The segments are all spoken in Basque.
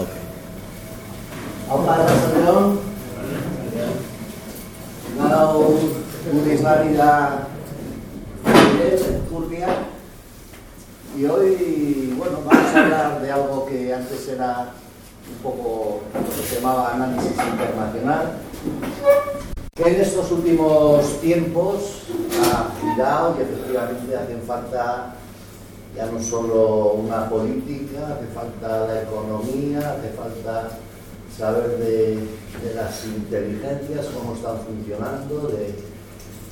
Okay. Gure islari da Turquía. Y hoy, bueno, vamos a hablar de algo que antes era un poco lo que se llamaba análisis internacional, que en estos últimos tiempos ha girado y efectivamente hacen falta ya no solo una política, hace falta la economía, hace falta saber de, las inteligencias, cómo están funcionando, de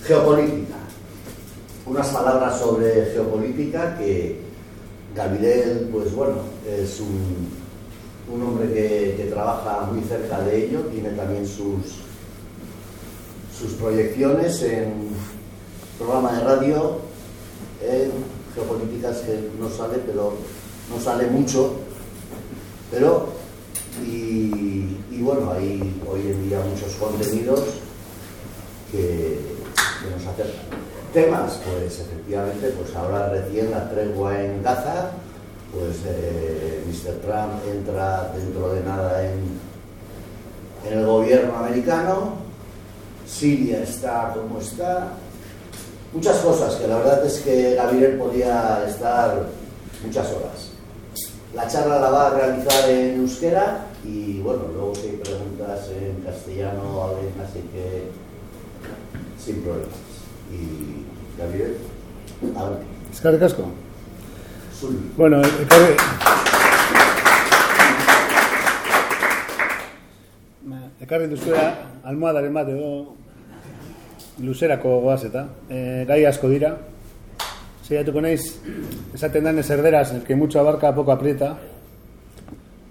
geopolítica. Unas palabras sobre geopolítica que Gabriel, pues bueno, es un, hombre que, trabaja muy cerca de ello, tiene también sus, sus proyecciones en programa de radio, en geopolíticas que no sale, pero no sale mucho, pero y, bueno, hay hoy en día muchos contenidos que, que nos acercan. Temas, pues efectivamente, pues ahora recién la tregua en Gaza, pues eh, Mr. Trump entra dentro de nada en, en el gobierno americano, Siria está como está, muchas cosas que la verdad es que Gabriel podía estar muchas horas. La charla la va a realizar en euskera y bueno, luego si hay preguntas en castellano, hablen, así que sin problemas. Y Gabriel, adelante. Eskerrik asko. Zul. Bueno, ekarri... Ekarri duzuela almohadaren bat edo luzerako goaz eta e, gai asko dira. Seiatuko naiz, esaten dan ez erderaz, el que mucho abarca poco aprieta.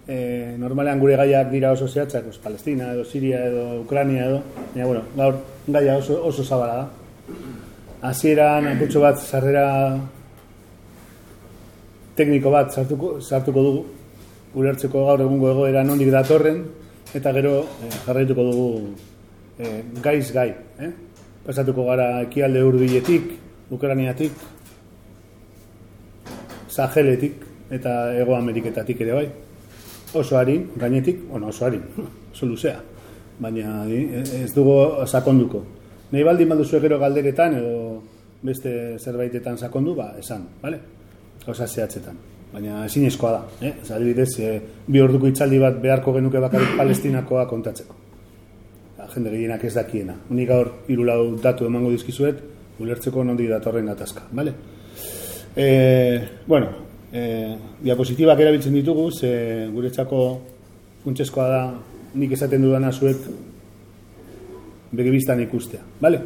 E, normalean gure gaiak dira oso zehatzak, pues, Palestina edo Siria edo Ucrania edo, baina bueno, gaur gaia oso, oso zabala da. Hasieran aputxo bat sarrera tekniko bat sartuko, sartuko dugu, ulertzeko gaur egungo egoera nondik datorren, eta gero eh, jarraituko dugu eh, gaiz gai. Eh? Pasatuko gara ekialde urbiletik, Ukraniatik, Saheletik eta Ego Ameriketatik ere bai. Oso harin, gainetik, bueno, oso harin, oso luzea. Baina ez dugu sakonduko. Nahi baldin balduzu gero galderetan edo beste zerbaitetan sakondu, ba, esan, bale? Osa zehatzetan. Baina ezin da, eh? Ez adibidez, eh, bi orduko itzaldi bat beharko genuke bakarrik palestinakoa kontatzeko. Jende gehienak ez dakiena. Unik gaur irulau datu emango dizkizuet, ulertzeko nondi datorren gatazka, bale? E, bueno, e, diapositibak erabiltzen ditugu, ze guretzako funtsezkoa da nik esaten dudana zuek begibistan ikustea, bale?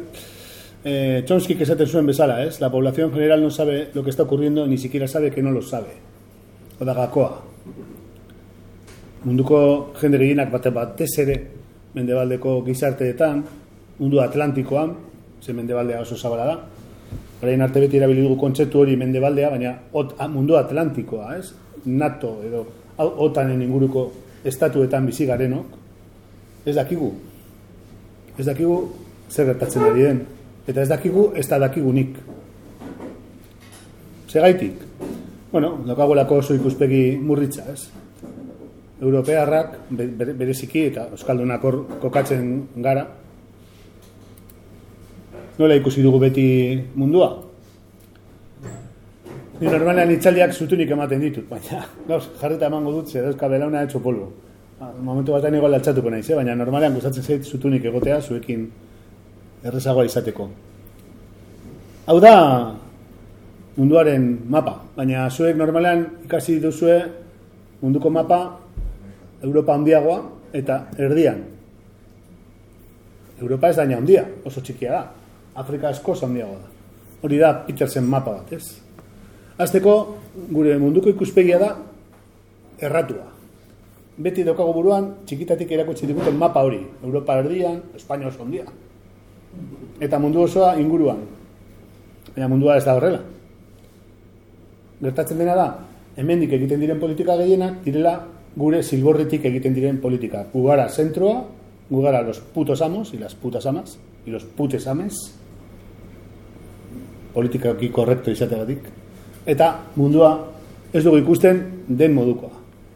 Eh, Chomsky esaten zuen bezala, es, la población general no sabe lo que está ocurriendo, ni siquiera sabe que no lo sabe. Oda gakoa. Munduko jende gehienak bate batez ere mendebaldeko gizarteetan, mundu atlantikoan, ze mendebaldea oso zabala da, Orain arte beti erabili dugu kontzeptu hori mendebaldea, baina ot, mundu atlantikoa, ez? NATO edo otanen inguruko estatuetan bizi garenok, ez dakigu. Ez dakigu zer gertatzen ari den. Eta ez dakigu, ez da dakigunik. Segaitik? Bueno, daukagolako oso ikuspegi murritza, ez? Europearrak, bereziki, eta Euskaldunak hor kokatzen gara, nola ikusi dugu beti mundua? Ni normalean itzaldiak zutunik ematen ditut, baina gauz, jarreta emango dut, zer euska belauna etxo polvo. Ba, momentu batean igual altxatuko naiz, eh? baina normalean gustatzen zait zutunik egotea, zuekin errezagoa izateko. Hau da munduaren mapa, baina zuek normalean ikasi duzue munduko mapa Europa handiagoa eta erdian. Europa ez daina handia, oso txikia da. Afrika asko handiagoa da. Hori da Petersen mapa bat, ez? Azteko, gure munduko ikuspegia da erratua. Beti daukago buruan, txikitatik erakutsi diguten mapa hori. Europa erdian, Espainia oso handia. Eta mundu osoa inguruan. Baina mundua ez da horrela. Gertatzen dena da, hemendik egiten diren politika gehienak, direla gure silborritik egiten diren politika. Gugara zentroa, gugara los putos amos y las putas amas, y los putes ames, politikaki korrekto izategatik, eta mundua ez dugu ikusten den modukoa.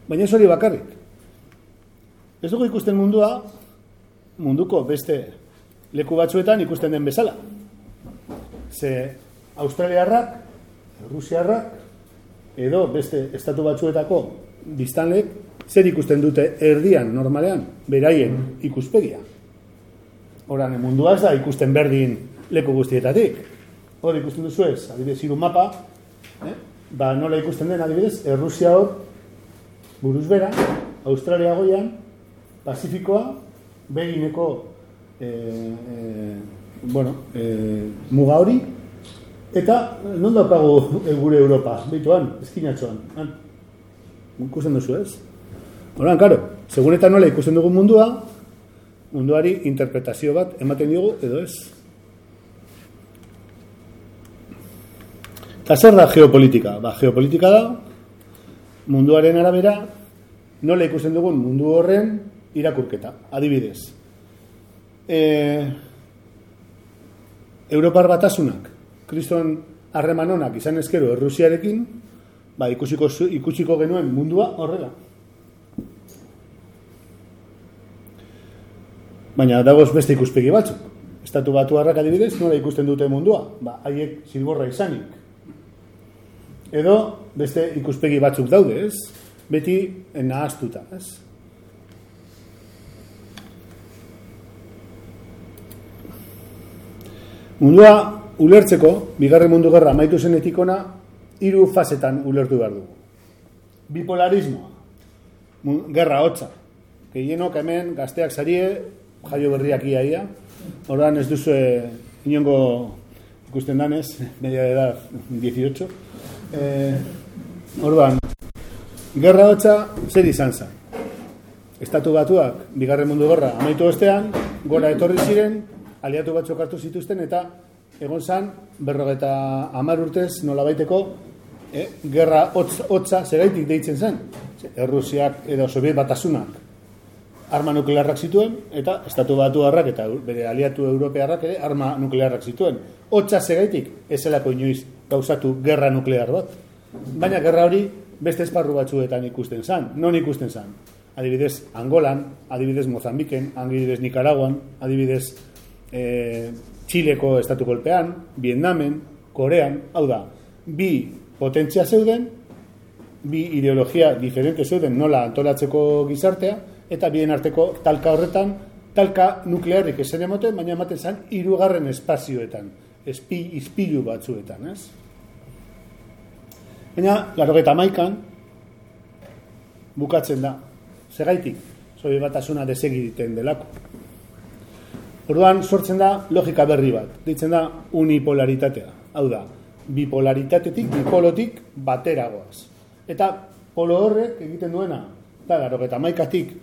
Baina ez hori bakarrik. Ez dugu ikusten mundua, munduko beste leku batzuetan ikusten den bezala. Ze Australiarrak, Rusiarrak, edo beste estatu batzuetako biztanlek, zer ikusten dute erdian normalean, beraien ikuspegia. Horan, mundua ez da ikusten berdin leku guztietatik. Hor ikusten duzu ez, adibidez, hiru mapa, eh? ba, nola ikusten den, adibidez, Errusia hor, buruz bera, Australia goian, Pazifikoa, begineko e, e, bueno, e, muga hori, eta non daukagu gure Europa, behituan, eskinatxoan, han, ikusten duzu ez? Horan, karo, segun eta nola ikusten dugu mundua, munduari interpretazio bat ematen diogu edo ez. Eta zer da geopolitika? Ba, geopolitika da, munduaren arabera, nola ikusten dugun mundu horren irakurketa, adibidez. E, Europar batasunak, kriston harreman honak izan ezkero Errusiarekin, ba, ikusiko, ikusiko genuen mundua horrela. Baina dagoz beste ikuspegi batzuk. Estatu batu harrak adibidez, nola ikusten dute mundua? Ba, haiek zilborra izanik. Edo beste ikuspegi batzuk daude, ez? Beti nahaztuta, ez? Mundua ulertzeko, bigarren mundu gerra amaitu zen etikona, hiru fasetan ulertu behar dugu. Bipolarismoa, gerra hotza, gehienok hemen gazteak zarie, jaio berriak iaia, Ordan ez duzu inongo ikusten danez, media edad 18. Eh, orduan, gerra hotza zer izan zen. Estatu batuak, bigarren mundu gerra, amaitu ostean, gora etorri ziren, aliatu batzuk hartu zituzten eta egon zan berrogeta amar urtez nola baiteko eh, gerra hotza zeraitik deitzen zen Errusiak edo Sobiet batasunak arma nuklearrak zituen eta estatu batu harrak eta bere aliatu europearrak ere arma nuklearrak zituen. Hotza zeraitik ezelako inoiz gauzatu gerra nuklear bat. Baina gerra hori beste esparru batzuetan ikusten zan non ikusten zan adibidez Angolan, adibidez Mozambiken, adibidez Nicaraguan, adibidez e, Txileko estatu kolpean, Vietnamen, Korean, hau da, bi potentzia zeuden, bi ideologia diferente zeuden nola antolatzeko gizartea, eta bien arteko talka horretan, talka nuklearrik esan emoten, baina ematen zen hirugarren espazioetan, espi, izpilu batzuetan, ez? Baina, laro eta maikan, bukatzen da, segaitik, zoi batasuna desegiten delako. Orduan sortzen da logika berri bat, ditzen da unipolaritatea. Hau da, bipolaritatetik, bipolotik bateragoaz. Eta polo horrek egiten duena, eta garo, eta maikatik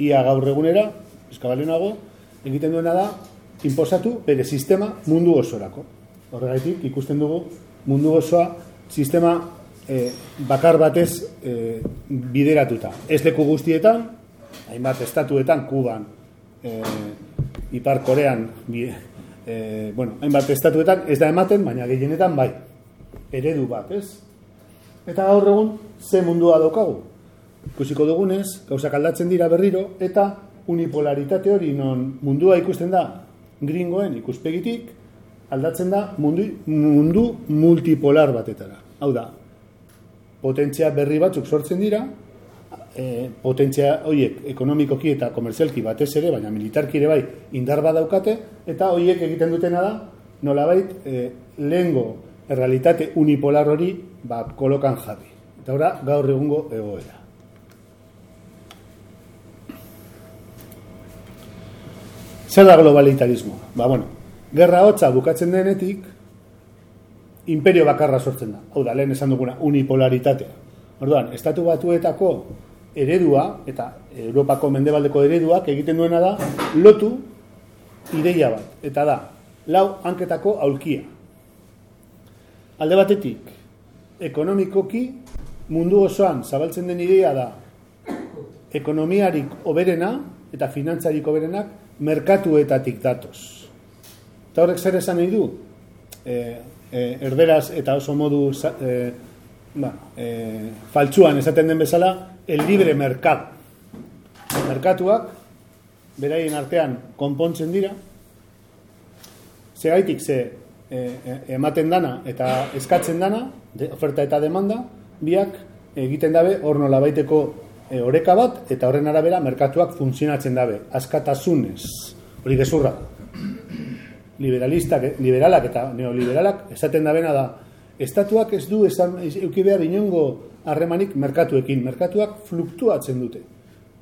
ia gaur egunera, eskabalenago, egiten duena da, inposatu bere sistema mundu osorako. Horregaitik ikusten dugu mundu osoa sistema e, bakar batez e, bideratuta. Ez leku guztietan, hainbat estatuetan, Kuban, e, Ipar Korean, bi, e, bueno, hainbat estatuetan ez da ematen, baina gehienetan bai. Eredu bat, ez? Eta gaur egun, ze mundua daukagu? Ikusiko dugunez, gauzak aldatzen dira berriro, eta unipolaritate hori non mundua ikusten da gringoen ikuspegitik, aldatzen da mundu, mundu multipolar batetara. Hau da, potentzia berri batzuk sortzen dira, e, potentzia horiek ekonomikoki eta komerzialki batez ere, baina militarki ere bai indar daukate eta horiek egiten dutena da, nolabait e, lehengo errealitate unipolar hori ba, kolokan jarri. Eta ora, gaur egungo egoera. Zer da globalitarismo? Ba, bueno, gerra hotza bukatzen denetik, imperio bakarra sortzen da. Hau da, lehen esan duguna, unipolaritatea. Orduan, estatu batuetako eredua, eta Europako mendebaldeko ereduak egiten duena da, lotu ideia bat. Eta da, lau hanketako aulkia. Alde batetik, ekonomikoki mundu osoan zabaltzen den ideia da ekonomiarik oberena eta finantzarik oberenak merkatuetatik datoz. Eta horrek zer esan nahi du? E, e, erderaz eta oso modu e, ba, e, faltsuan esaten den bezala, el libre mercado. merkatuak, beraien artean konpontzen dira, zegaitik ze e, e, ematen dana eta eskatzen dana, de, oferta eta demanda, biak egiten dabe hor nola baiteko e, oreka bat, eta horren arabera merkatuak funtzionatzen dabe, askatasunez, hori gezurra. Liberalistak, liberalak eta neoliberalak esaten dabena da, estatuak ez du esan, euki behar inongo harremanik merkatuekin, merkatuak fluktuatzen dute.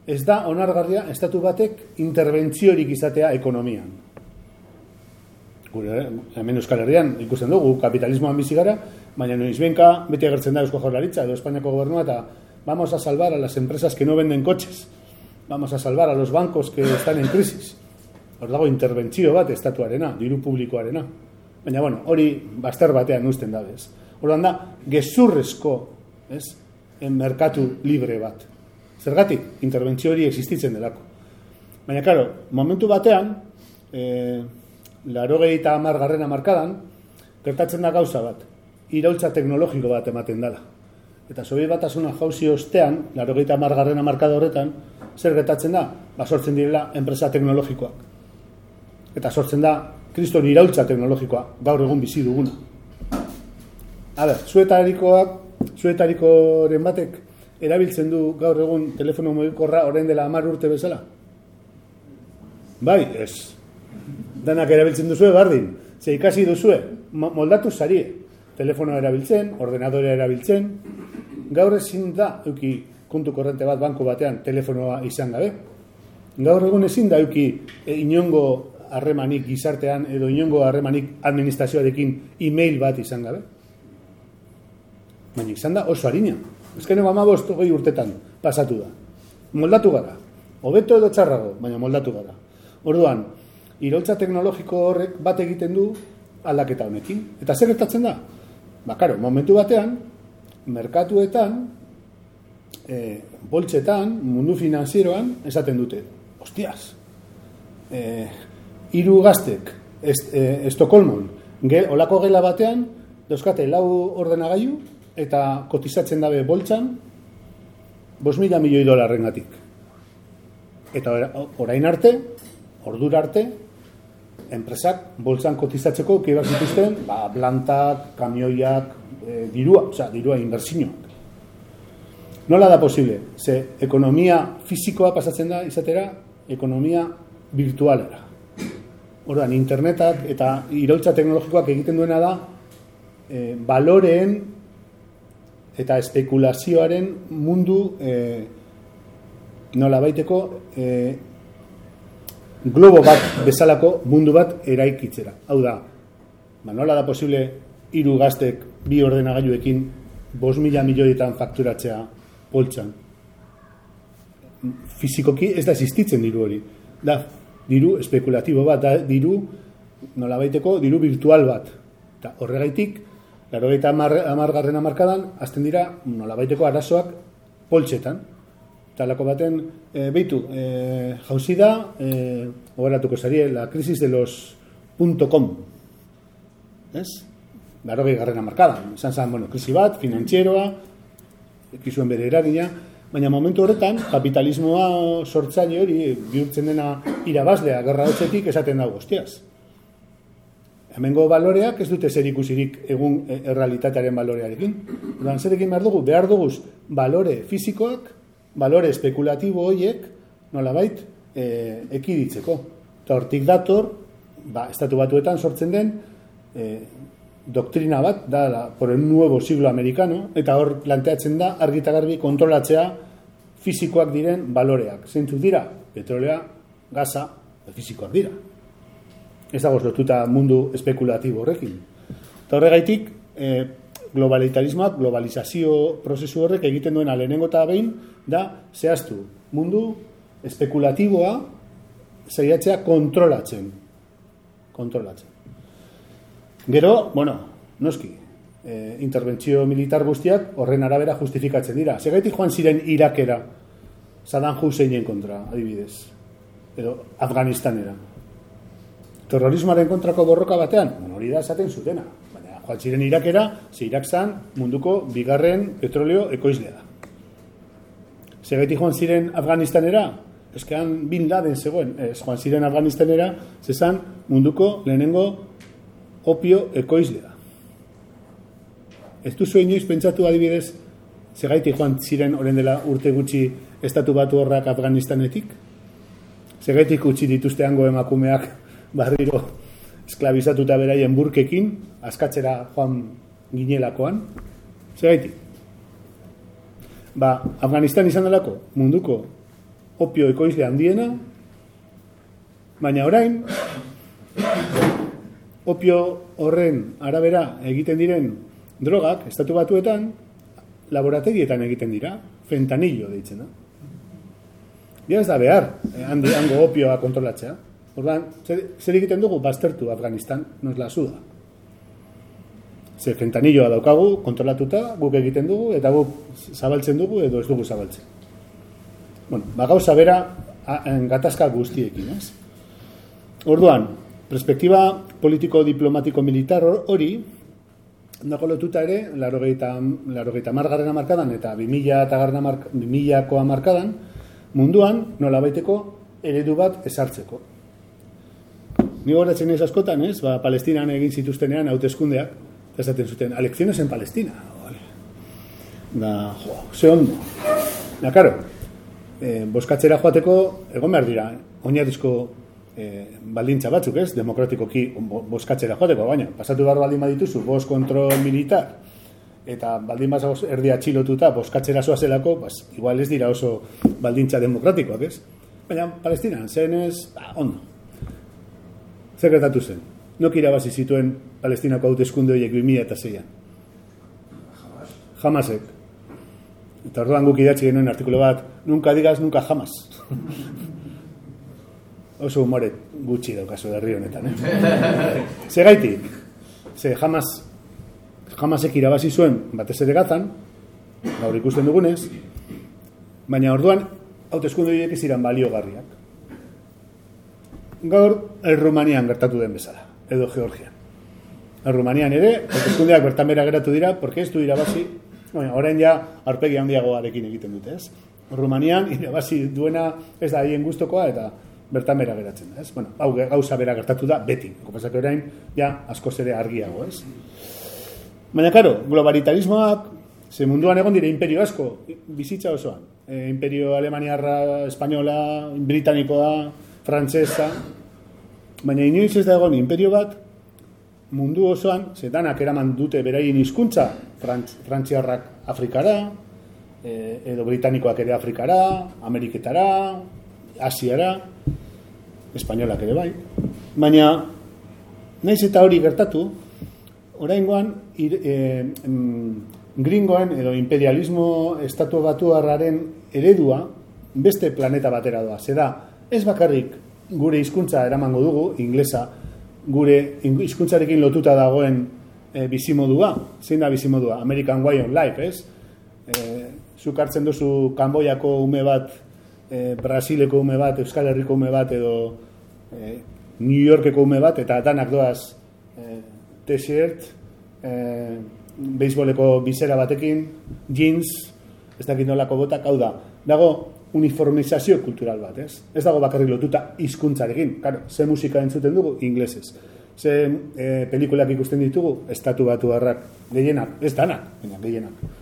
Ez da onargarria estatu batek interbentziorik izatea ekonomian. Gure, hemen Euskal Herrian ikusten dugu kapitalismoan bizi gara, baina noiz benka beti agertzen da Eusko Jaurlaritza edo Espainiako gobernua eta vamos a salvar a las empresas que no venden coches. Vamos a salvar a los bancos que están en crisis. Hor dago interbentzio bat estatuarena, diru publikoarena. Baina, bueno, hori baster batean usten da, ez? Horban da, gezurrezko, ez? En merkatu libre bat. Zergatik, interbentzio hori existitzen delako. Baina, karo, momentu batean, e, laro eta amar garrena markadan, gertatzen da gauza bat, iraultza teknologiko bat ematen dela. Eta sobi bat asuna jauzi ostean, laro gehi amar garrena markada horretan, zer gertatzen da? Ba, sortzen direla enpresa teknologikoak. Eta sortzen da kriston iraultza teknologikoa, gaur egun bizi duguna. A ber, zuetarikoak, zuetarikoren batek, erabiltzen du gaur egun telefono mugikorra orain dela amar urte bezala? Bai, ez. Danak erabiltzen duzue, bardin. Ze ikasi duzue, moldatu zarie. Telefono erabiltzen, ordenadore erabiltzen. Gaur ezin da, euki kontu korrente bat banko batean telefonoa izan gabe. Gaur egun ezin da, euki e, inongo harremanik gizartean edo inongo harremanik administrazioarekin e-mail bat izan gabe. Baina izan da oso harina. Ezken ego amabost goi urtetan pasatu da. Moldatu gara. Hobeto edo txarrago, baina moldatu gara. Orduan, iroltza teknologiko horrek bat egiten du aldaketa honekin. Eta zer da? Ba, karo, momentu batean, merkatuetan, e, boltsetan, mundu finanzieroan, esaten dute. Hostias, e, hiru gaztek est, e, Estokolmon gel, olako gela batean dauzkate lau ordenagailu eta kotizatzen dabe boltsan bos mila milioi dolarren gatik. Eta orain arte, ordura arte, enpresak boltsan kotizatzeko kibak zituzten, ba, blantak, kamioiak, e, dirua, oza, dirua inbertsinioak. Nola da posible? Ze ekonomia fizikoa pasatzen da izatera, ekonomia virtualera. Orduan, internetak eta iraultza teknologikoak egiten duena da e, baloreen eta espekulazioaren mundu e, nola baiteko e, globo bat bezalako mundu bat eraikitzera. Hau da, ba, nola da posible hiru gaztek bi ordenagailuekin bos mila milioietan fakturatzea poltsan. Fizikoki ez da existitzen diru hori. Da, diru espekulatibo bat, da, diru nolabaiteko diru virtual bat. Eta horregaitik, laro gaita amargarren amarkadan, azten dira nolabaiteko arazoak poltsetan. Eta lako baten, e, behitu, e, jauzi da, e, ogaratuko zarie, la crisis de los .com. Ez? Laro garren amarkadan. Esan zan, bueno, krisi bat, finantzieroa, ekizuen bere eragina, Baina momentu horretan, kapitalismoa sortzaile hori bihurtzen dena irabazlea gerra hotzetik esaten dago, hostiaz. Hemengo baloreak ez dute zer ikusirik egun e, errealitatearen balorearekin. Duran, zer egin behar dugu? Behar dugu balore fizikoak, balore espekulatibo horiek, nola bait, e, ekiditzeko. Eta hortik dator, ba, estatu batuetan sortzen den, e, doktrina bat, da, da, por el nuevo siglo americano, eta hor planteatzen da, argita garbi kontrolatzea fizikoak diren baloreak. Zeintzu dira? Petrolea, gaza, fizikoak dira. Ez dago lotuta mundu espekulatibo horrekin. Eta horregaitik, e, globalitarismoak, globalizazio prozesu horrek egiten duen lehenengo eta behin, da, zehaztu, mundu espekulatiboa zeiatzea kontrolatzen. Kontrolatzen. Gero, bueno, noski, e, interbentzio militar guztiak horren arabera justifikatzen dira. Segaitik joan ziren Irakera, Saddam Husseinen kontra, adibidez, edo Afganistanera. Terrorismoaren kontrako borroka batean, hori da esaten zutena. Baina, joan ziren Irakera, ze Irak zan munduko bigarren petroleo ekoizlea da. Segaitik joan ziren Afganistanera, eskean bin laden zegoen, ez joan ziren Afganistanera, zezan munduko lehenengo opio ekoizlea. Ez duzu inoiz pentsatu adibidez, zegaitik joan ziren oren dela urte gutxi estatu batu horrak Afganistanetik? Zegaitik utzi dituzte hango emakumeak barriro esklabizatuta beraien burkekin, askatzera joan ginelakoan? Zegaitik? Ba, Afganistan izan delako munduko opio ekoizle handiena, baina orain, opio horren arabera egiten diren drogak, estatu batuetan, laborategietan egiten dira, fentanillo deitzen da. Ja ez da behar, eh, handi, hango opioa kontrolatzea. Ordan, zer, egiten dugu? Baztertu Afganistan, nos la suda. Zer fentanilloa daukagu, kontrolatuta, guk egiten dugu, eta guk zabaltzen dugu, edo ez dugu zabaltzen. Bueno, ba gauza bera, gatazka guztiekin, ez? Orduan, perspektiba politiko-diplomatiko-militar hori, Ondako lotuta ere, larogeita, margarren amarkadan eta bimila eta garren bimilakoa markadan, munduan nola baiteko eredu bat esartzeko. Ni horatzen ez askotan, ez? Ba, Palestinan egin zituztenean hauteskundeak, esaten zuten, alekziones en Palestina. Vale. Da, jo, ze ondo. Da, karo, eh, boskatzera joateko, egon behar dira, oinarrizko e, baldintza batzuk, ez? Demokratikoki boskatzera joateko, baina pasatu behar baldin badituzu, bos kontrol militar, eta baldin bat erdia txilotuta boskatzera zoazelako, bas, igual ez dira oso baldintza demokratikoak, ez? Baina, Palestina, zen ez, ba, ondo. Zer gertatu zen? Nok irabazi zituen Palestinako hauteskunde horiek 2000 eta zeian? Jamasek. Eta orduan guk idatzi genuen artikulo bat, nunca digas, nunca jamas. Oso humore gutxi daukazu herri honetan, eh? Ze gaitik, ze jamaz, jamazek irabazi zuen batez ere gatan, gaur ikusten dugunez, baina orduan, hautezkundu horiek ez iran baliogarriak. Gaur, Errumanian gertatu den bezala, edo Georgian. Errumanian ere, hautezkundeak bertan bera geratu dira, porque ez du irabazi, bueno, orain ja, arpegi handiagoarekin egiten dute, ez? Rumanian, irabazi duena ez da haien gustokoa eta bertan bera geratzen da, ez? Bueno, hau gauza bera gertatu da beti. Kopasak orain ja asko ere argiago, ez? Baina claro, globalitarismoak ze munduan egon dire imperio asko bizitza osoan. E, imperio alemaniarra, espainola, britanikoa, frantsesa. Baina inoiz ez da egon imperio bat mundu osoan, ze danak eraman dute beraien hizkuntza, frantziarrak Afrikara, e, edo britanikoak ere Afrikara, Ameriketara, Asiara, espainolak ere bai. Baina, naiz eta hori gertatu, oraingoan e, gringoen edo imperialismo estatu batu eredua beste planeta batera doa. Zeda, ez bakarrik gure hizkuntza eramango dugu, inglesa, gure hizkuntzarekin lotuta dagoen e, bizimodua. Zein da bizimodua? American Way of Life, ez? E, zuk hartzen duzu Kanboiako ume bat e, Brasileko ume bat, Euskal Herriko ume bat edo e, New Yorkeko ume bat eta danak doaz e, t-shirt e, beisboleko bizera batekin jeans, ez dakit nolako botak, hau da dago uniformizazio kultural bat, ez? Ez dago bakarrik lotuta hizkuntzarekin. Claro, ze musika entzuten dugu inglesez. Ze e, pelikulak ikusten ditugu estatu batu harrak gehienak, ez danak, baina gehienak.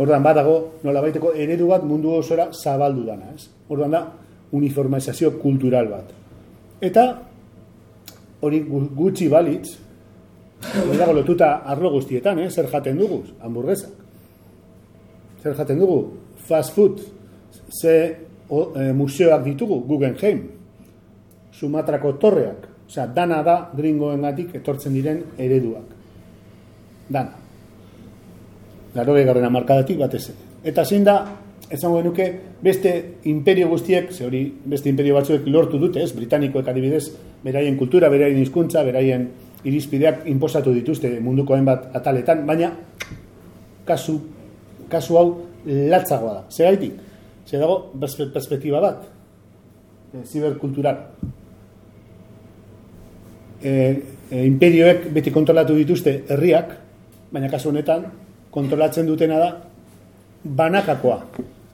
Ordan badago nola baiteko eredu bat mundu osora zabaldu dana, ez? Orduan da, uniformizazio kultural bat. Eta, hori gutxi balitz, hori dago lotuta arlo guztietan, eh? zer jaten dugu, hamburguesak. Zer jaten dugu, fast food, ze o, e, museoak ditugu, Guggenheim, Sumatrako torreak, osea, dana da gringoen gatik etortzen diren ereduak. Dana. Laro egarren amarkadatik batez. Eta zein da, esango genuke beste imperio guztiek, ze hori beste imperio batzuek lortu dute, ez, britanikoek adibidez, beraien kultura, beraien hizkuntza, beraien irizpideak inposatu dituzte munduko bat ataletan, baina kasu, kasu hau latzagoa da. Zer gaitik? Zer dago perspektiba bat, e, ziberkultural. E, e, imperioek beti kontrolatu dituzte herriak, baina kasu honetan kontrolatzen dutena da banakakoa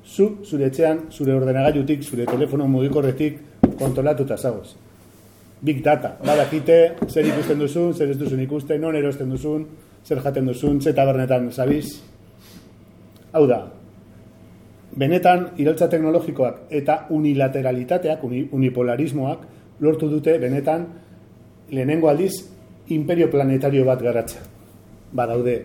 zu, zure etxean, zure ordenagailutik, zure telefono mugikorretik kontrolatuta zagoz. Big data, badakite, zer ikusten duzun, zer ez duzun ikusten, non erosten duzun, zer jaten duzun, ze tabernetan zabiz. Hau da, benetan iraltza teknologikoak eta unilateralitateak, unipolarismoak, lortu dute benetan lehenengo aldiz imperio planetario bat garatzea. Badaude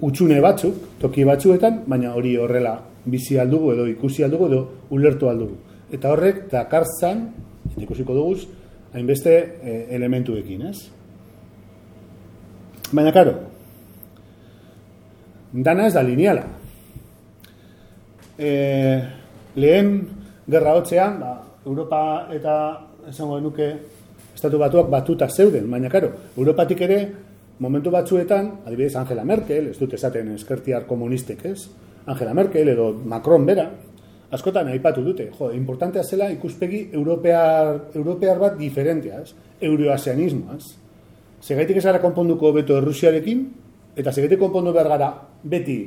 utxune batzuk, toki batzuetan, baina hori horrela bizi aldugu edo ikusi aldugu edo ulertu aldugu. Eta horrek dakartzan, ikusiko duguz, hainbeste e, elementuekin, ez? Baina, karo, dana ez da lineala. E, lehen gerra hotzean, ba, Europa eta esango nuke estatu batuak batuta zeuden, baina karo, Europatik ere momentu batzuetan, adibidez Angela Merkel, ez dut esaten eskertiar komunistek, ez? Angela Merkel edo Macron bera, askotan aipatu dute, jo, importantea zela ikuspegi europear, europear bat diferentea, ez? Euroasianismo, ez? Segaitik ez gara konponduko beto Errusiarekin, eta segaitik konpondu behar gara beti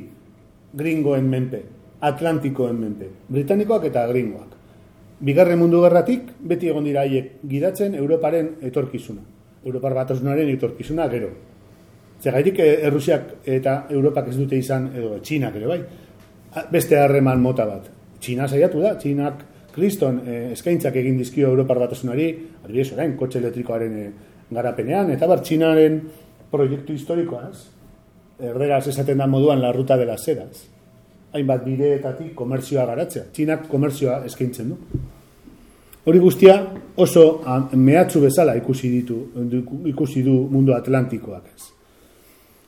gringoen menpe, atlantikoen menpe, britanikoak eta gringoak. Bigarren mundu gerratik, beti egon dira haiek gidatzen Europaren etorkizuna. Europar batasunaren etorkizuna gero. Zegaitik eh, Errusiak eta Europak ez dute izan, edo Txinak ere bai, beste harreman mota bat. Txina saiatu da, Txinak kriston eh, eskaintzak egin dizkio Europar batasunari, adibidez orain, kotxe elektrikoaren eh, garapenean, eta bar Txinaren proiektu historikoa, ez? Erderaz esaten da moduan la ruta de las sedas. Hainbat bideetatik komertzioa garatzea. Txinak komertzioa eskaintzen du. Hori guztia oso mehatzu bezala ikusi ditu ikusi du mundu atlantikoak, ez.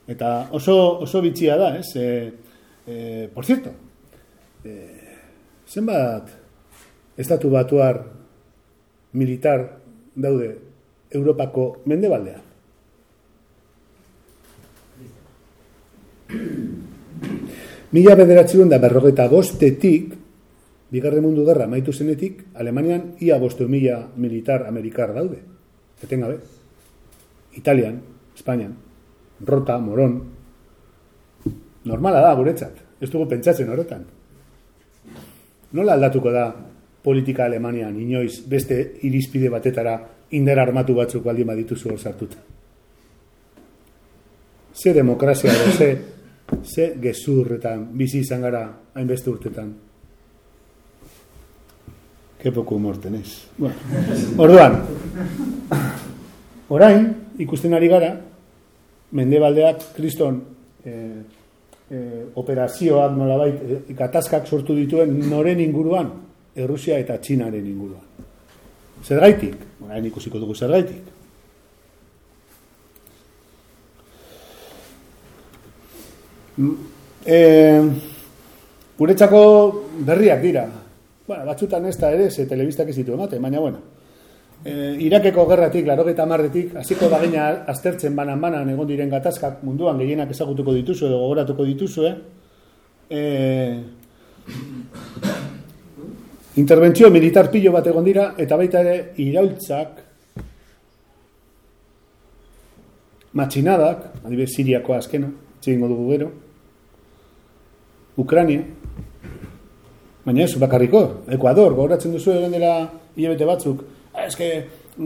Eta oso oso bitxia da, ez? E, e, por cierto, e, zenbat estatu batuar militar daude Europako mendebaldean? Mila bederatzion da berrogeta bostetik Bigarren mundu gerra maitu zenetik, Alemanian ia bostu mila militar amerikar daude. Etenga be. Italian, Espainian, Rota, Moron. Normala da, guretzat. Ez dugu pentsatzen horretan. Nola aldatuko da politika Alemanian inoiz beste irizpide batetara indera armatu batzuk baldin badituzu hor sartuta. Ze demokrazia da, ze, ze gezurretan bizi izan gara hainbeste urtetan. Ke poco humor tenés. Bueno, orduan, orain, ikusten ari gara, mendebaldeak kriston eh, eh, operazioak nolabait, eh, gatazkak sortu dituen noren inguruan, Errusia eta Txinaren inguruan. Zer gaitik? Orain ikusiko dugu zer gaitik. Mm, eh, guretzako berriak dira, Bueno, batzutan ez da ere, ze telebistak ez ditu emate, baina bueno. E, Irakeko gerratik, laro eta marretik, hasiko bagina aztertzen banan-banan egon diren gatazkak munduan gehienak ezagutuko dituzu edo gogoratuko dituzu, eh? E, interbentzio militar pilo bat egon dira, eta baita ere iraultzak, matxinadak, adibes Siriako azkena, txingo dugu gero, Ukrania, Baina ez, bakarriko, Ekuador, gauratzen duzu egon dela hilabete batzuk, ez que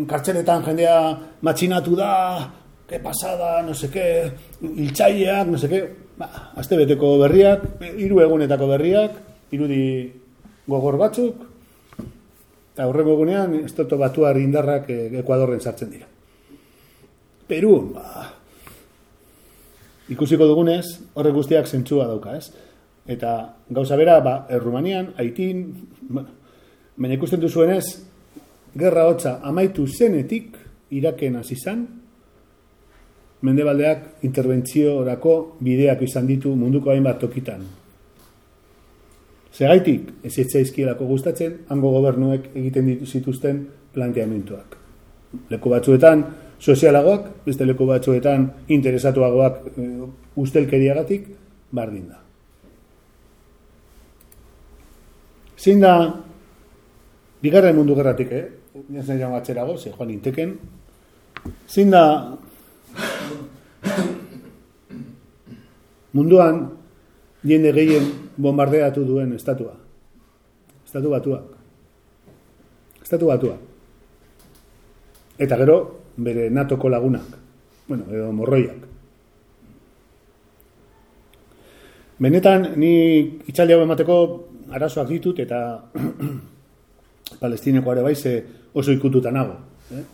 kartxeletan jendea matxinatu da, ke pasada, no seke, iltsaileak, no seke, ba, azte beteko berriak, hiru egunetako berriak, irudi gogor batzuk, eta horrego egunean, ez batuar indarrak Ekuadorren sartzen dira. Peru, ba, ikusiko dugunez, horrek guztiak zentzua dauka, ez? Eta gauza bera, ba, Errumanian, Haitin, bueno, baina ikusten duzuenez, gerra hotza amaitu zenetik, Iraken hasi izan, mendebaldeak interbentzio orako bideak izan ditu munduko hainbat tokitan. Zegaitik, ez etzaizkielako gustatzen, hango gobernuek egiten ditu zituzten planteamentuak. Leku batzuetan sozialagoak, beste leku batzuetan interesatuagoak e, ustelkeriagatik, bardin da. Zein da, bigarren mundu gerratik, eh? Nezen jaun atxerago, ze joan inteken. Zein da, munduan, jende gehien bombardeatu duen estatua. Estatu batuak. Estatu batuak. Eta gero, bere natoko lagunak. Bueno, edo morroiak. Benetan, ni itxaldi hau emateko arazoak ditut eta palestineko ere baize oso ikututa nago. Eh?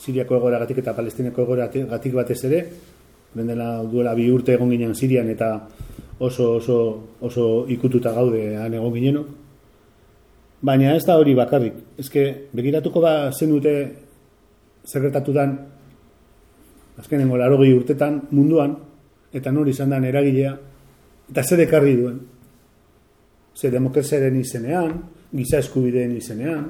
Siriako egoera gatik eta palestineko egoera gatik batez ere, dela duela bi urte egon ginen Sirian eta oso, oso, oso ikututa gaude han egon ginenok. Baina ez da hori bakarrik. Ezke, begiratuko ba zen dute sekretatu dan azkenengo larogi urtetan munduan eta nori izan dan eragilea eta zer ekarri duen. Ze demokraziaren izenean, giza eskubideen izenean,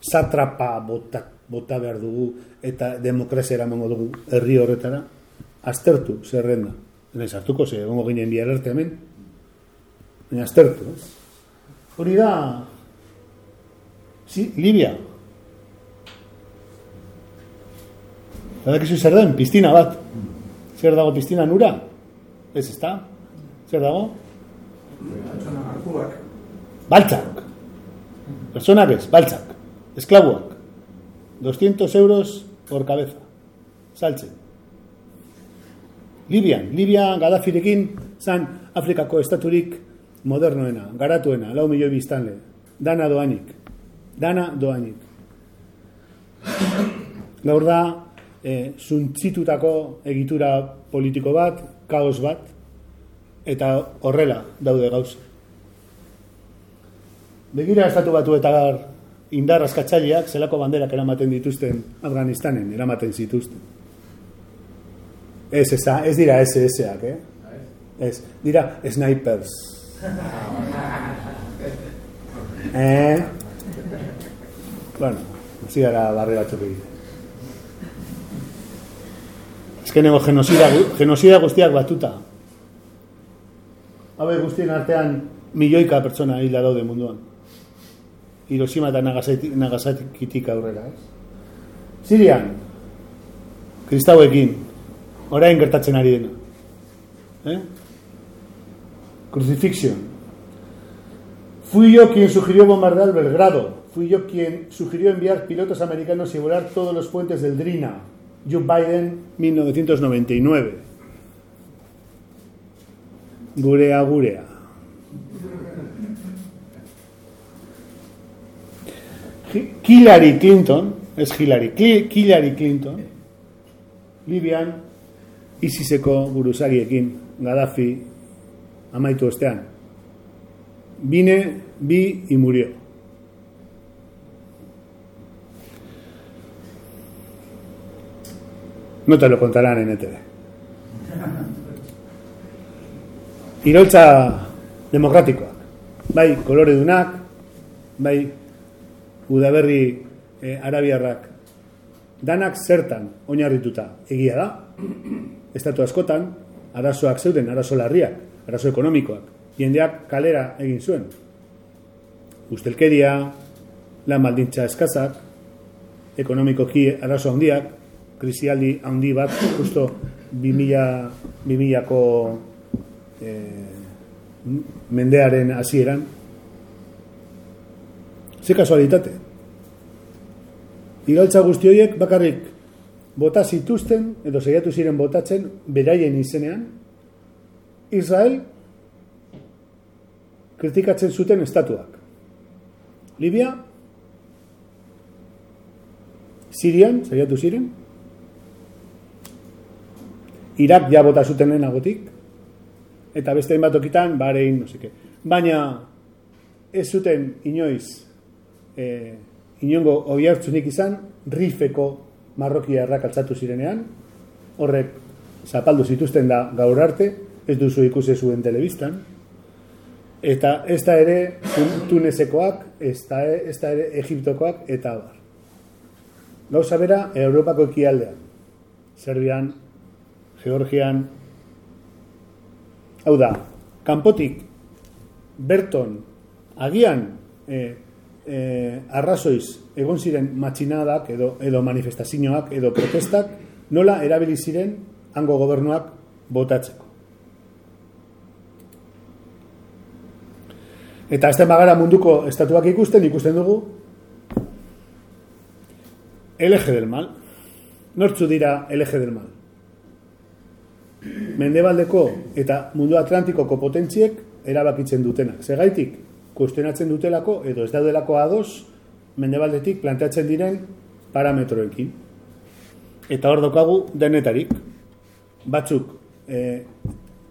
satrapa bota, bota behar dugu eta demokrazia eramango dugu herri horretara, aztertu zerrenda. Naiz hartuko ze egongo ginen bihar arte hemen. Baina aztertu, ez? Hori da Si, Libia. Badakizu zer den, piztina bat. Zer dago piztina nura? Ez, ezta? Zer dago? Baltzak. Personak ez, baltzak. Esklabuak. 200 euros por cabeza. Saltzen. Libian, Libia Gaddafirekin zan Afrikako estaturik modernoena, garatuena, lau milioi biztanle. Dana doanik. Dana doanik. Gaur da, e, zuntzitutako egitura politiko bat, kaos bat, eta horrela daude gauza. Begira estatu batu eta indar askatzaileak zelako banderak eramaten dituzten Afganistanen, eramaten zituzten. Ez, eza, ez dira SS-ak, eh? Ez, dira snipers. eh? Bueno, hasi gara barri batzuk egite. Ezkeneko genozida, genozida guztiak batuta. Habe guztien artean milioika pertsona hila daude munduan. Hiroshima eta Nagasakitik aurrera, ez? Sirian, kristauekin, orain gertatzen ari dena. Eh? Crucifixion. Fui yo quien sugirió bombardear Belgrado. Fui yo quien sugirió enviar pilotos americanos y volar todos los puentes del Drina. Joe Biden, 1999. Gurea, gurea. Hillary Clinton, es Hillary, Hillary Clinton, Libian, ISISeko buruzagiekin, Gaddafi, amaitu ostean. Vine, vi y murió. No te lo contarán en ETV. Iraultza demokratikoak. Bai, kolore dunak, bai, udaberri e, arabiarrak. Danak zertan oinarrituta? Egia da. Estatu askotan arazoak zeuden, arazo larriak arazo ekonomikoak, jendeak kalera egin zuen. Ustelkeria lan maldintza eskazak ekonomikoki arazo handiak krisialdi handi bat justo 2000 2000ko e, mendearen hasieran Ze kasualitate. Igaltza guzti horiek bakarrik bota zituzten, edo saiatu ziren botatzen, beraien izenean, Israel kritikatzen zuten estatuak. Libia, Sirian, saiatu ziren, Irak ja bota zuten lehenagotik, eta beste hainbat okitan, barein, no seke. Baina, ez zuten inoiz e, inongo oiartzunik izan, rifeko marrokia errak altzatu zirenean, horrek zapaldu zituzten da gaur arte, ez duzu ikusi zuen telebistan, eta ez da ere tunesekoak, ez da, ez da ere egiptokoak, eta bar. Gauza bera, Europako ekialdean, Serbian, Georgian, hau da, kanpotik, Berton, agian, eh, eh, arrazoiz egon ziren matxinadak edo, edo manifestazioak edo protestak nola erabili ziren hango gobernuak botatzeko. Eta ez bagara munduko estatuak ikusten, ikusten dugu, LG del mal. Nortzu dira LG del mal. Mendebaldeko eta mundu Atlantikoko potentziek erabakitzen dutenak. Zegaitik, kuestionatzen dutelako edo ez daudelako ados mendebaldetik planteatzen diren parametroekin. Eta hor dokagu denetarik. Batzuk e,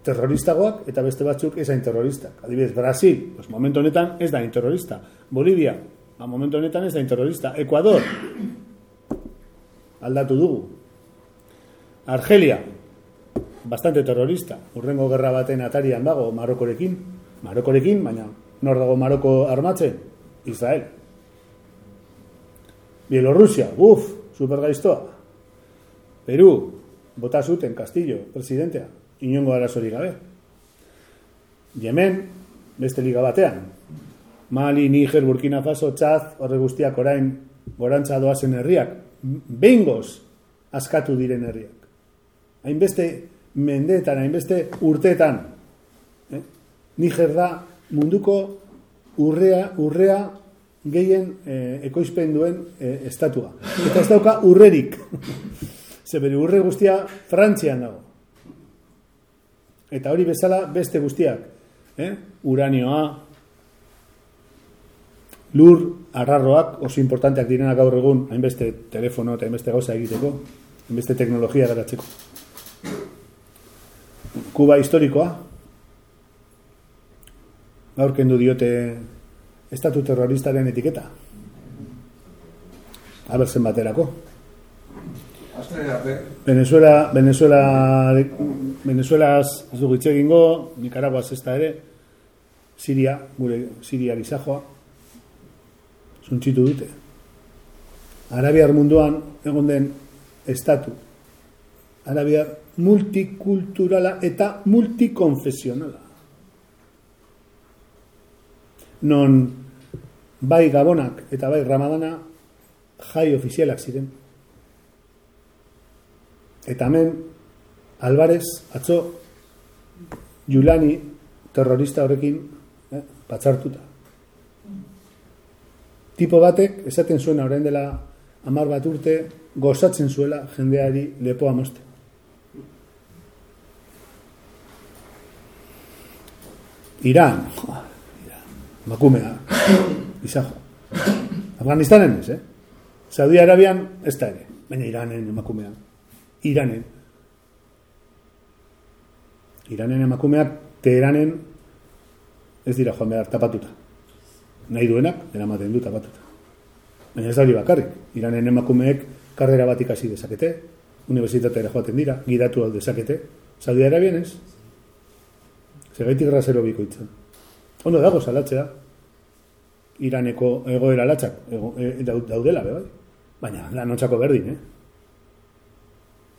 terroristagoak eta beste batzuk ezain terroristak. Adibidez, Brasil, pues, momentu honetan ez da terrorista. Bolivia, ba, momentu honetan ez da terrorista. Ecuador, aldatu dugu. Argelia, bastante terrorista. Urrengo gerra baten atarian dago Marokorekin. Marokorekin, baina nor dago Maroko armatzen? Israel. Bielorrusia, uf, supergaiztoa. Peru, bota zuten Castillo, presidentea, inongo arazorik gabe. Yemen, beste liga batean. Mali, Niger, Burkina Faso, Txaz, horre guztiak orain gorantza doazen herriak. Behingoz, askatu diren herriak. Hainbeste mendeetan, hainbeste urteetan. Eh? Niger da munduko urrea, urrea gehien eh, ekoizpen duen eh, estatua. Eta ez dauka urrerik. Zeberi urre guztia Frantzian dago. Eta hori bezala beste guztiak. Eh? Uranioa, lur, arrarroak, oso importanteak direnak gaur egun, hainbeste telefono eta hainbeste gauza egiteko, hainbeste teknologia garatzeko. Kuba historikoa, gaur kendu diote estatu terroristaren etiketa. Abertzen baterako. Venezuela, Venezuela, Venezuela ez dugu egingo, Nicaragua ez ere, Siria, gure Siria gizajoa, zuntzitu dute. Arabiar munduan egon den estatu. Arabiar multikulturala eta multikonfesionala. Non bai gabonak eta bai ramadana jai ofizialak ziren. Eta hemen, Alvarez, atzo, Julani, terrorista horrekin, eh, batzartuta. Tipo batek, esaten zuena orain dela amar bat urte, gozatzen zuela jendeari lepoa moste. Iran, makumea, izajo. Afganistanen ez, eh? Saudi Arabian ez da ere, baina Iranen emakumea. Iranen. Iranen emakumeak Teheranen ez dira joan behar tapatuta. Nahi duenak, eramaten du tapatuta. Baina ez da hori bakarrik. Iranen emakumeek karrera bat ikasi dezakete, universitatera joaten dira, gidatu alde dezakete. Saudi Arabian ez? Zegaitik grazero bikoitzen. Ondo dago salatzea, Iraneko egoera latzak e, daudela, bai? Baina, lan berdin, eh?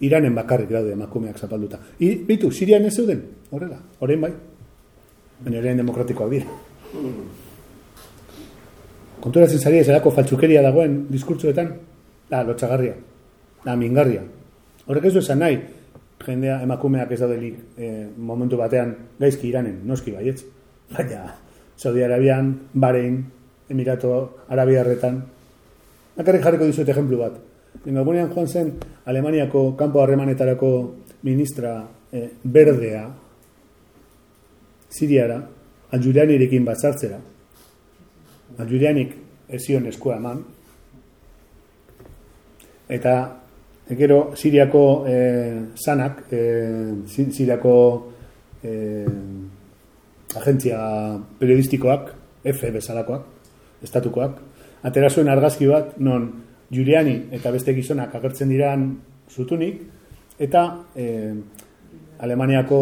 Iranen bakarrik daude emakumeak zapalduta. I, bitu, Sirian ez zeuden, horrela, horrein bai. Baina ere demokratikoak dira. Konturatzen zari ez erako faltsukeria dagoen diskurtsoetan, da, lotxagarria, da, mingarria. Horrek ez du esan nahi, jendea emakumeak ez daudelik eh, momentu batean gaizki iranen, noski baietz. Baina, Saudi Arabian, Bahrein, Emirato Arabiarretan, Bakarrik jarriko dizut ejemplu bat. Gabonean joan zen Alemaniako kanpo harremanetarako ministra eh, berdea Siriara, Aljurianirekin batzartzera. Aljurianik ezion eskua eman. Eta, ekero, Siriako eh, sanak, eh, Siriako eh, agentzia periodistikoak, F bezalakoak, estatukoak, atera zuen argazki bat, non Juliani eta beste gizonak agertzen diran zutunik, eta eh, Alemaniako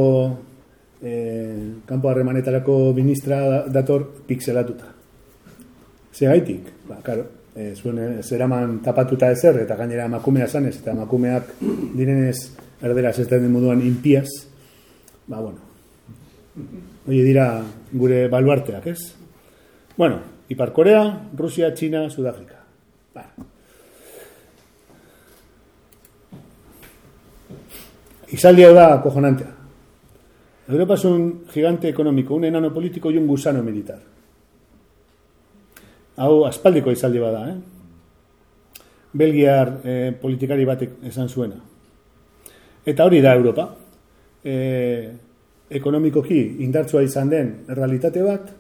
eh, kanpo harremanetarako ministra dator pixelatuta. Zegaitik, ba, karo, e, zuen e, zeraman tapatuta ezer, eta gainera emakumea zanez, eta emakumeak direnez erderaz ez den moduan impiaz, ba, bueno, Oie dira gure baluarteak, ez? Bueno, Ipar Korea, Rusia, China, Sudáfrica. Ba. Izaldia da cojonantea. Europa es un gigante económico, un enano político y un gusano militar. hau aspaldiko izaldi bada, eh? Belgiar eh, politikari batek esan zuena. Eta hori da Europa. Eh, ekonomikoki indartsua izan den realitate bat,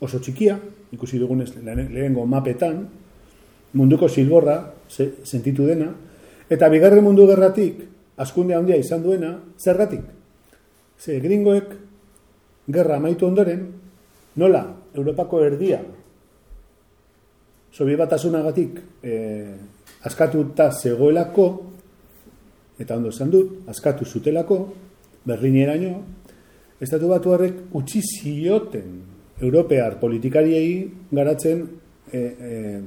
oso txikia, ikusi dugunez lehengo mapetan, munduko zilborra sentitu dena, eta bigarren mundu gerratik, askunde handia izan duena, zergatik? Ze gringoek, gerra amaitu ondoren, nola, Europako erdia, sobi batasunagatik, eh, askatuta zegoelako, eta ondo esan dut, askatu zutelako, berlineraino, estatu batu horrek utzi zioten europear politikariei garatzen e, e,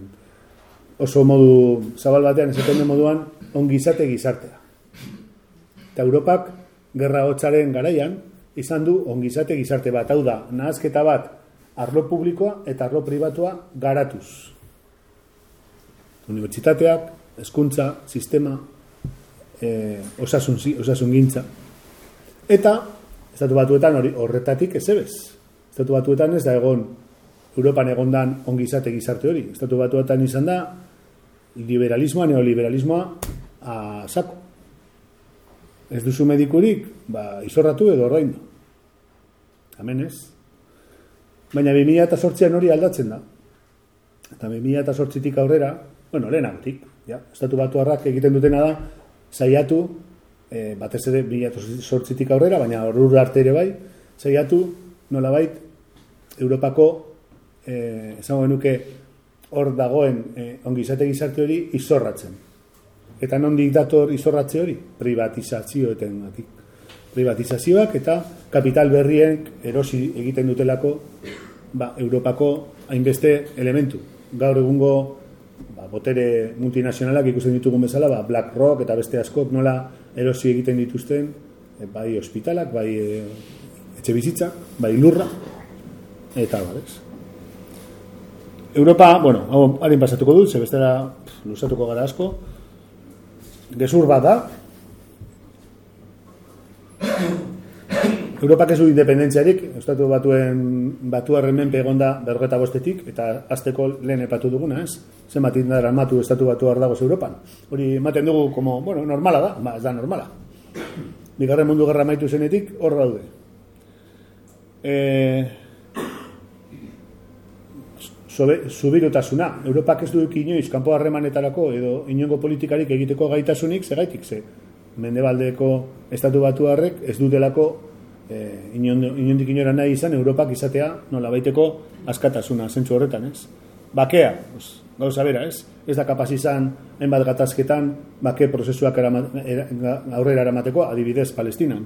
oso modu zabal batean esaten den moduan ongizate gizartea. Eta Europak gerra hotzaren garaian izan du ongizate gizarte bat, hau da, nahazketa bat arlo publikoa eta arlo pribatua garatuz unibertsitateak, hezkuntza, sistema, e, osasun, osasun gintza. Eta, estatu batuetan hori horretatik ez ebez. Estatu batuetan ez da egon, Europan egondan ongizate gizarte hori. Estatu batuetan izan da, liberalismoa, neoliberalismoa, a sako. Ez duzu medikurik, ba, izorratu edo ordaindu. Hemen ez. Baina 2008an hori aldatzen da. Eta 2008tik aurrera, bueno, lehen agotik, ja, estatu batu harrak egiten dutena da, zaiatu, e, batez ere, bila sortzitik aurrera, baina horur arte ere bai, zaiatu, nola bait, Europako, e, esango genuke, hor dagoen e, ongizate gizarte hori izorratzen. Eta nondik dator izorratze hori? Privatizazioetan gatik. Privatizazioak eta kapital berriek erosi egiten dutelako ba, Europako hainbeste elementu. Gaur egungo botere multinazionalak ikusten ditugun bezala, ba, Black Rock eta beste askok nola erosi egiten dituzten, e, bai ospitalak, bai e, etxe bizitzak, bai lurra, eta ez? Europa, bueno, hau harin pasatuko dut, zebestera lusatuko gara asko, gezur bat da, Europak ez du independentziarik, estatu batuen batu arremen pegonda berrogeta bostetik, eta azteko lehen epatu duguna, ez? Zenbat indara matu estatu batu dagoz Europan. Hori ematen dugu, como, bueno, normala da, ba, ez da normala. Bigarren mundu gerra maitu zenetik, hor daude. E, zubirotasuna. Europak ez du inoiz, kanpo harremanetarako edo inongo politikarik egiteko gaitasunik, segaitik, ze mendebaldeko estatu batu harrek ez dutelako eh, inondik inora nahi izan Europak izatea nola baiteko askatasuna zentsu horretan, ez? Bakea, pues, gauza bera, ez? Ez da kapaz izan enbat gatazketan bake prozesuak aurrera eramateko adibidez Palestinan.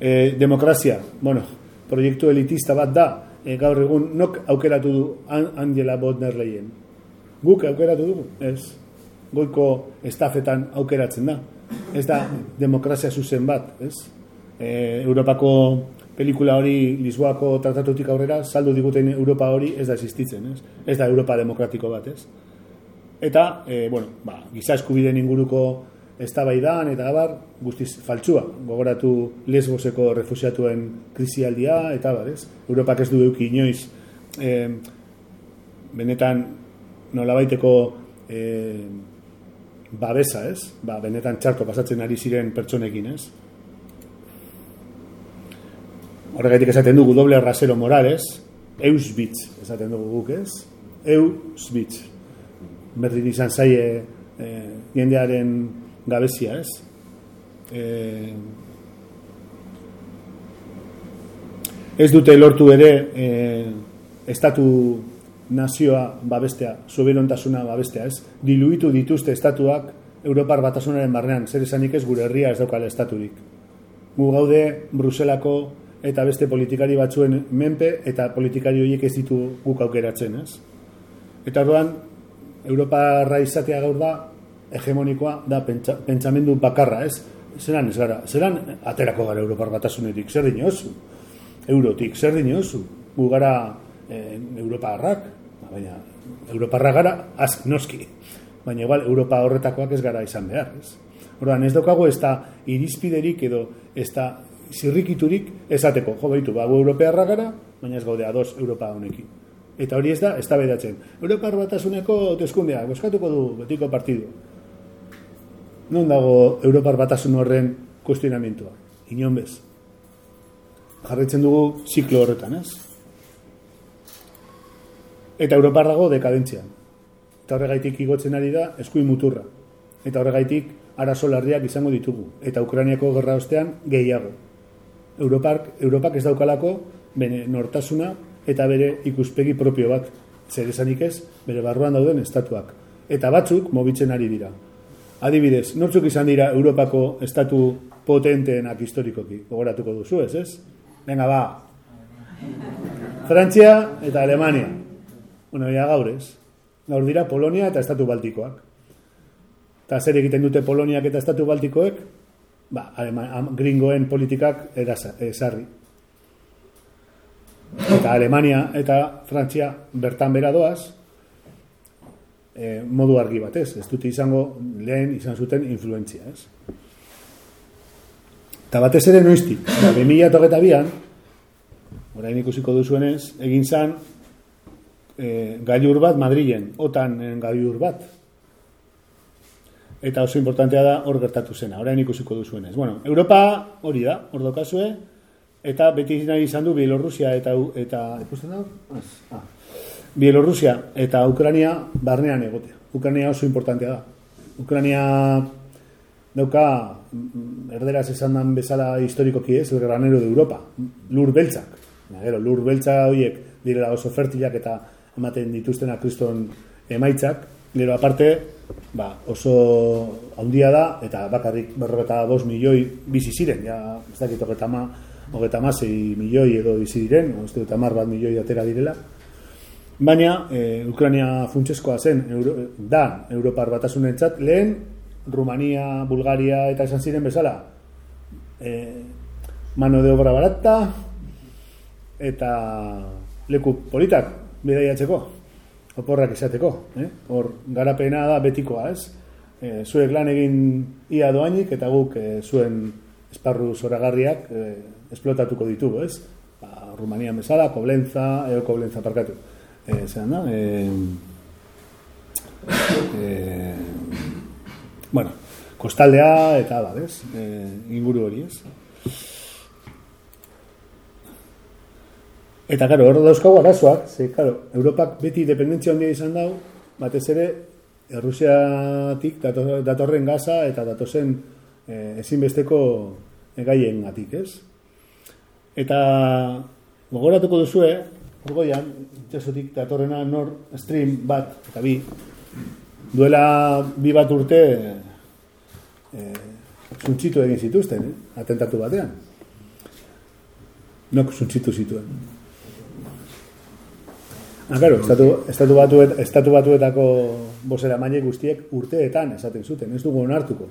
E, demokrazia, bueno, proiektu elitista bat da, e, gaur egun nok aukeratu du Angela Bodner lehien. Guk aukeratu dugu, ez? Goiko estafetan aukeratzen da. Ez da demokrazia zuzen bat, ez? E, Europako pelikula hori Lisboako tratatutik aurrera saldu diguten Europa hori ez da existitzen, ez? Ez da Europa demokratiko bat, ez? Eta, e, bueno, ba, giza eskubideen inguruko eztabaidan eta abar guztiz faltsua. Gogoratu Lesboseko refusiatuen krisialdia eta bar, ez? Europak ez du eduki inoiz e, benetan nolabaiteko e, babesa, ez? Ba, benetan txarto pasatzen ari ziren pertsonekin, ez? Horregatik esaten dugu doble rasero morales, Eusbitz esaten dugu guk ez, Eusbitz, berdin izan zaie eh, jendearen gabezia ez, eh, ez dute lortu ere eh, estatu nazioa babestea, soberontasuna babestea ez, diluitu dituzte estatuak Europar batasunaren barnean, zer esanik ez gure herria ez daukala estaturik. Gu gaude Bruselako eta beste politikari batzuen menpe eta politikari horiek ez ditu guk aukeratzen, ez? Eta orduan Europa izatea gaur da hegemonikoa da pentsa, pentsamendu bakarra, ez? Zeran ez gara, zeran aterako gara Europar batasunetik, zer dinozu? Eurotik, zer dinozu? Gu gara e, Europa harrak, baina Europa gara, az, noski. Baina igual Europa horretakoak ez gara izan behar, ez? Orduan ez dokago ez da irizpiderik edo ez da zirrikiturik esateko, jo behitu, ba, europearra gara, baina ez gaude ados Europa honekin. Eta hori ez da, ez da bedatzen. Europar batasuneko teskundea, boskatuko du betiko partidu. Non dago Europar batasun horren kuestionamentua? Inon bez. Jarretzen dugu ziklo horretan, ez? Eta Europar dago dekadentzian. Eta horregaitik igotzen ari da eskuin muturra. Eta horregaitik arazo larriak izango ditugu. Eta Ukrainiako gerra ostean gehiago. Europak, Europak ez daukalako bene nortasuna eta bere ikuspegi propio bat. Zer esanik ez, bere barruan dauden estatuak. Eta batzuk mobitzen ari dira. Adibidez, nortzuk izan dira Europako estatu potenteenak historikoki. Gogoratuko duzu ez, ez? Venga, ba. Frantzia eta Alemania. Bueno, ya gaur ez. Gaur dira Polonia eta Estatu Baltikoak. Eta zer egiten dute Poloniak eta Estatu Baltikoek? Ba, gringoen politikak esarri eta Alemania eta Frantzia bertan bera doaz, e, modu argi batez, ez dute izango lehen izan zuten influentzia, ez? Eta batez ere noiztik, 2008an, orain ikusiko duzuenez, egin zan e, gailur bat Madrilen, otan gailur bat. Eta oso importantea da hor gertatu zena, orain ikusiko duzuenez. Bueno, Europa hori da, hor dokazue, eta beti nahi izan du Bielorrusia eta eta ikusten da ah. Bielorrusia eta Ukraina barnean egotea. Ukraina oso importantea da. Ukraina dauka mm, erderaz esan dan bezala historikoki ez, el granero de Europa, lur beltzak. Gero, lur beltza horiek direla oso fertilak eta ematen dituztena kriston emaitzak. Gero, aparte, ba, oso handia da, eta bakarrik berrogeta bos milioi bizi ziren, ja, ez dakit ma, hogeta masei milioi edo bizi diren, uste dut amar bat milioi atera direla, baina e, Ukraina funtseskoa zen, Euro, da, Europar batasunen txat, lehen, Rumania, Bulgaria eta esan ziren bezala, e, mano de obra barata, eta leku politak bidaiatzeko, oporrak izateko, eh? hor garapena da betikoa, ez? E, zuek lan egin ia doainik eta guk e, zuen esparru zoragarriak e, esplotatuko ditugu, ez? Ba, Rumania mesala, Koblenza, eo Koblenza parkatu. Eh, zean da? Eh, eh, bueno, kostaldea eta da, ez? Eh, inguru hori, ez? Eta, karo, hor dauzkagu arazoak, ze, karo, Europak beti dependentzia handia izan dau, batez ere, Errusiatik datorren gaza eta datozen eh, ezinbesteko egaien gatik, ez? Eta gogoratuko duzue, orgoian, itxasotik datorrena nor stream bat, eta bi, duela bi bat urte e, zuntzitu egin zituzten, eh? atentatu batean. Nok zuntzitu zituen. Ah, claro, estatu, estatu, batuet, estatu batuetako bosera maile guztiek urteetan esaten zuten, ez dugu onartuko.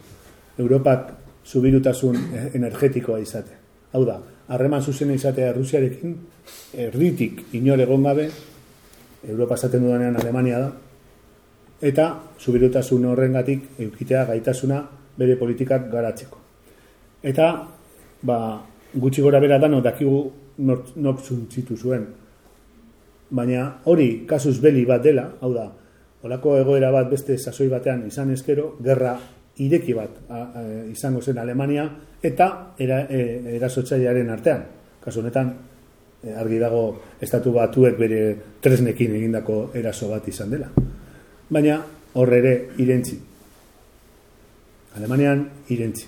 Europak zubirutasun energetikoa izate. Hau da, harreman zuzen izatea Rusiarekin, erditik inor egon gabe, Europa esaten dudanean Alemania da, eta zubirutasun horrengatik eukitea gaitasuna bere politikak garatzeko. Eta, ba, gutxi gora bera dano dakigu nok zuntzitu zuen. Baina hori kasuz beli bat dela, hau da, olako egoera bat beste sasoi batean izan ezkero, gerra ireki bat izango zen Alemania eta era, e, erasotzailearen artean. Kasu honetan e, argi dago estatu batuek bere tresnekin egindako eraso bat izan dela. Baina horre ere irentzi. Alemanian irentzi.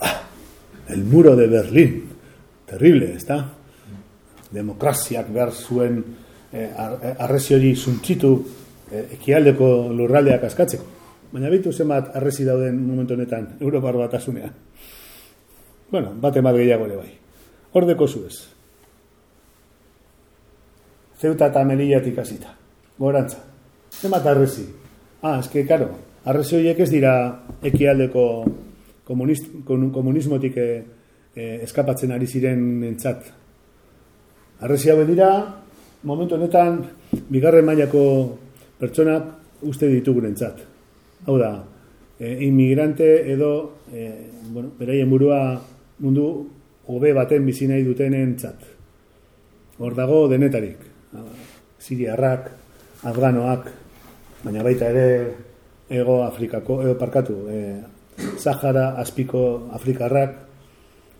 Ah, el muro de Berlín. Terrible, ¿está? Demokraziak behar zuen eh, arrezi hori zuntzitu eh, ekialdeko lurraldeak askatzeko. Baina bitu zenbat arrezi dauden momentu honetan Europar batasunean. Bueno, bate bat gehiago ere bai. Hordeko zuez. Zeuta eta meliatik azita. Gorantza. Zenbat arrezi. Ah, eske, karo, arrezi horiek ez dira ekialdeko komunismotik eh, eh, eskapatzen ari ziren entzat. Arrezi hau dira, momentu honetan bigarren mailako pertsonak uste ditugurentzat. Hau da, e, inmigrante edo e, bueno, beraien burua mundu hobe baten bizi nahi dutenentzat. Hor dago denetarik. Siriarrak, afganoak, baina baita ere ego Afrikako, ego parkatu, e, Sahara, Azpiko Afrikarrak,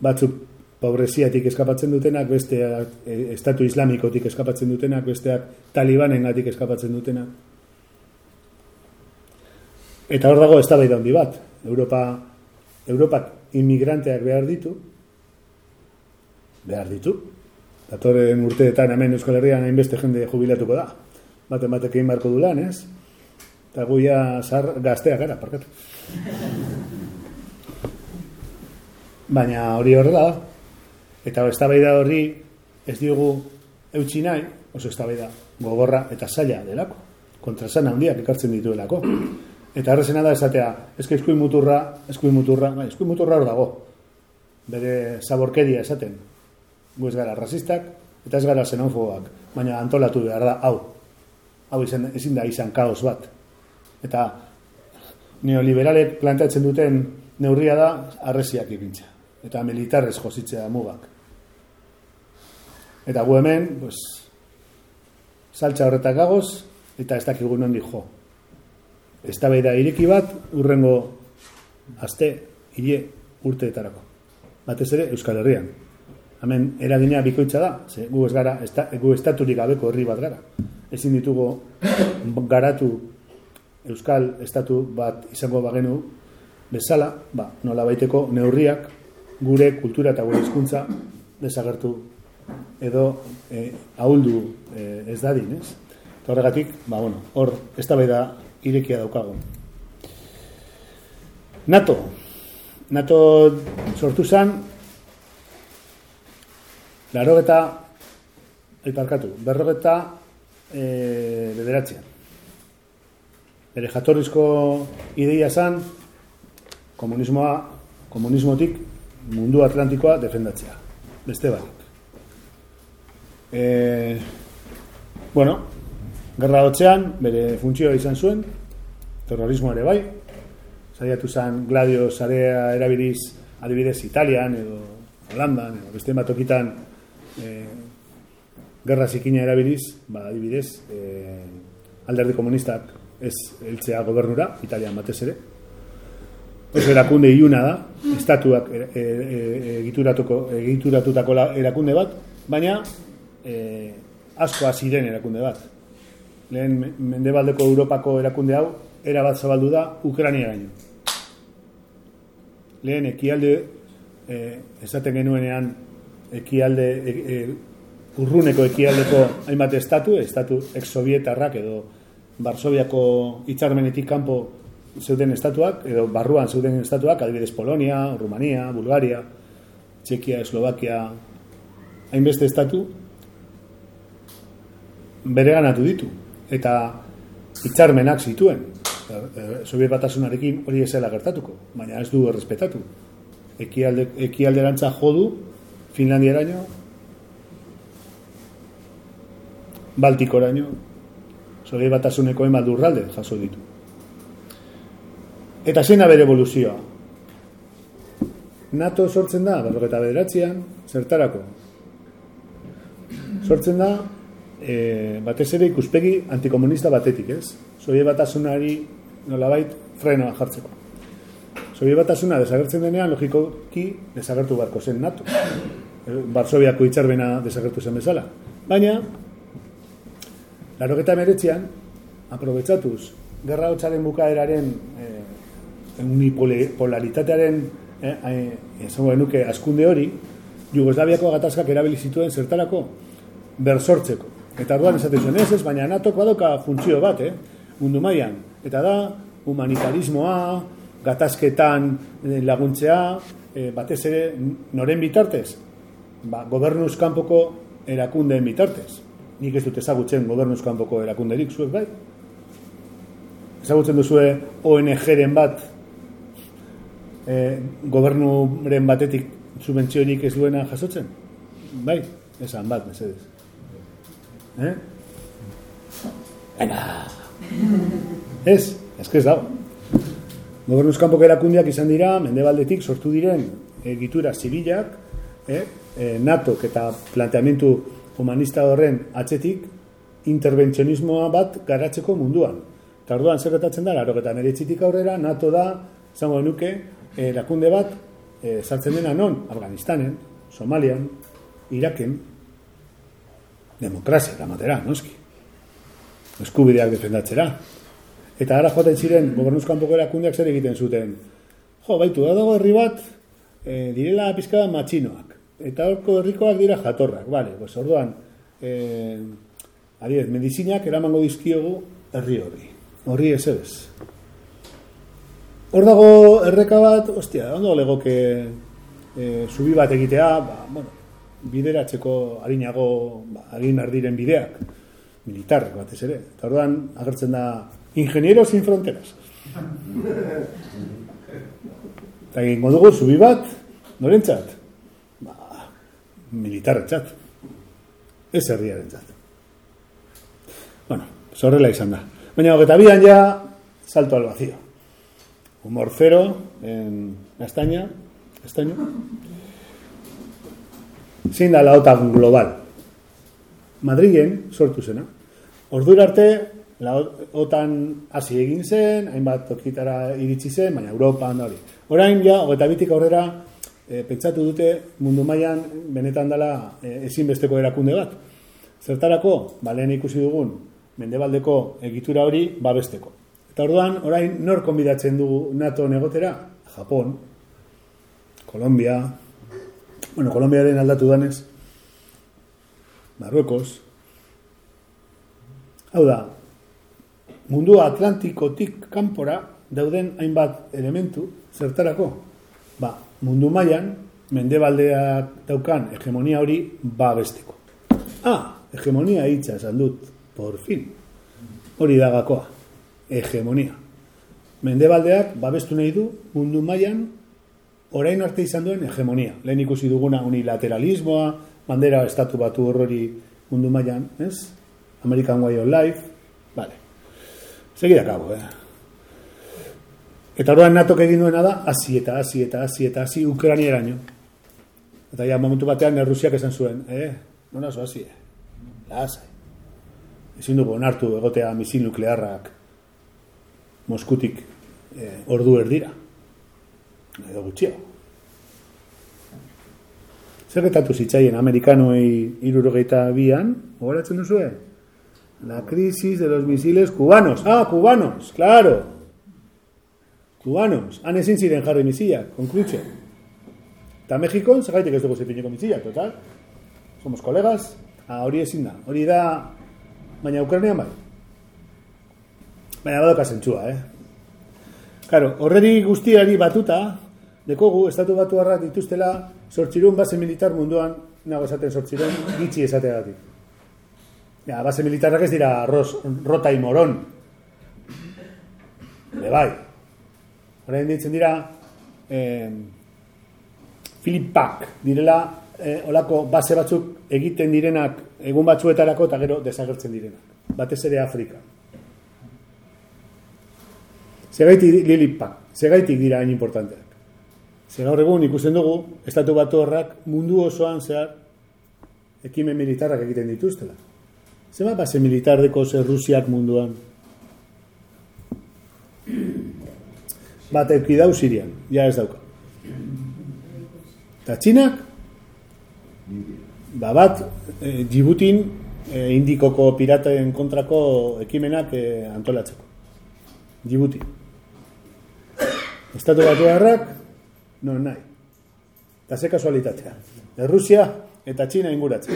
batzuk pobreziatik eskapatzen dutenak, besteak e, estatu islamikotik eskapatzen dutenak, besteak talibanen gatik eskapatzen dutenak. Eta hor dago ez da handi bat. Europa, Europak inmigranteak behar ditu, behar ditu, Datoren urteetan hemen Euskal Herrian hainbeste jende jubilatuko da. Bate batek egin barko du lan, ez? Eta guia zar gaztea gara, parkatu. Baina hori horrela da. Eta ez da horri ez diogu eutxi nahi, oso ez da gogorra eta zaila delako. Kontrasan handiak ekartzen dituelako. Eta horrezena da esatea, eske eskuin muturra, eskuin muturra, bai, eskuin muturra hor dago. Bere zaborkeria esaten, gu ez gara rasistak, eta ez gara xenofoboak, baina antolatu behar da, hau, hau izan, ezin da izan kaos bat. Eta neoliberalek planteatzen duten neurria da arresiak ipintza, eta militarrez jositzea mugak. Eta gu hemen, pues, saltza horretak gagoz, eta ez dakigu nondi jo. Ez da ireki bat, urrengo aste, hile urteetarako. Batez ere, Euskal Herrian hemen eragina bikoitza da, ze gu ez gara, esta, gu estaturik gabeko herri bat gara. Ezin ditugu garatu euskal estatu bat izango bagenu bezala, ba, nola baiteko neurriak gure kultura eta gure hizkuntza desagertu edo e, ahuldu e, ez dadin, ez? Eta horregatik, ba, bueno, hor, ez da irekia daukago. NATO. NATO sortu zen, Larogeta, eiparkatu, berrogeta e, bederatzean. Bere jatorrizko ideia zan, komunismoa, komunismotik mundu atlantikoa defendatzea. Beste barik. E, bueno, gerra hotzean, bere funtzioa izan zuen, terrorismo ere bai, zaiatu zan gladio zarea erabiliz adibidez Italian edo Holandan edo beste batokitan e, gerra zikina erabiliz, ba, adibidez, e, alderdi komunistak ez eltzea gobernura, Italian batez ere. Ez erakunde iuna da, estatuak e, e, e, egituratutako erakunde bat, baina e, asko hasi den erakunde bat. Lehen mendebaldeko Europako erakunde hau, erabat zabaldu da Ukrania gaino. Lehen ekialde e, esaten genuenean ekialde e, e, urruneko ekialdeko hainbat estatu, estatu ex-sovietarrak edo Barsobiako hitzarmenetik kanpo zeuden estatuak, edo barruan zeuden estatuak, adibidez Polonia, Rumania, Bulgaria, Txekia, Eslovakia, hainbeste estatu, bere ganatu ditu. Eta hitzarmenak zituen, Sobiet batasunarekin hori ezela gertatuko, baina ez du errespetatu. Ekialde, ekialderantza jodu Finlandia eraino, Baltiko eraino, zore batasuneko ema durralde jaso ditu. Eta zena bere evoluzioa. NATO sortzen da, berroketa bederatzean, zertarako. Sortzen da, e, batez ere ikuspegi antikomunista batetik, ez? Zore batasunari nolabait frenoa jartzeko. Zore batasuna desagertzen denean, logikoki desagertu barko zen NATO. Barsobiako itxarbena desagertu zen bezala. Baina, laroketa meretzean, aprobetsatuz, gerra hotxaren bukaeraren eh, unipolaritatearen eh, eh, nuke askunde hori, Jugoslaviako gatazkak erabili zituen zertarako bersortzeko. Eta orduan esaten zuen ez ez, baina natok badoka funtzio bat, eh, mundu mailan Eta da, humanitarismoa, gatazketan eh, laguntzea, eh, batez ere noren bitartez, ba, gobernuz kanpoko erakundeen bitartez. Nik ez dut ezagutzen gobernuz kanpoko erakunderik zuek bai. Ezagutzen duzue ONG-ren bat e, gobernuren batetik subentziorik ez duena jasotzen? Bai, esan bat, mesedez. Eh? Ena! Ez, ez ez dago. Gobernuz kanpoko erakundeak izan dira, mendebaldetik sortu diren egitura zibilak, eh? E, NATO eta planteamentu humanista horren atzetik interbentzionismoa bat garatzeko munduan. Eta orduan zer da, laro eta aurrera, NATO da, zango genuke, erakunde bat, e, sartzen dena non, Afganistanen, Somalian, Iraken, demokrazia da matera, noski. Eskubideak defendatzera. Eta ara joaten ziren, gobernuzkoan poko erakundeak zer egiten zuten. Jo, baitu, da dago herri bat, e, direla pizkada matxinoak. Eta horko herrikoak dira jatorrak, bale, pues orduan, e, adiez, medizinak eramango dizkiogu herri horri. Horri ez ez. Hor dago erreka bat, ostia, ondo legoke e, zubi bat egitea, ba, bueno, bideratzeko harinago ba, agin ardiren bideak, militarrak batez ere. Eta orduan agertzen da ingenieros sin fronteras. Eta egin dugu zubi bat, norentzat? Ba, militarrentzat. Ez herriaren. Bueno, zorrela izan da. Baina, hogeta bian ja, salto al vacío. Humor cero en España, Estaño. Zein da la OTAN global. Madrilen sortu zena. Ordura arte la OTAN hasi egin zen, hainbat tokitara iritsi zen, baina Europa hori. Orain ja, hogeta bitik aurrera, e, pentsatu dute mundu mailan benetan dela e, ezinbesteko erakunde bat. Zertarako, balen ikusi dugun, mendebaldeko egitura hori babesteko. Eta orduan, orain nor konbidatzen dugu NATO negotera? Japon, Kolombia, bueno, Kolombiaren aldatu danez, Marruekos, hau da, mundu atlantikotik kanpora dauden hainbat elementu, zertarako? Ba, mundu mailan mendebaldeak daukan hegemonia hori babesteko. Ah, hegemonia hitza esan dut, por fin. Hori dagakoa, hegemonia. Mendebaldeak babestu nahi du mundu mailan orain arte izan duen hegemonia. Lehen ikusi duguna unilateralismoa, bandera estatu batu horrori mundu mailan, ez? American Way of Life, vale. Seguida cabo, eh? Eta orain NATO egin duena da, hasi eta hasi eta hasi eta hasi Ukrainieraino. Eta ja momentu batean Errusiak esan zuen, eh? Nona zo hasi. Lasai. Ezin dugu onartu egotea misil nuklearrak Moskutik eh, ordu erdira edo gutxio. Zer getatu zitzaien amerikanoei irurogeita bian, horatzen duzue? La crisis de los misiles cubanos. Ah, cubanos, claro. Cubanos. Han ezin ziren jarri misilak, konklutxe. Eta Mexikon, segaitek ez dugu zepineko misilak, total. Somos colegas. Ah, hori ezin da. Hori da, baina Ukrainian bai. Baina badoka zentzua, eh? Claro, horreri guztiari batuta, dekogu, estatu batu harrak dituztela, sortxirun base militar munduan, nago esaten sortxirun, gitxi esateagatik. Ja, base militarrak ez dira ros, rota moron. Le bai. Horrein ditzen dira, eh, Philip Pack, direla, eh, olako base batzuk egiten direnak egun batzuetarako eta gero desagertzen direnak. Batez ere Afrika. Segaitik Lili Pack, segaitik dira hain importanteak. Zer gaur egun ikusten dugu, estatu batu horrak mundu osoan zehar ekimen militarrak egiten dituztela. Zema base militar deko zer Rusiak munduan? Bat eukidau Sirian, ja ez dauka. Eta txinak? Ba bat, e, Djibutin e, indikoko piraten kontrako ekimenak e, antolatzeko. Djibuti. Estatu batu harrak, no nahi. Eta ze kasualitatea. Errusia eta Txina inguratzen.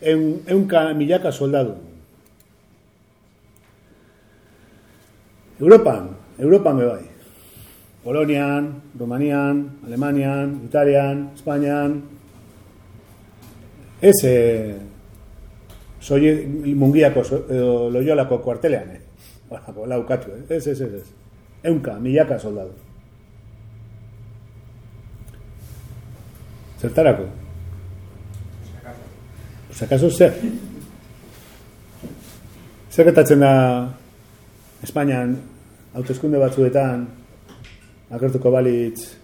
Eun, eunka milaka soldadu. Europan, Europan me bai. Polonian, Romanian, Alemanian, Italian, Espainian. Ez eh, soy mungiako edo loiolako kuartelean, eh? Ba, laukatu, eh? Ez, ez, ez, ez. Eunka, milaka soldadu. Zertarako? Acaso zer? Zer getatzen da Espainian autoeskunde batzuetan agertuko balitz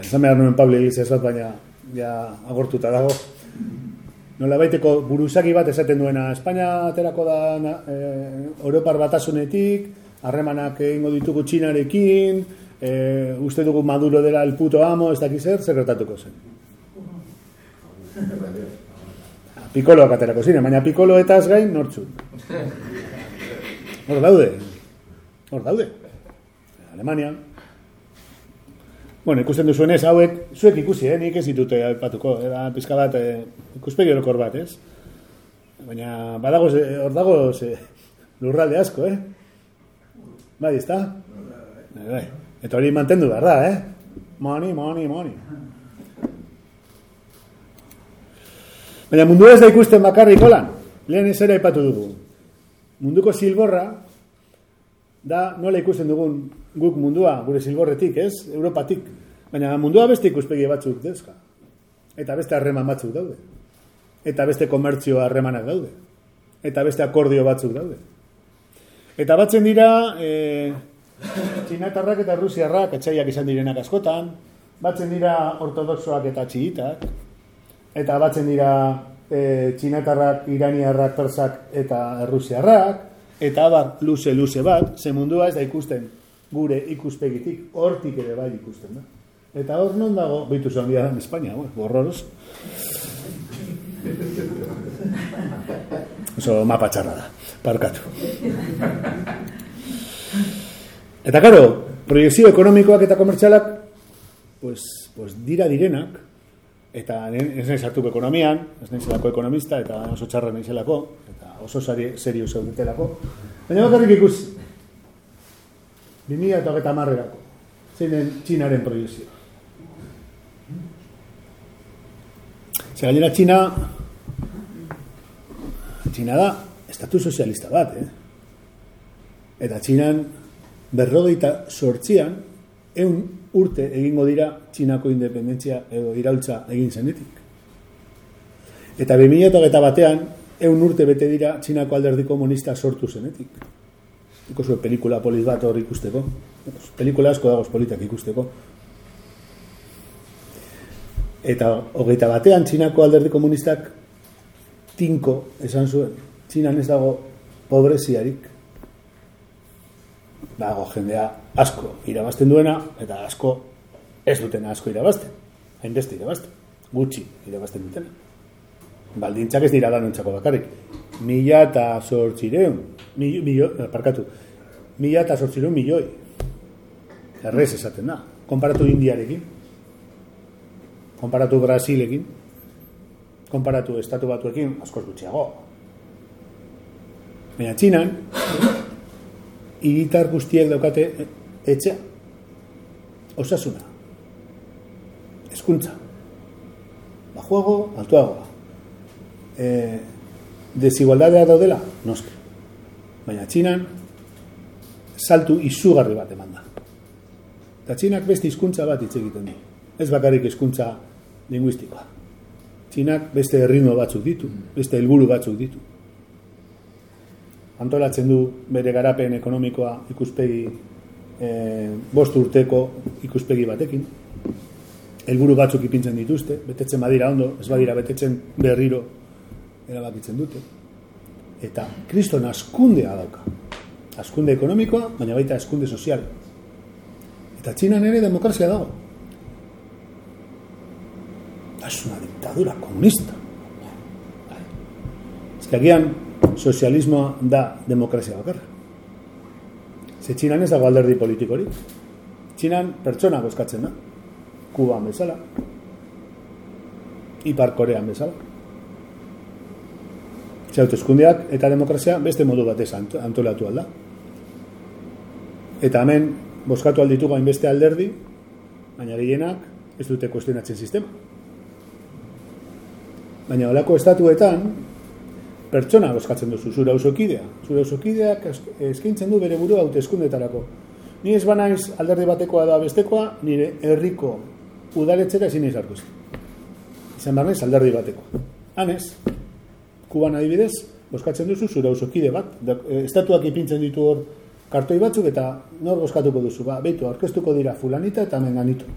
Esan behar nuen Pablo Iglesias bat, baina ja agortuta dago. Nola baiteko buruzagi bat esaten duena, Espainia aterako da e, Europar batasunetik, harremanak egingo ditugu txinarekin, e, uste dugu Maduro dela el puto amo, ez dakiz zer, zer zen. Pikoloak aterako ziren, baina pikolo eta gain nortzu. Hor daude. Hor daude. Alemania. Bueno, ikusten duzuen ez, hauek, zuek ikusi, eh? nik ez ditute aipatuko, da pizka bat, eh, ikuspegi horokor bat, ez? Baina, badago, hor dago, ze, lurralde asko, eh? Bai, ez da? Bai, bai. Eta hori mantendu behar da, eh? Money, money, money. Baina mundu ez da ikusten bakarrik holan, lehen ez ere aipatu dugu. Munduko silborra, da nola ikusten dugun guk mundua, gure zilborretik, ez? Europatik. Baina mundua beste ikuspegi batzuk dezka. Eta beste harreman batzuk daude. Eta beste komertzio harremanak daude. Eta beste akordio batzuk daude. Eta batzen dira, e, txinatarrak eta rusiarrak, etxaiak izan direnak askotan, batzen dira ortodoxoak eta txiitak, eta batzen dira e, txinatarrak, iraniarrak, persak eta rusiarrak, eta bar, luze-luze bat, ze mundua ez da ikusten gure ikuspegitik, hortik ere bai ikusten da. Eta hor non dago, behitu zuen bia en Espanya, borroros. Oso mapa txarra da, parkatu. Eta karo, proiezio ekonomikoak eta komertzialak, pues, pues dira direnak, eta ez nahi sartuko ekonomian, ez nahi zelako ekonomista, eta oso txarra nahi zelako, eta oso serio zaudetelako. Baina bakarrik ikus, 2000 eta hogeita marrerako. Zeinen txinaren proiezioa. Zer gainera txina, txina da, estatu sozialista bat, eh? Eta txinan, berrogeita sortzian, eun urte egingo dira txinako independentzia edo iraultza egin zenetik. Eta 2000 eta batean, eun urte bete dira txinako alderdi komunista sortu zenetik zuen pelikula poliz bat hor ikusteko. Pelikula asko dagoz politak ikusteko. Eta hogeita batean txinako alderdi komunistak tinko esan zuen. Txinan ez dago pobreziarik. Dago jendea asko irabazten duena eta asko ez dutena asko irabazten. Hainbeste irabazten. Gutxi irabazten dutena. Baldintzak ez dira lanontzako bakarrik. Mila eta sortzireun. Milo, eh, parkatu. Mila eta sortzireun milioi. Errez esaten da. Konparatu Indiarekin. Konparatu Brasilekin. Konparatu Estatu Batuekin. Askoz gutxiago. Baina txinan, iritar guztiek daukate etxea. Osasuna. Eskuntza. Bajuago, altuagoa e, desigualdadea daudela, noske. Baina txinan, saltu izugarri bat eman da. Eta txinak beste hizkuntza bat hitz egiten du. Ez bakarrik hizkuntza linguistikoa. Txinak beste erritmo batzuk ditu, beste helburu batzuk ditu. Antolatzen du bere garapen ekonomikoa ikuspegi e, bost urteko ikuspegi batekin. Helburu batzuk ipintzen dituzte, betetzen badira ondo, ez badira betetzen berriro erabakitzen dute. Eta kriston askundea dauka. Askunde ekonomikoa, baina baita askunde sozial. Eta txinan ere demokrazia dago. Es una dictadura comunista. Ez agian sozialismoa da demokrazia bakarra. Ze txinan ez dago alderdi politikori. Txinan pertsona bozkatzen da. Kuban bezala. Ipar Korean bezala hauteskundeak eta demokrazia beste modu batez antolatu alda. Eta hemen, boskatu alditu gain beste alderdi, baina gehienak ez dute kuestionatzen sistema. Baina olako estatuetan, pertsona boskatzen duzu, zura usokidea. Zura usokideak eskaintzen du bere burua hauteskundetarako. Ni ez banaiz alderdi batekoa da bestekoa, nire herriko udaletzera ezin izartu Izan barnez alderdi bateko. Hanez, Kuban adibidez, boskatzen duzu zure ausokide bat, eh, estatuak ipintzen ditu hor kartoi batzuk eta nor boskatuko duzu, ba, beitu, orkestuko dira fulanita eta menganito.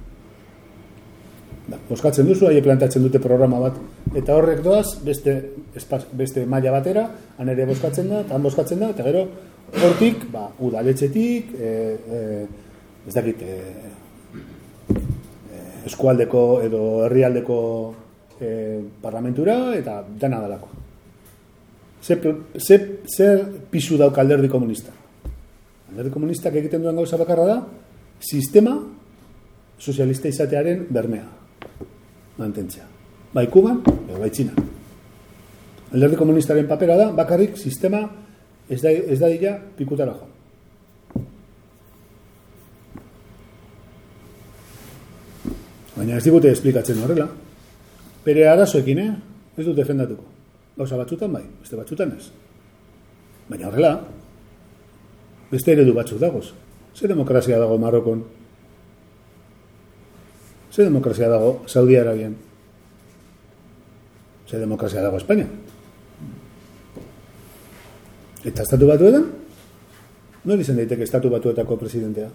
Da, boskatzen duzu, haiek plantatzen dute programa bat. Eta horrek doaz, beste, espaz, beste maila batera, han ere boskatzen da, eta han boskatzen da, eta gero, hortik, ba, udaletxetik, e, e, ez dakit, e, eskualdeko edo herrialdeko e, parlamentura, eta dena dalako. Zer, zer, zer pisu dauk alderdi komunista? Alderdi komunistak egiten duen gauza bakarra da, sistema sozialista izatearen bermea. Mantentzea. Bai Kuban, bai Txina. Alderdi komunistaren papera da, bakarrik sistema ez da, ez da dira pikutara joan. Baina ez digute esplikatzen horrela. Bere arazoekin, eh? Ez dut defendatuko. Gauza batzutan bai, beste batzutan ez. Baina horrela, beste eredu batzuk dagoz. Ze demokrazia dago Marokon? Ze demokrazia dago Saudi Arabian? Ze demokrazia dago Espainia? Eta estatu batu edan? Nori izan daiteke estatu batuetako presidentea?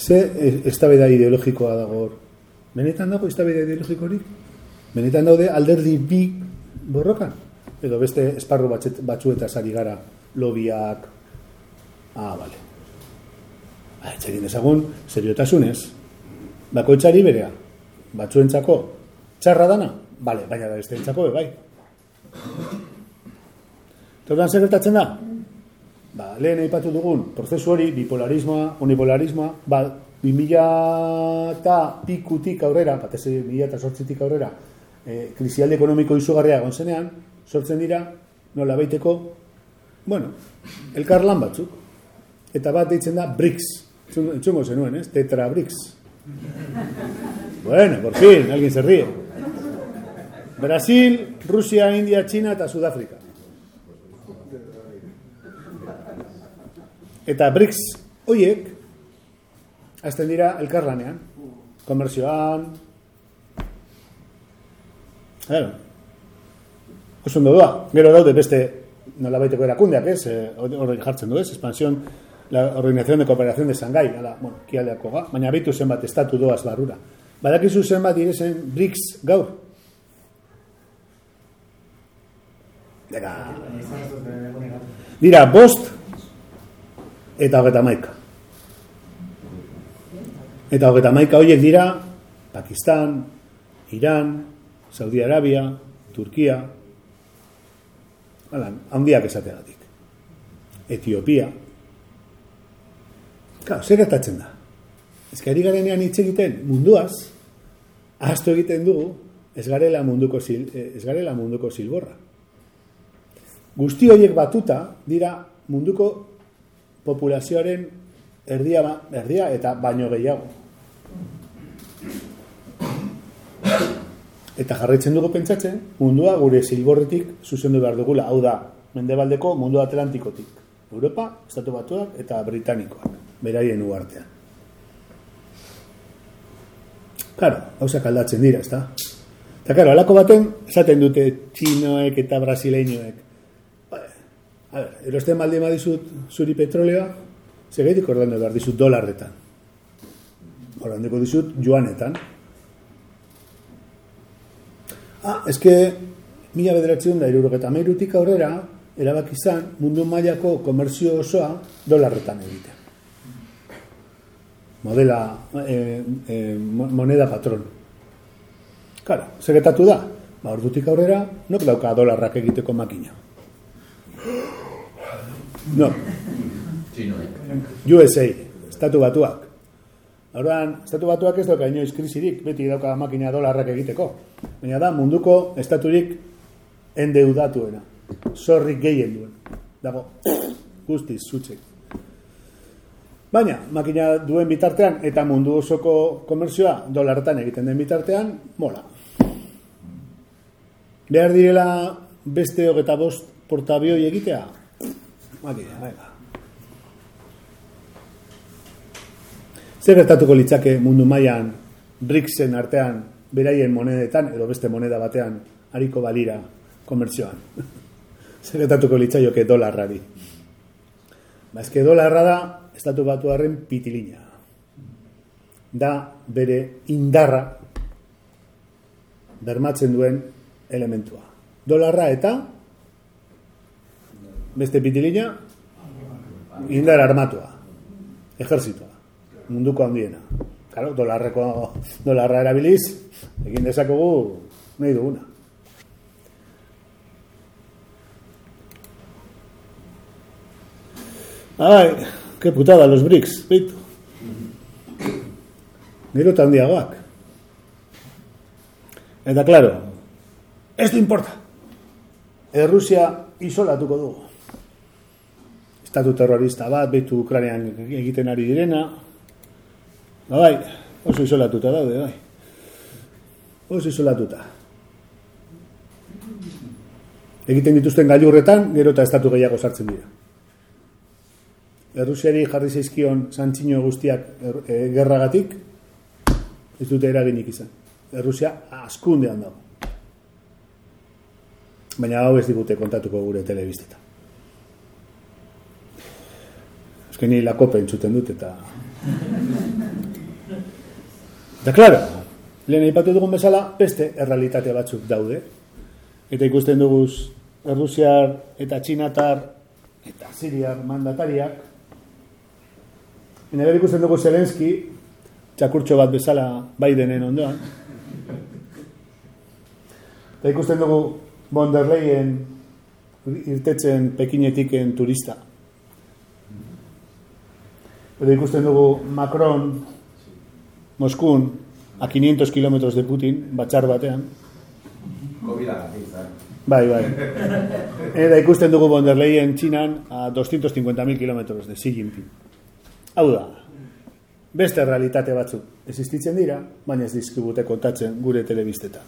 Ze estabeda ideologikoa dago hor? Benetan dago estabeda ideologikorik? Benetan daude alderdi bi borrokan? Edo beste esparru batzuetaz ari gara lobiak, Ah, bale. Ba, etxekin ezagun, seriotasunez. Bakoitzari berea. Batzuentzako, txarra dana? Bale, baina da beste entzako, bai. Tordan gertatzen da? Ba, lehen aipatu dugun, prozesu hori, bipolarismoa, unipolarismoa, ba, 2000 eta pikutik aurrera, bat ez 2000 eta sortzitik aurrera, e, krisialde ekonomiko izugarria gonzenean, sortzen dira, nola baiteko, bueno, elkar lan batzuk, Eta bat deitzen da BRICS. Entzungo zenuen, ez? Tetra BRICS. Bueno, por fin, alguien se ríe. Brasil, Rusia, India, China eta Sudafrika. Eta BRICS hoiek azten dira elkarlanean. Komerzioan. Claro. Oso ondo doa. Gero daude beste nolabaiteko erakundeak, ez? Eh, Horrek jartzen du, ez? Expansión la Organización de Cooperación de Shanghai, ala, bueno, kialdeako ga, baina bitu zenbat estatu doaz barrura. Badakizu zenbat direzen BRICS gaur? Dega. Dira, bost eta hogeta maika. Eta hogeta maika horiek dira Pakistan, Iran, Saudi Arabia, Turkia, handiak esategatik. Etiopia, Claro, zer gertatzen da? Ez gari garenean hitz egiten munduaz, ahaztu egiten dugu, ez garela munduko, zil, eh, ez garela munduko zilborra. Guzti horiek batuta dira munduko populazioaren erdia, ba, erdia eta baino gehiago. Eta jarraitzen dugu pentsatzen, mundua gure zilborretik zuzendu behar dugula, hau da, mendebaldeko mundu atlantikotik. Europa, Estatu Batuak eta Britanikoak beraien uartean. Claro, hausak aldatzen dira, ezta? Eta, claro, alako baten, esaten dute txinoek eta brasileinoek. A ver, erosten maldi madizut zuri petroleoa, segeitik ordando behar dizut dolarretan. Ordandeko dizut joanetan. Ah, ez que mila bederatzen da iruroketa meirutik aurrera, erabak izan mundu mailako komerzio osoa dolarretan egitea modela eh, eh, moneda patrón. Claro, segetatu da. Ba, ordutik aurrera, nok dauka dolarrak egiteko makina. No. USA, estatu batuak. Horban, estatu batuak ez dauka inoiz krisirik, beti dauka makina dolarrak egiteko. Baina da, munduko estaturik endeudatuena. Zorrik gehien duen. Dago, guztiz, zutzek. Baina, makina duen bitartean eta mundu osoko komerzioa dolartan egiten den bitartean, mola. Behar direla beste hogeta bost portabioi egitea? Makina, baina. Zer gertatuko litzake mundu mailan BRICSen artean beraien monedetan edo beste moneda batean hariko balira komertzioan? Zer gertatuko litzaioke dolarrari? Ba, eske dolarra da estatu batuaren pitilina. da bere indarra bermatzen duen elementua. Dolarra eta beste pitilina indar armatua. Ejertzitoa. Munduko handiena. Claro, dolarreko dolarra erabiliz, egin dezakogu nahi duguna. Ai, qué putada los BRICS, beitu. Gero eta handiagoak. Eta, claro, esto importa. Errusia isolatuko dugu. Estatu terrorista bat, beitu Ukrainean egiten ari direna. Ba, bai, oso isolatuta daude, bai. Oso isolatuta. Egiten dituzten gailurretan, gero eta estatu gehiago sartzen dira. Errusiari jarri zaizkion santzino guztiak er, e, gerragatik, ez dute eraginik izan. Errusia askundean dago. Baina hau ez digute kontatuko gure telebizteta. Ezkeni lakope entzuten dut eta... Eta klaro, lehen aipatu dugun bezala, beste errealitate batzuk daude. Eta ikusten duguz Errusiar eta Txinatar eta Siriar mandatariak Baina ikusten dugu Zelenski, txakurtxo bat bezala Bidenen ondoan. Eta ikusten dugu von der Leyen irtetzen pekinetiken turista. Eta ikusten dugu Macron Moskun a 500 kilometros de Putin, batxar batean. Bai, bai. Eta ikusten dugu von der Leyen Txinan a 250.000 kilometros de Xi Jinping. Hau da, beste realitate batzuk existitzen dira, baina ez dizkibute kontatzen gure telebiztetan.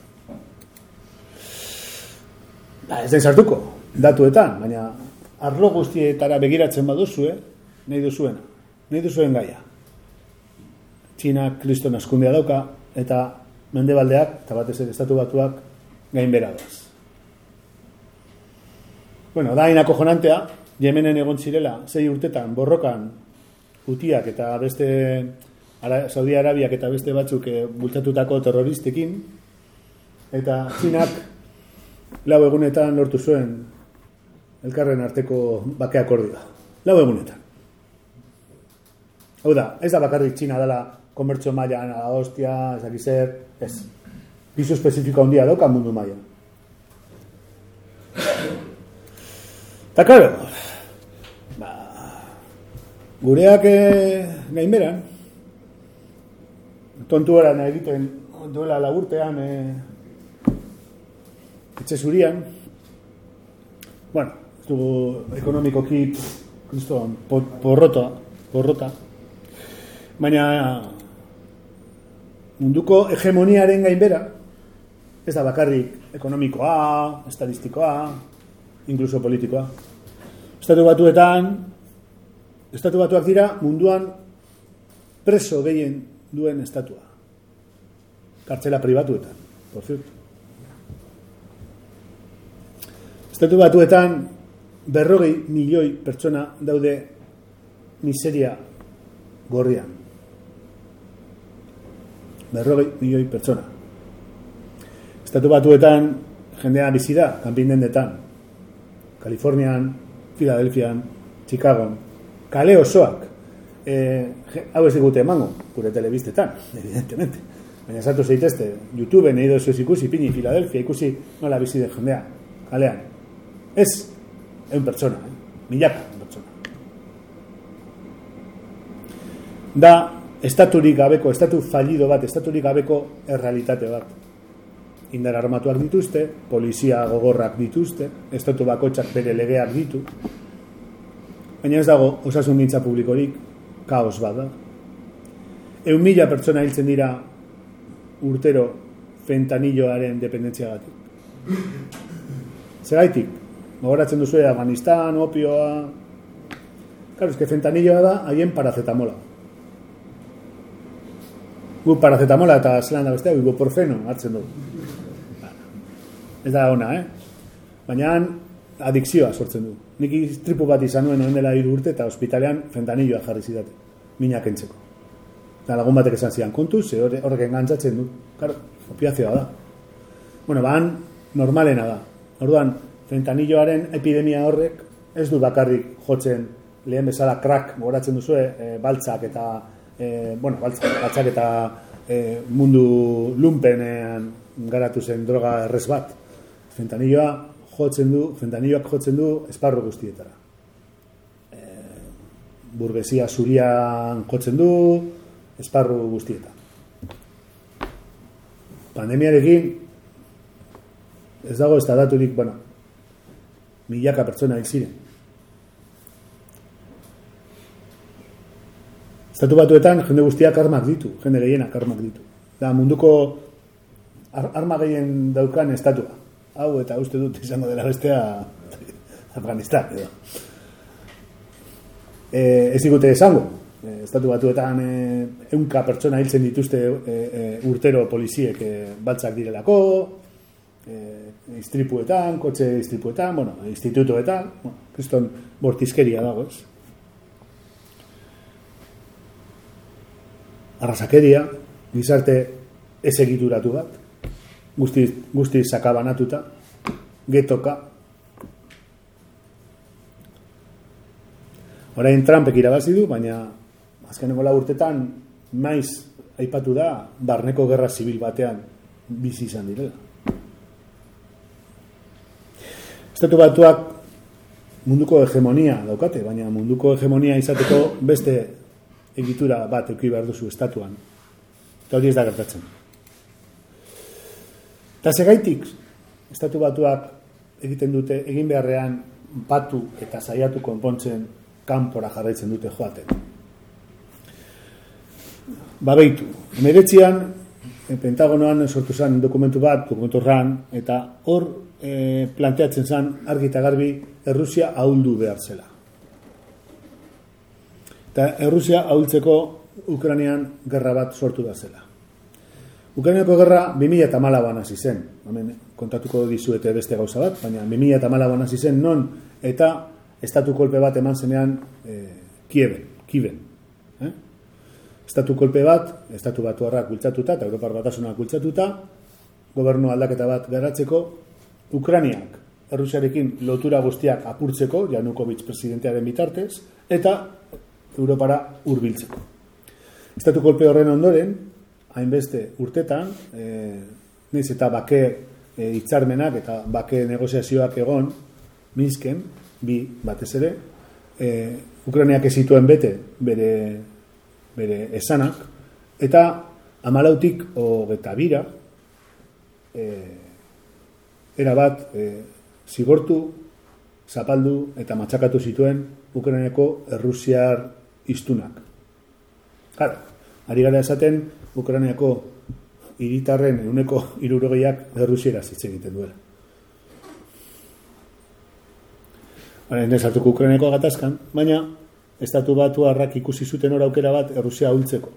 Ba, ez den sartuko, datuetan, baina arlo guztietara begiratzen baduzue, nahi duzuena, nahi duzuen gaia. Txina kriston askundea dauka, eta mendebaldeak, eta batez ere estatu batuak, gain beradaz. Bueno, da inako jonantea, Jemenen egon zirela, zei urtetan, borrokan, utiak eta beste Ara, Saudi Arabiak eta beste batzuk e, bultzatutako terroristekin eta Txinak lau egunetan lortu zuen elkarren arteko bake akordioa. Lau egunetan. Hau da, ez da bakarrik Txina dela komertxo mailan a hostia, ez zer, ez. Piso espezifiko handia dauka mundu mailan. Eta, claro, Gureak e, gainberan, tontu eran egiten duela laburtean e, etxe zurian, bueno, ez dugu ekonomikoki kriston, porrota, porrota, baina munduko hegemoniaren gainbera, ez da bakarrik ekonomikoa, estadistikoa, inkluso politikoa. Estatu batuetan, Estatu batuak dira munduan preso gehien duen estatua. Kartzela pribatuetan, por cierto. Estatu batuetan berrogei milioi pertsona daude miseria gorrian. Berrogei milioi pertsona. Estatu batuetan jendea bizi da, kanpin dendetan. Kalifornian, Filadelfian, Chicagoan, kale osoak e, hau ez digute emango gure telebiztetan, evidentemente baina esatu zeitezte, YouTube nahi dozu ikusi pini Filadelfia ikusi nola bizi den jendea, kalean ez, egun pertsona eh? milaka pertsona da estaturik gabeko, estatu fallido bat estaturik gabeko errealitate bat indar armatuak dituzte polizia gogorrak dituzte estatu bakotxak bere legeak ditu baina ez dago osasun mintza publikorik kaos bat da. Eun mila pertsona hiltzen dira urtero fentanilloaren dependentzia gatik. Zeraitik, gogoratzen duzu Afganistan, opioa... Claro, que fentanilloa da haien parazetamola. Gu parazetamola eta zelan da bestea, ibuprofeno hartzen du. Ez da ona, eh? Baina adikzioa sortzen du. Nik tripu bat izan nuen oen dela urte eta ospitalean fentanilloa jarri zidate. Minak entzeko. Eta lagun batek esan zian, kontu, ze horre- horrek engantzatzen du. Claro, opiazioa da. Bueno, ban, normalena da. Orduan, fentanilloaren epidemia horrek ez du bakarrik jotzen lehen bezala krak goratzen duzue, e, baltzak eta e, bueno, baltzak eta e, mundu lumpenean garatu zen droga errez bat. Fentanilloa jotzen du, fentanilloak jotzen du esparru guztietara. E, burgesia zurian jotzen du, esparru guztietan. Pandemiarekin ez dago ez da daturik, bueno, milaka pertsona hil ziren. Estatu batuetan jende guztiak armak ditu, jende gehienak armak ditu. Da munduko ar arma gehien daukan estatua. Hau eta uste dut izango dela bestea Afganistan edo. E, ez digute esango. E, estatu batuetan e, eunka pertsona hiltzen dituzte e, e, urtero poliziek e, baltzak direlako, e, istripuetan, kotxe istripuetan, bueno, institutoetan, bueno, kriston bortizkeria dago, ez? Arrasakeria, gizarte ez egituratu bat, guzti, guzti sakabanatuta, getoka. Orain Trumpek irabazi du, baina azkeneko urtetan maiz aipatu da barneko gerra zibil batean bizi izan direla. Estatu batuak munduko hegemonia daukate, baina munduko hegemonia izateko beste egitura bat euki behar duzu estatuan. Eta hori ez da gertatzen. Eta segaitik, estatu batuak egiten dute, egin beharrean batu eta saiatu konpontzen kanpora jarraitzen dute joaten. Babeitu, emeretzian, Pentagonoan sortu zen dokumentu bat, dokumentu ran, eta hor e, planteatzen zen argi eta garbi Errusia ahuldu behar zela. Eta Errusia ahultzeko Ukranian gerra bat sortu da zela. Ukrainiako gerra 2008an hasi zen. Hemen kontatuko dizuete beste gauza bat, baina 2008an hasi zen non eta estatu kolpe bat eman zenean e, Kieven, Kiven. Eh? Estatu kolpe bat, estatu batu harrak bultzatuta, eta Europar batasunak bultzatuta, gobernu aldaketa bat garatzeko, Ukraniak, Errusiarekin lotura guztiak apurtzeko, Janukovic presidentearen bitartez, eta Europara hurbiltzeko. Estatu kolpe horren ondoren, hainbeste urtetan, e, naiz eta bake e, hitzarmenak eta bake negoziazioak egon, Minsken, bi batez ere, e, Ukraniak ez zituen bete bere bere esanak, eta amalautik hogeta bira, e, erabat e, zigortu, zapaldu eta matxakatu zituen Ukrainako errusiar iztunak. Claro, ari gara esaten Ukrainako hiritarren euneko irurogeiak errusiera hitz egiten duela. Haren ez hartuko Ukrainako gatazkan, baina estatu batu harrak ikusi zuten hor aukera bat Errusia hultzeko.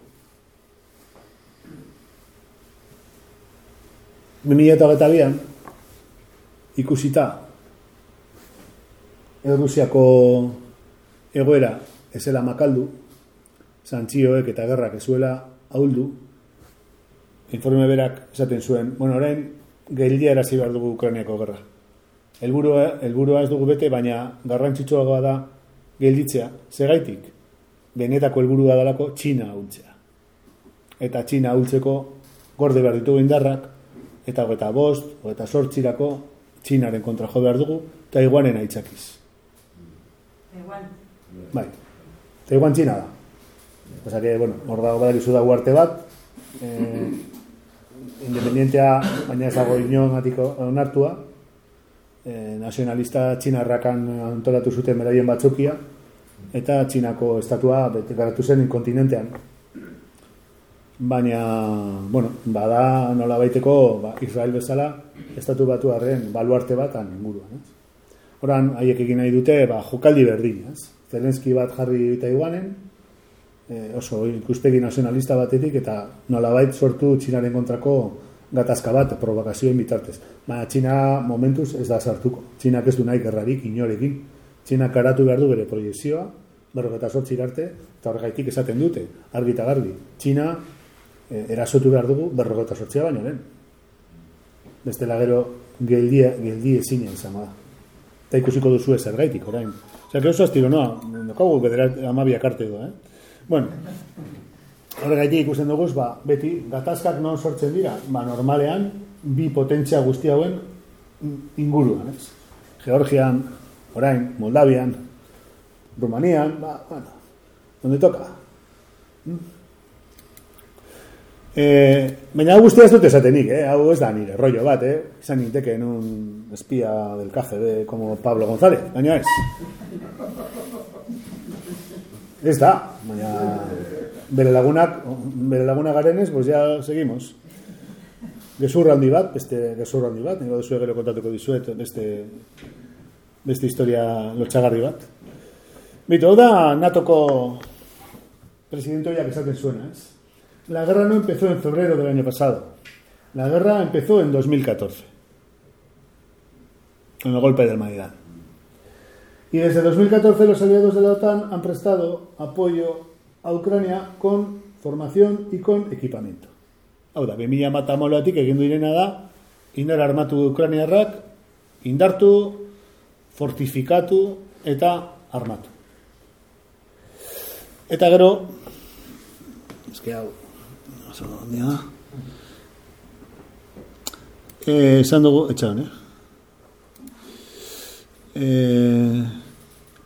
2022an ikusita Errusiako egoera ezela makaldu, zantzioek eta gerrak ezuela ahuldu, informe berak esaten zuen, bueno, orain, geldia erasi behar dugu Ukrainiako gerra. Helburua, helburua ez dugu bete, baina garrantzitsuagoa da gelditzea, segaitik, benetako helburua dalako Txina ahultzea. Eta Txina ahultzeko gorde behar ditugu indarrak, eta eta bost, eta sortxirako Txinaren kontra jo behar dugu, eta iguanen aitzakiz. Igual. Bai, eta iguan Txina da. Osa que, bueno, hor dago badarizu da uarte bat, eh, independientea, baina ez dago inogatiko onartua, eh, nazionalista txinarrakan antolatu zuten beraien batzukia, eta txinako estatua garatu zen kontinentean. Baina, bueno, bada nola baiteko ba, Israel bezala estatu batu harren baluarte bat han inguruan. Ez? Horan, haiek egin nahi dute, ba, jokaldi berdin, ez? Zelenski bat jarri itaiguanen, e, oso ikuspegi nazionalista batetik, eta nolabait sortu txinaren kontrako gatazka bat provokazioen bitartez. Baina Txina momentuz ez da sartuko. Txinak ez du nahi gerrarik inorekin. Txinak karatu behar du bere proiezioa, berrogeta sortzi arte, eta horregaitik esaten dute, argi eta garbi, Txina e, erasotu behar dugu berrogeta sortzia baino, lehen. Bestela gero geldia, geldi ezina izan da. Eta ikusiko duzu ez ergaitik, orain. Que oso astiro, noa, nokagu bedera amabiak arte du, eh? Bueno, horregaitik ikusten dugu, ba, beti, gatazkak non sortzen dira, ba, normalean, bi potentzia guzti hauen inguruan, ez? Georgian, orain, Moldavian, Rumanian, ba, bueno, donde toca. Mm? Eh, baina guztia ez dut esatenik, eh? hau ez da nire rollo bat, eh? izan ninteken un espía del KGB como Pablo González, baina ez. Ez da, baina bere lagunak, bere laguna garenez, pues ya seguimos. Gezur handi bat, beste gezur handi bat, nire duzu gero kontatuko dizuet, beste, beste historia lotxagarri bat. Bito, da natoko presidente hoiak esaten zuena, ez? La guerra no empezó en febrero del año pasado. La guerra empezó en 2014, con el golpe del Maidán. Y desde 2014 los aliados de la OTAN han prestado apoyo a Ucrania con formación y con equipamiento. Hau da, 2000 matamoloatik egin direna da, indar armatu Ukraniarrak, indartu, fortifikatu eta armatu. Eta gero, eske hau, oso ondia. Eh, esan dugu, etxan, eh? Eh,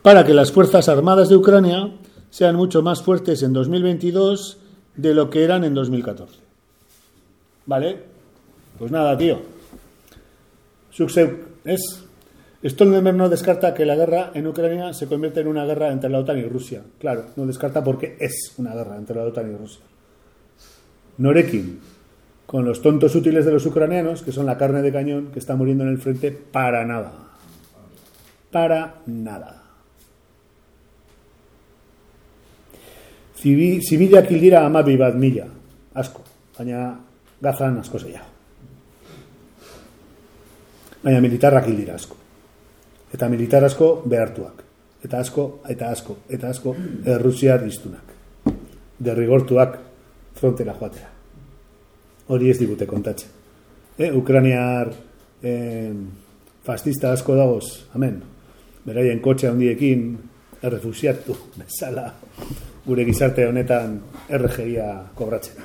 para que las Fuerzas Armadas de Ucrania sean mucho más fuertes en 2022 de lo que eran en 2014. ¿Vale? Pues nada, tío. Es. Stoltenberg no descarta que la guerra en Ucrania se convierta en una guerra entre la OTAN y Rusia. Claro, no descarta porque es una guerra entre la OTAN y Rusia. Norekin, con los tontos útiles de los ucranianos, que son la carne de cañón que está muriendo en el frente para nada. Para nada. Zibilak hildira amabi bat mila, asko, baina gazan asko zeia. Baina militarrak hildira asko. Eta militar asko behartuak. Eta asko, eta asko, eta asko errusiar iztunak. Derrigortuak frontera joatera. Hori ez digute kontatzen. E, Ukraniar e, fascista asko dagoz, amen, beraien kotxe handiekin errefusiatu bezala gure gizarte honetan RGIa kobratzen.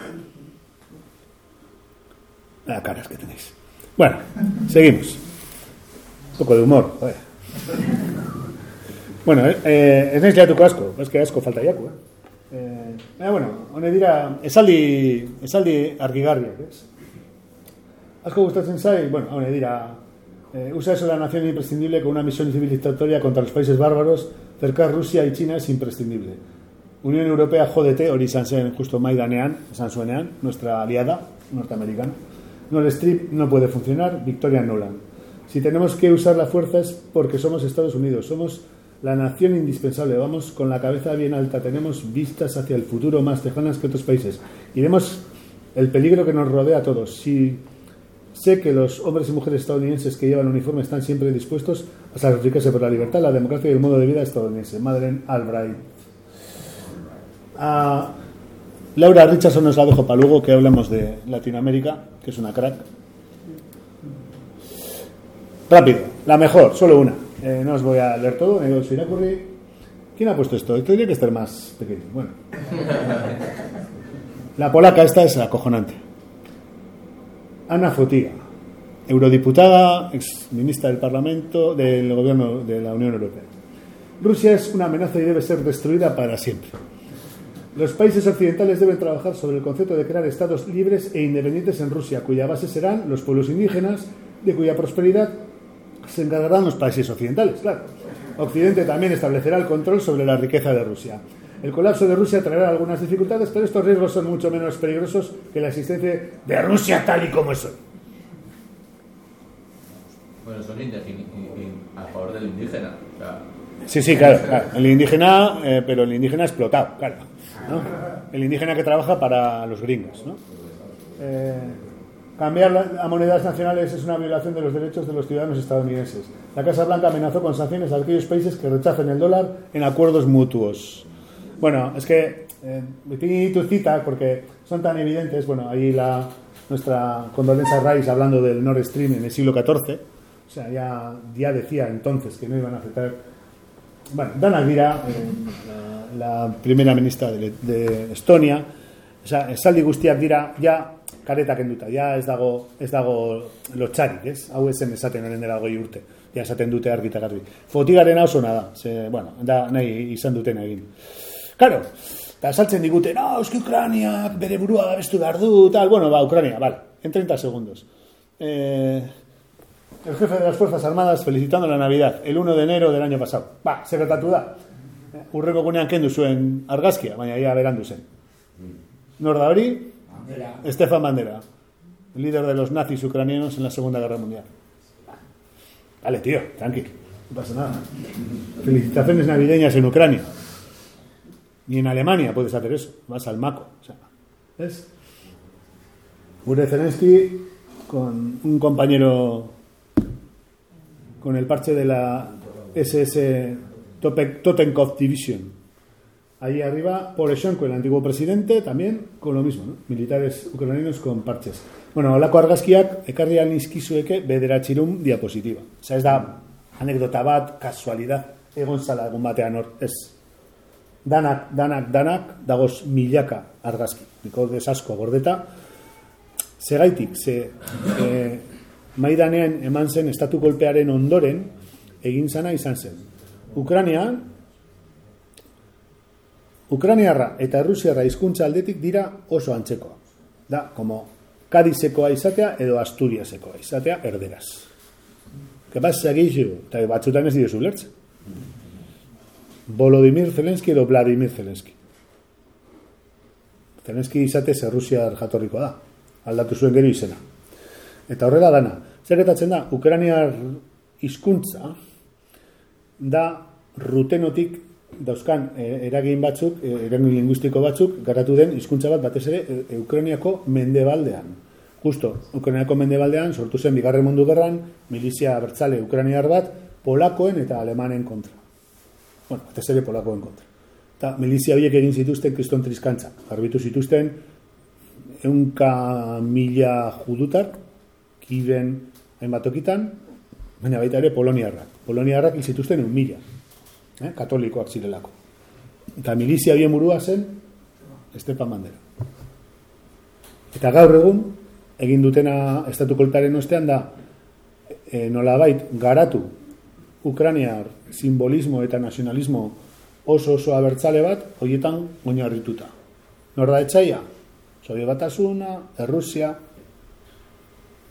Ah, caras que tenéis. Bueno, seguimos. Un poco de humor, joder. Bueno, eh, eh, ez naiz leatuko asko, ez que asko falta jaku, eh? Eh, eh, bueno, hone dira, esaldi, esaldi argigarriak, ez? Asko gustatzen zai, bueno, hone dira, eh, usa eso la nación imprescindible con una misión civilizatoria contra los países bárbaros, cercar Rusia y China es imprescindible. Unión Europea, jódete, hori izan justo maidanean, esan nuestra aliada norteamericana. No, el strip no puede funcionar, Victoria Nolan. Si tenemos que usar la fuerza es porque somos Estados Unidos, somos la nación indispensable. Vamos con la cabeza bien alta, tenemos vistas hacia el futuro más lejanas que otros países. Y vemos el peligro que nos rodea a todos. Si sé que los hombres y mujeres estadounidenses que llevan uniforme están siempre dispuestos a sacrificarse por la libertad, la democracia y el modo de vida estadounidense. Madeleine Albright. A Laura Richardson nos la dejo para luego que hablamos de Latinoamérica, que es una crack. Rápido, la mejor, solo una. Eh, no os voy a leer todo, eh, os irá a ocurrir. ¿Quién ha puesto esto? Esto Tendría que estar más pequeño. Bueno. La polaca esta es acojonante. Ana Fotiga, eurodiputada, ex ministra del Parlamento del Gobierno de la Unión Europea. Rusia es una amenaza y debe ser destruida para siempre. Los países occidentales deben trabajar sobre el concepto de crear estados libres e independientes en Rusia, cuya base serán los pueblos indígenas, de cuya prosperidad se encargarán los países occidentales, claro. Occidente también establecerá el control sobre la riqueza de Rusia. El colapso de Rusia traerá algunas dificultades, pero estos riesgos son mucho menos peligrosos que la existencia de Rusia tal y como es hoy. Bueno, son a favor del indígena. O sea, sí, sí, claro, claro. El indígena, eh, pero el indígena explotado, claro. ¿no? El indígena que trabaja para los gringos, ¿no? Eh, Cambiar a monedas nacionales es una violación de los derechos de los ciudadanos estadounidenses. La Casa Blanca amenazó con sanciones a aquellos países que rechacen el dólar en acuerdos mutuos. Bueno, es que eh, pide tu cita porque son tan evidentes. Bueno, ahí la, nuestra Condoleezza Rice hablando del Nord Stream en el siglo XIV. O sea, ya, ya decía entonces que no iban a aceptar. Bueno, Dana Dira, eh, la, la primera ministra de, de Estonia, Osa, esaldi guztiak dira, ja, kareta kenduta, ja ez dago, ez dago lotxarik, ez? Hau ezen esaten horren dela goi urte, ja esaten dute argi eta garbi. Fotigaren oso da, ze, bueno, da nahi izan duten egin. Karo, eta saltzen digute, no, euski Ukraniak bere burua babestu behar du, tal, bueno, ba, Ucrania, vale, en 30 segundos. Eh, el jefe de las Fuerzas Armadas felicitando la Navidad, el 1 de enero del año pasado. Ba, zer gertatu da? Urreko gunean kendu zuen argazkia, baina ja berandu zen. Nor da hori? Estefan Bandera, líder de los nazis ucranianos en la Segunda Guerra Mundial. Vale, tío, tranquilo, no pasa nada. Felicitaciones navideñas en Ucrania. Ni en Alemania puedes hacer eso, vas al maco. O sea, ¿Ves? Ure Zelensky con un compañero con el parche de la SS Totenkov Division. Ahí arriba, Poroshenko, el antiguo presidente, también con lo mismo, ¿no? militares ucranianos con parches. Bueno, olako argazkiak ekarri nizkizueke bederatxirun diapositiva. Osa ez da anekdota bat, kasualidad, egon zala egun batean hor, ez. Danak, danak, danak, dagoz milaka argazki. Niko desasko gordeta. Zegaitik, ze e, maidanean eman zen estatu kolpearen ondoren egin zana izan zen. Ukranian, Ukraniarra eta Errusiarra hizkuntza aldetik dira oso antzekoa. Da, como Kadizekoa izatea edo Asturiasekoa izatea erderaz. Que pasa, Gixu? Eta batzutan ez diozu lertzen. Volodymyr Zelensky edo Vladimir Zelensky. Zelensky izatez Errusiar jatorrikoa da. Aldatu zuen gero izena. Eta horrela dana. Zer gertatzen da, Ukraniar hizkuntza da rutenotik dauzkan eh, eragin batzuk, eh, eragin linguistiko batzuk, garatu den hizkuntza bat batez ere e, Ukrainiako mendebaldean. Justo, Ukrainiako mendebaldean sortu zen bigarren mundu gerran, milizia bertzale ukrainiar bat, polakoen eta alemanen kontra. Bueno, batez ere polakoen kontra. Eta milizia horiek egin zituzten kriston triskantzak. Garbitu zituzten eunka mila judutar, kiben hainbat tokitan, baina baita ere poloniarrak. Poloniarrak hil zituzten eun mila eh, katolikoak zirelako. Eta milizia bien burua zen Estepan Bandera. Eta gaur egun, egin dutena estatu kolpearen ostean da, e, nolabait garatu Ukraniar simbolismo eta nazionalismo oso oso abertzale bat, horietan oinarrituta. Nor da etxaia? Sobio batasuna, Errusia,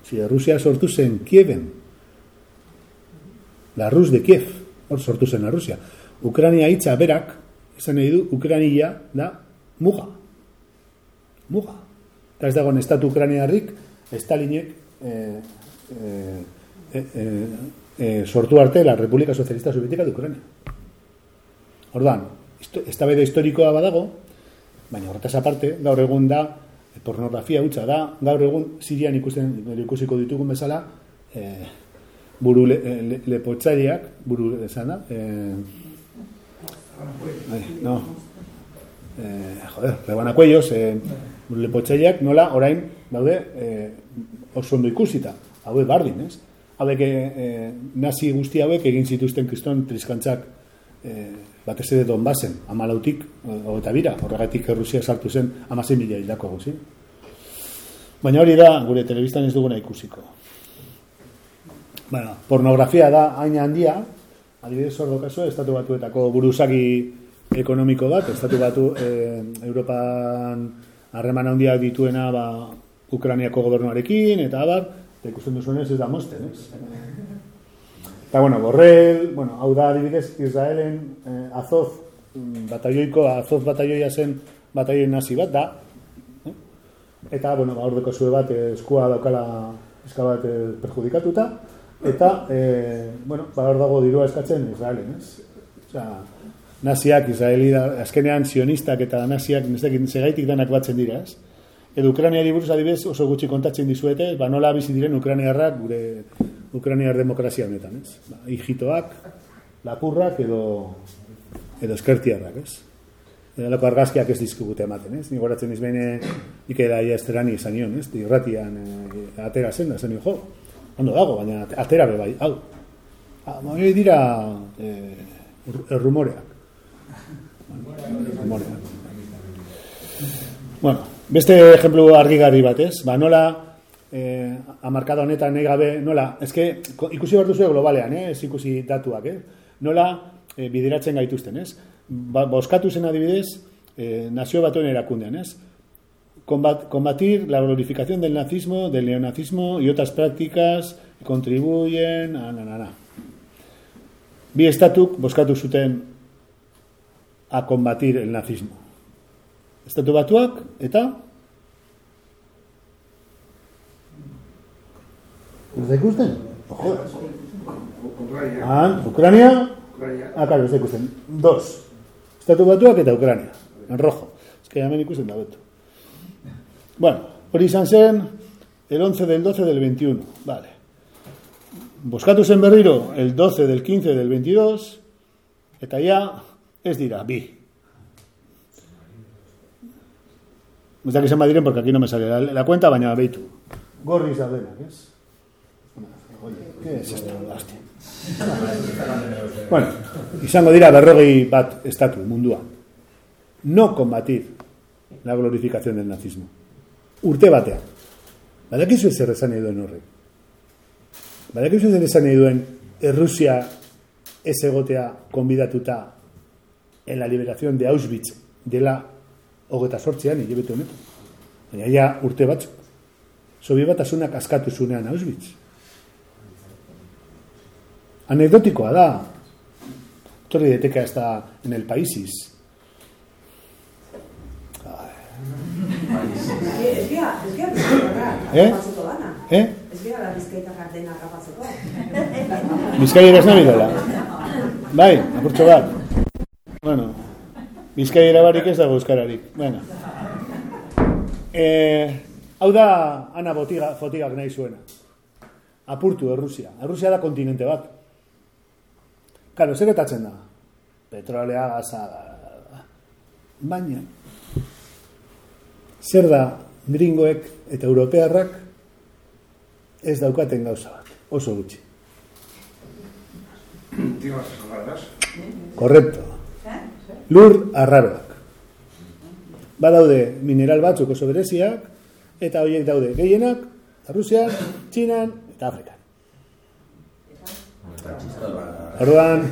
si Errusia sortu zen Kieven, la Rus de Kiev, hor sortu zen Errusia. Ukrania hitza berak, esan nahi du, Ukrania da muga. Muga. Eta ez dagoen estatu Ukraniarrik, Stalinek eh, eh, eh, eh, eh, sortu arte la República Socialista Sovietica de Ucrania. Ordan, esta bede historikoa badago, baina horretaz aparte, gaur egun da, pornografia hutsa da, gaur egun Sirian ikusten, ikusiko ditugun bezala, eh, buru le, le, lepotzaileak, buru esan da, eh, ai, no, eh, joder, rebanakuellos, eh, buru lepotzaileak nola orain daude eh, oso ondo ikusita, hauek bardin, ez? Hauek eh, nazi guzti hauek egin zituzten kriston triskantzak eh, batez ere Donbasen, amalautik, eta bira, horregatik Errusia sartu zen amazen mila hildako guzi. Baina hori da, gure telebistan ez duguna ikusiko. Bueno, pornografia da hain handia, adibidez hor kaso, estatu batuetako buruzagi ekonomiko bat, estatu batu eh, Europan harreman handiak dituena ba, Ukraniako gobernuarekin, eta abar, eta ikusten duzuenez ez da mosten, ez? Eta, bueno, Borrell, bueno, hau da adibidez, Israelen eh, Azoz, mm, batalloiko, Azoz batalloia zen batalloi nazi bat, da. Eh? Eta, bueno, ba, ordeko zue bat, eh, eskua daukala eska bat eh, perjudikatuta, eta, eh, bueno, ba, hor dago dirua eskatzen Israelen, ez? Osea, naziak, Israeli azkenean sionistak eta naziak, dakit, segaitik danak batzen dira, ez? Edo Ukrainiari buruz adibidez oso gutxi kontatzen dizuete, ba nola bizi diren Ukrainiarrak gure Ukrainiar demokrazia honetan, ez? Ba, hijitoak, lapurrak edo edo eskertiarrak, ez? Edalako argazkiak ez dizkugute ematen, ez? Ni goratzen niz bene ikeda ia esterani esan nion, ez? Irratian eh, atera zen, da zen jo. Ondo dago, baina atera be bai, hau. Ah, hori dira eh, errumoreak. Errumoreak. Bueno, beste ejemplu argigarri bat, ez? Ba, nola eh, amarkada honetan nahi gabe, nola, eske, ikusi behar duzu globalean, eh? ez ikusi datuak, eh? nola eh, bideratzen gaituzten, ez? Ba, boskatu zen adibidez, eh, nazio batuen erakundean, ez? Combat, combatir la glorificación del nazismo, del neonazismo y otras prácticas contribuyen a na, na, na. Bi estatuk boskatu zuten a combatir el nazismo. Estatu batuak eta Ez da ikusten? Ojo. Ah, Ucrania. Ah, claro, ez da ikusten. Dos. Estatu batuak eta Ucrania. En rojo. Ez que hemen ikusten da beto. Bueno, hori izan zen el 11 del 12 del 21. Vale. Boskatu zen berriro el 12 del 15 del 22 eta ja ez dira, bi. Ez dakizan badiren, porque aquí no me sale la, la cuenta, baina behitu. Gorri zaudenak, ez? Oye, ¿qué es esto? Hostia. Bueno, izango dira berrogei bat estatu munduan. No combatir la glorificación del nazismo. Urte batean. Badakizu ez zer esan nahi duen horrek. Badakizu zer esan nahi duen Errusia ez egotea konbidatuta en la liberación de Auschwitz dela hogeta sortzean, hilabete honetan. Baina ja urte batzuk. Sobi batasunak askatu zunean Auschwitz. Anekdotikoa da. Torri deteka ez da en el paisis. Ez gira, ez gira bizkaita Eh? rapatzeko dana. Eh? Ez gira la bizkaita gardena rapatzeko. Bizkaia ez nahi dela. Bai, apurtxo bat. Bueno, bizkaia barik ez dago euskararik. Bueno. Eh, hau da ana botiga, fotigak nahi zuena. Apurtu Errusia. Errusia da kontinente bat. Karo, zer getatzen da? Petrolea, gaza, baina zer da gringoek eta europearrak ez daukaten gauza bat. Oso gutxi. Korrekto. Lur arraroak. Badaude mineral batzuk oso bereziak, eta horiek daude gehienak, Rusian, Txinan eta Afrikan. Orduan,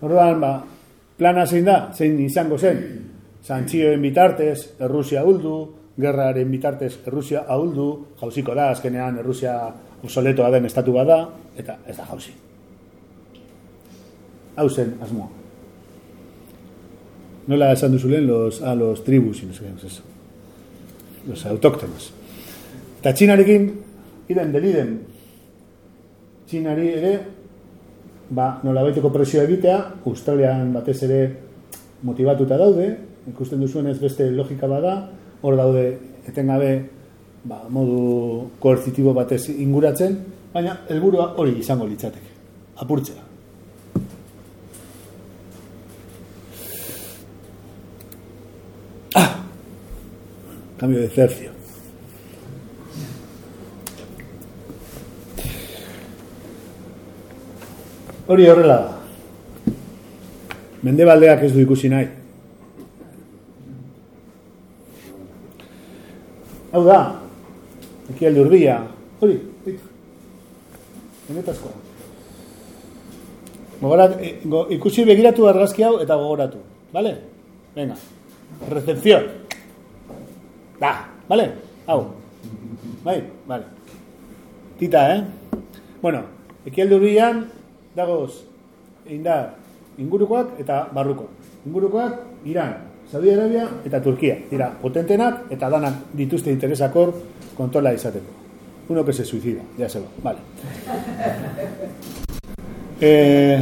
orduan, ba, plana zein da, zein izango zen, santzioen bitartez, Errusia huldu, gerraren bitartez, Errusia ahuldu, jauziko da, azkenean, Errusia obsoletoa den estatu bada, eta ez da jauzi. Hau zen, asmoa. Nola esan duzu lehen, los, a los tribus, no sé es eso. Los autóctonos. Eta txinarekin, iden deliden, txinari ere, ba, nola baiteko presioa egitea, Australian batez ere motivatuta daude, ikusten duzuen ez beste logika bada, hor daude etengabe ba, modu koerzitibo batez inguratzen, baina helburua hori izango litzateke, apurtzea. Cambio de tercio. Hori horrela da. Mendebaldeak ez du ikusi nahi. Hau da, ekialde urbia, hori, benetazkoa. Gogorat, eh, go, ikusi begiratu argazki hau eta gogoratu, vale? Venga, recepción. Da, vale? Hau, bai, vale. Tita, eh? Bueno, ekialde urbian, dagoz, indar, ingurukoak eta barruko. Ingurukoak, Iran, Saudi Arabia eta Turkia. Dira, potentenak eta danak dituzte interesakor kontrola izateko. Uno que se suicida, ya se va. Vale. Eh,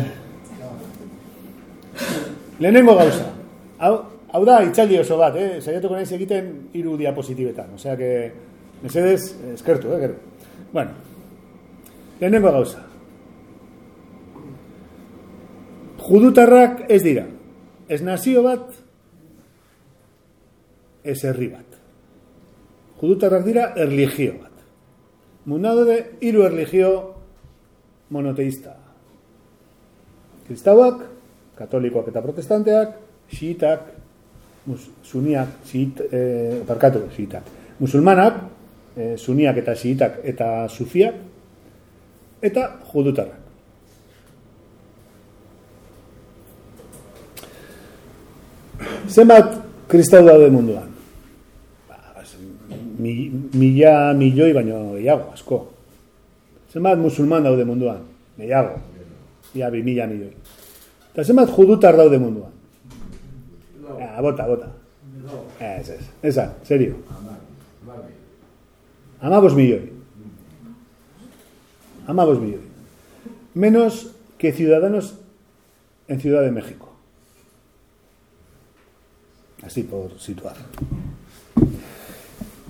lehenengo gauza. Hau, hau da, itxaldi oso bat, eh? Saiatuko naiz egiten hiru diapositibetan. Osea que, mesedez, eskertu, eh, gero. Bueno, lehenengo gauza. Judutarrak ez dira. Ez nazio bat, ez herri bat. Judutarrak dira erligio bat. Mundado de hiru erligio monoteísta. Kristauak, katolikoak eta protestanteak, xiitak, mus, suniak, xiit, eh, barkatu, xiitak, musulmanak, eh, suniak eta xiitak eta sufiak, eta judutarrak. Zenbat kristau daude munduan? Ba, mi, mila, milioi baino gehiago, asko. Zenbat musulman daude munduan? Gehiago. Ia bi mila milioi. Eta zenbat judutar daude munduan? Ja, bota, bota. Ez, ez. Eza, serio. Amabos milioi. Amabos milioi. Menos que ciudadanos en Ciudad de México. Así por situar.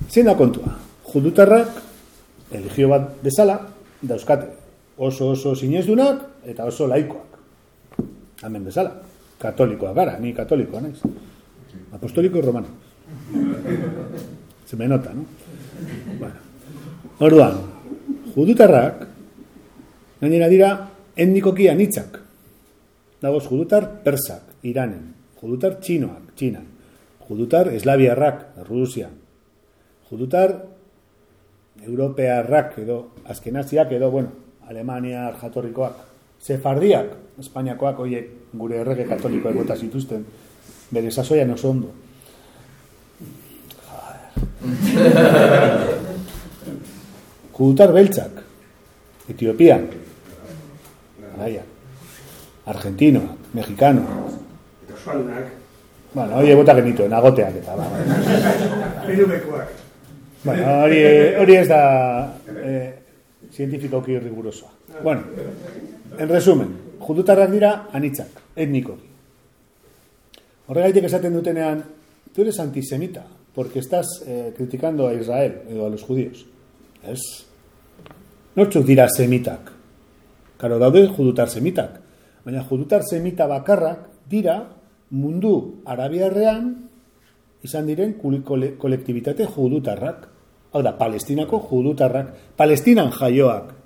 Zein da kontua? Judutarrak eligio bat bezala dauzkate. Oso oso sinezdunak eta oso laikoak. Hemen bezala. Katolikoak gara, ni katolikoa naiz. Apostoliko romano. Se me nota, no? Bueno. Orduan, judutarrak gainera dira etnikoki anitzak. Dagoz judutar persak, iranen. Judutar txinoak, txinan. Judutar eslaviarrak, Rusia. Judutar europearrak edo azkenaziak edo, bueno, Alemania jatorrikoak. Sefardiak, Espainiakoak, oie, gure errege katolikoak bota zituzten. Bere sasoian oso ondo. Judutar beltzak, Etiopian, Araia, Argentinoak, Mexicanoak, Eta ospadunak, Bueno, hori bota genituen, agoteak eta ba. Bueno, hori, hori ez da eh, zientifikoki rigurosoa. Bueno, en resumen, judutarrak dira anitzak, etnikoki. Horregaitik esaten dutenean, tú eres antisemita, porque estás eh, criticando a Israel edo a los judíos. Ez. Nortzuk dira semitak. Karo, daude judutar semitak. Baina judutar semita bakarrak dira mundu arabiarrean izan diren kolektibitate judutarrak. Hau da, palestinako judutarrak. Palestinan jaioak.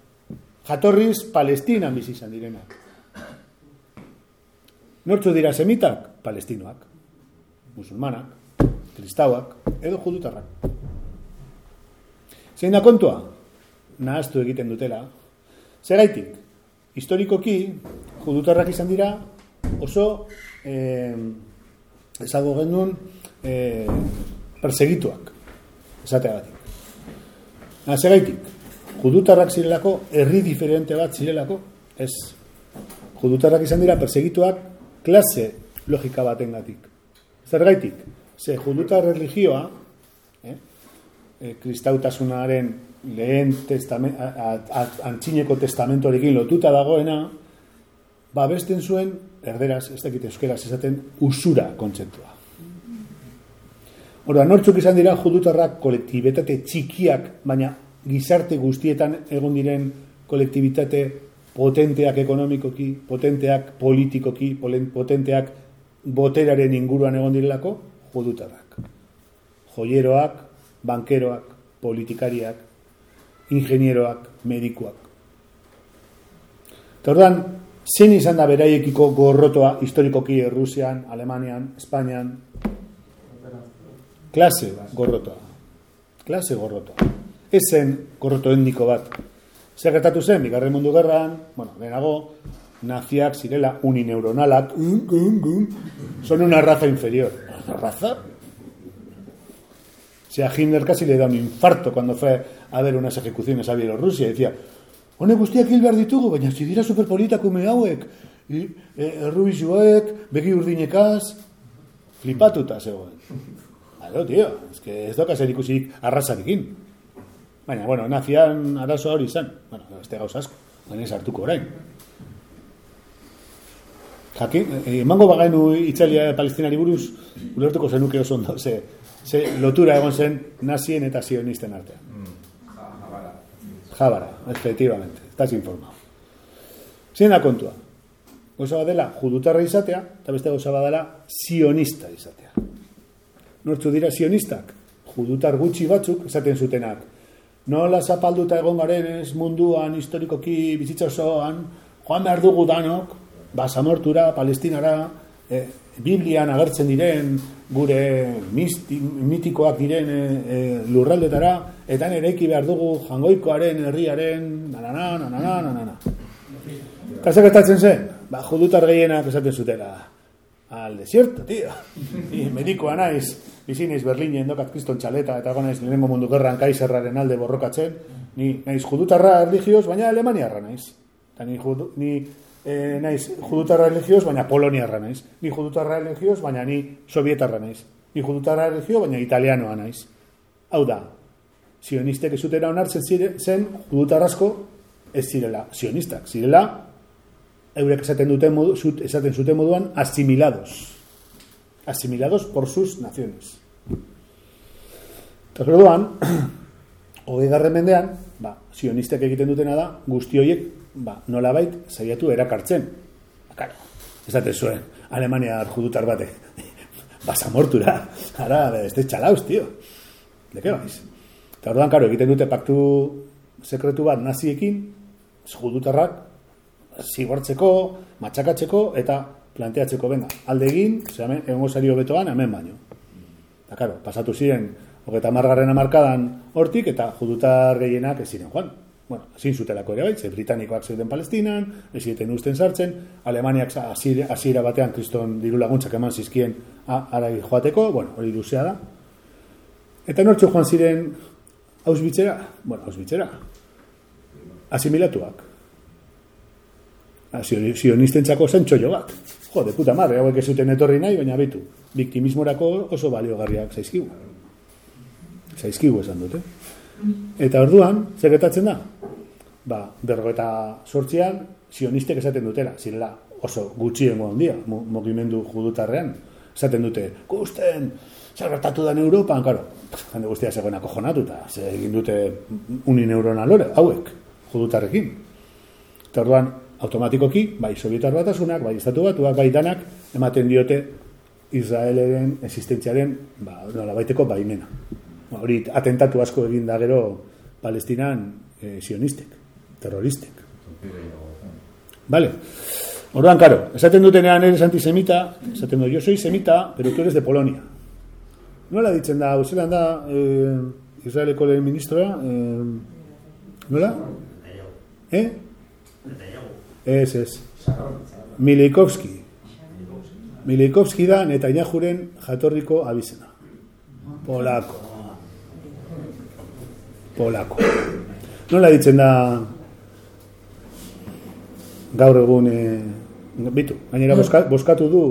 Jatorriz, palestinan bizi izan direnak. Nortzu dira semitak? Palestinoak. Musulmanak. Kristauak. Edo judutarrak. Zein da kontua? Nahaztu egiten dutela. Zeraitik? Historikoki, judutarrak izan dira oso eh, ezago genuen eh, persegituak esateagatik. Zeraitik? Judutarrak zirelako, herri diferente bat zirelako, ez. Judutarrak izan dira persegituak klase logika batengatik. Zergaitik? Ze judutar religioa, eh, eh, kristautasunaren lehen testamen, a, a, a, antxineko testamentorekin lotuta dagoena, babesten zuen, erderaz, ez dakit euskeraz esaten, usura kontzeptua. Hora, nortzuk izan dira judutarrak kolektibitate txikiak, baina gizarte guztietan egon diren kolektibitate potenteak ekonomikoki, potenteak politikoki, potenteak boteraren inguruan egon direlako, judutarrak. Joieroak, bankeroak, politikariak, ingenieroak, medikuak. Eta orduan, zein izan da beraiekiko gorrotoa historikoki Errusian, Alemanian, Espainian, klase gorrotoa. Klase gorrotoa. Ez zen gorroto etniko bat. Zer gertatu zen, bigarren mundu gerran, bueno, lehenago, naziak zirela unineuronalak, um, um, um, son una raza inferior. ¿Una raza? O a Hitler casi le da un infarto cuando fue a ver unas ejecuciones a Bielorrusia. Decía, honek guztiak hil behar ditugu, baina ez dira superpolitak ume hauek. E, errubixuek, begi urdinekaz, flipatuta zegoen. Claro, tío, es que ez doka zer ikusik arrasarekin. Baina, bueno, nazian arazo hori izan. Bueno, este gauza asko, baina ez hartuko orain. Jakin, eh, emango bagenu Itzalia Palestinari buruz, ulertuko zenuke oso ondo, ze, ze lotura egon zen nazien eta sionisten artean. Jabara, efectivamente, estás informado. Zein kontua? Gauza bat dela judutarra izatea, eta beste gauza bat dela sionista izatea. Nortzu dira sionistak? Judutar gutxi batzuk esaten zutenak. Nola zapalduta egon garen ez munduan, historikoki, bizitza osoan, joan behar dugu danok, basamortura, palestinara, e, Biblian agertzen diren, gure misti, mitikoak diren e, e, lurraldetara, eta eraiki behar dugu jangoikoaren, herriaren, nanana, nanana, nanana. Kasa gertatzen zen? Ba, judutar gehienak esaten zutela. Al desierto, tío. Ni medikoa naiz, bizi naiz Berlinen dokat kriston txaleta, eta gona naiz lehenengo mundu gerran kaiserraren alde borrokatzen. Ni naiz judutarra religioz, baina alemaniarra naiz. Eta ni, judu, ni e, naiz judutarra religioz, baina poloniarra naiz. Ni judutarra religioz, baina ni sovietarra naiz. Ni judutarra religio, baina italianoa naiz. Hau da, sionistek ez zutera onartzen zen judutarrazko ez zirela sionistak. Zirela, eurek esaten duten modu, zut, esaten zuten moduan asimilados. Asimilados por sus naciones. Eta orduan, hogei garren mendean, ba, sionistek egiten dutena da, guzti horiek, ba, nolabait, saiatu erakartzen. Akaro, esaten zuen, Alemania judutar bate, basamortura, ara, este txalauz, tío. De qué vais? Eta orduan, karo, egiten dute paktu sekretu bat naziekin, judutarrak, zigortzeko, matxakatzeko, eta planteatzeko, venga, alde egin, ze hemen, egongo zario betoan, hemen baino. Eta, karo, pasatu ziren, hogeta margarren amarkadan hortik, eta judutar gehienak ez ziren joan. Bueno, ezin zutelako ere bai, ze britanikoak zeuden palestinan, ez ziren usten sartzen, alemaniak hasiera batean kriston diru laguntzak eman zizkien a- arai joateko, bueno, hori luzea da. Eta nortxo joan ziren Auschwitzera? Bueno, Auschwitzera. Asimilatuak. Asio- Sionistentzako zen txollo bat. Jo, de puta madre, hauek ez zuten etorri nahi, baina bitu. Biktimismorako oso baliogarriak zaizkigu. Zaizkigu esan dute. Eta orduan, zer gertatzen da? Ba, berrogeta sortzian, sionistek esaten dutela, zirela oso gutxiengo handia, mu- mugimendu judutarrean. Esaten dute, gusten, zer gertatu da Europan, karo, jende guztia zegoen akojonatuta, ze egin dute uni neurona lore, hauek, judutarrekin. Eta orduan, automatikoki, bai sovietar batasunak, bai estatu batuak, bai danak, ematen diote Israeleren existentziaren, ba, nola baiteko baimena. Ba, Hori atentatu asko egin da gero Palestinan eh, sionistek, terroristek. Vale. Orduan, karo, esaten dutenean eres antisemita, esaten du, yo soy semita, pero tú eres de Polonia. Nola ditzen da, hau zelan da, eh, Israeleko lehen ministroa, eh, nola? Eh? Ez, ez. Milikovski. Milikovski da Netanyahuren jatorriko abizena. Polako. Polako. Nola ditzen da gaur egun e, bitu, gainera boska, boskatu du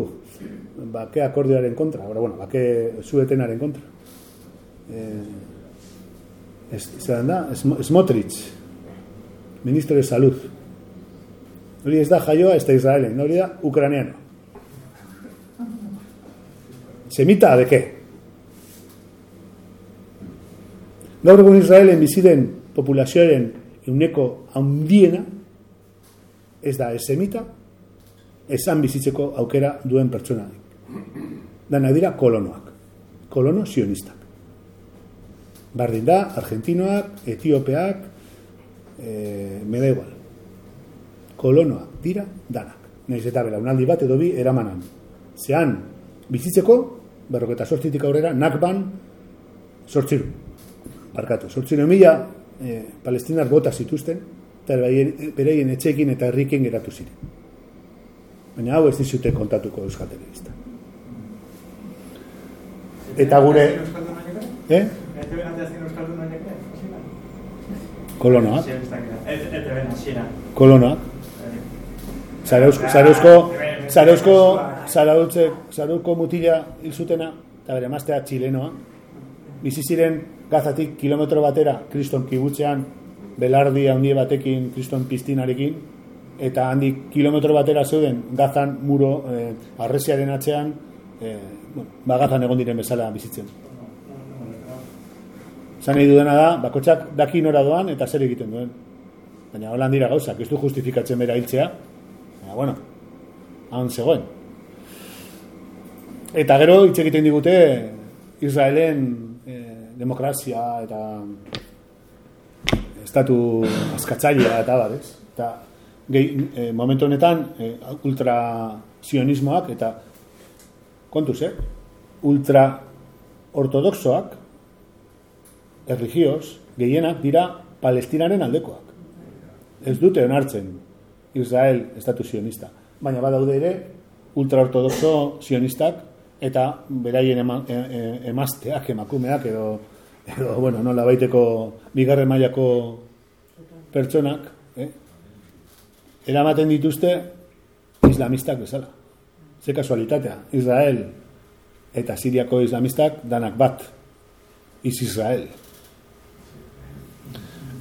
bake akordioaren kontra, ora, bueno, bake zuetenaren kontra. Eh, ez, da, Smo- Smotrich, ministro de salud. Hori ez da jaioa, ez da Israelen, hori da ukraniano. Semita, de qué? Gaur egun Israelen biziren populazioaren euneko handiena ez da ez semita, esan bizitzeko aukera duen pertsona. Dana dira kolonoak. Kolono sionistak. Bardin da, argentinoak, etiopeak, e, me da igual. Kolonoak dira danak. Naiz eta belaunaldi bat edo bi eramanan. Zean, bizitzeko, berroketa sortzitik aurrera, nakban sortziru. Barkatu, sortziru mila e, palestinar bota zituzten, eta beraien etxekin eta herrikin geratu ziren. Baina hau ez dizute kontatuko euskal telebista. Eta gure, eh? Kolonoak, kolonoak. Zarauzko, zarauzko, zarauzko, zarauzko, zarauzko mutila hil zutena, eta bere maztea txilenoa. Bizi ziren gazatik kilometro batera, kriston kibutzean, belardi handie batekin, kriston piztinarekin, eta handik kilometro batera zeuden gazan muro eh, arresiaren atzean eh, bueno, ba gazan egon diren bezala bizitzen. Zan nahi dudana da, bakotxak daki nora doan eta zer egiten duen. Baina holan dira gauzak, ez du justifikatzen bera hiltzea. Baina, bueno, han zegoen. Eta gero hitz egiten digute Israelen eh, demokrazia eta estatu askatzailea eta bar, ez? Eta gehi, eh, momentu honetan eh, ultra sionismoak eta kontuz, eh? ultra ortodoxoak erligios gehienak dira palestinaren aldekoak. Ez dute onartzen Israel estatu sionista. Baina badaude ere ultraortodoxo sionistak eta beraien ema, e, e, emazteak, emakumeak edo, edo bueno, nola baiteko bigarren mailako pertsonak eh? eramaten dituzte islamistak bezala. Ze kasualitatea, Israel eta Siriako islamistak danak bat. Iz Israel.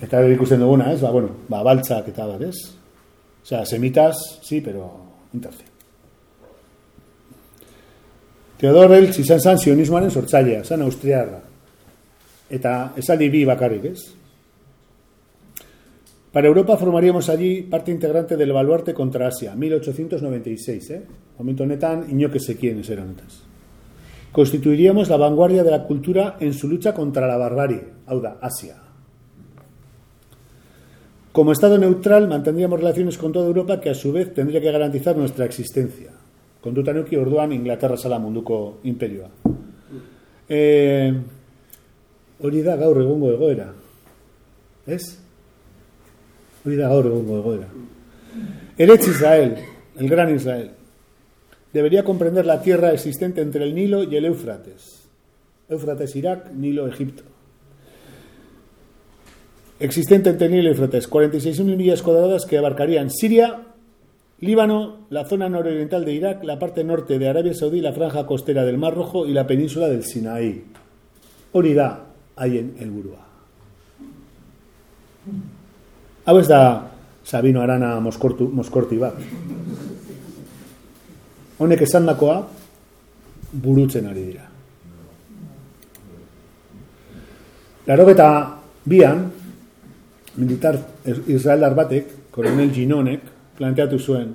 Eta ikusten duguna, ez? Ba, bueno, ba, baltzak eta bat, ez? Osea, semitas, sí, pero interce. Teodor Eltz izan zan sionismoaren sortzailea, zan austriarra. Eta esaldi bi bakarrik, ez? Para Europa formaríamos allí parte integrante del baluarte contra Asia, 1896, ¿eh? Momento honetan, inoke sekien eran honetas. Constituiríamos la vanguardia de la cultura en su lucha contra la barbarie, hau da, Asia. Como Estado neutral, mantendríamos relaciones con toda Europa que a su vez tendría que garantizar nuestra existencia. Kontutan euki orduan Inglaterra zala munduko imperioa. E, hori da gaur egungo egoera. Ez? Hori da gaur egungo egoera. Eretz Israel, el gran Israel, debería comprender la tierra existente entre el Nilo y el Éufrates. Éufrates, Irak, Nilo, Egipto. Existente entre Nilo y Éufrates, 46.000 millas cuadradas que abarcarían Siria, Líbano, la zona nororiental de Irak, la parte norte de Arabia Saudí, la franja costera del Mar Rojo y la península del Sinaí. Hori da haien helburua. Hau ez da Sabino Arana Moskortu, Moskorti bat. Honek esandakoa burutzen ari dira. Laro eta bian, militar israeldar batek, koronel Ginonek, planteatu zuen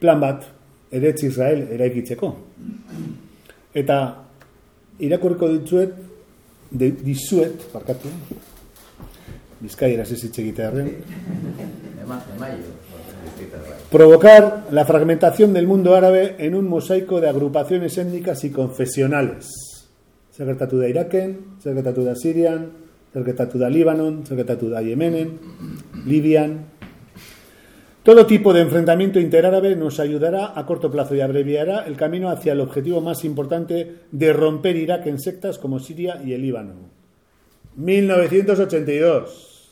plan bat eretz Israel eraikitzeko. Eta irakurriko ditzuet, de, dizuet, barkatu, bizkai erasizitze egitearen, Ema, emaio. provocar la fragmentación del mundo árabe en un mosaico de agrupaciones étnicas y confesionales. Zer gertatu da Iraken, zer gertatu da Sirian, zer gertatu da Libanon, zer gertatu da Yemenen, Libian. Todo tipo de enfrentamiento interárabe nos ayudará a corto plazo y abreviará el camino hacia el objetivo más importante de romper Irak en sectas como Siria y el Líbano. 1982.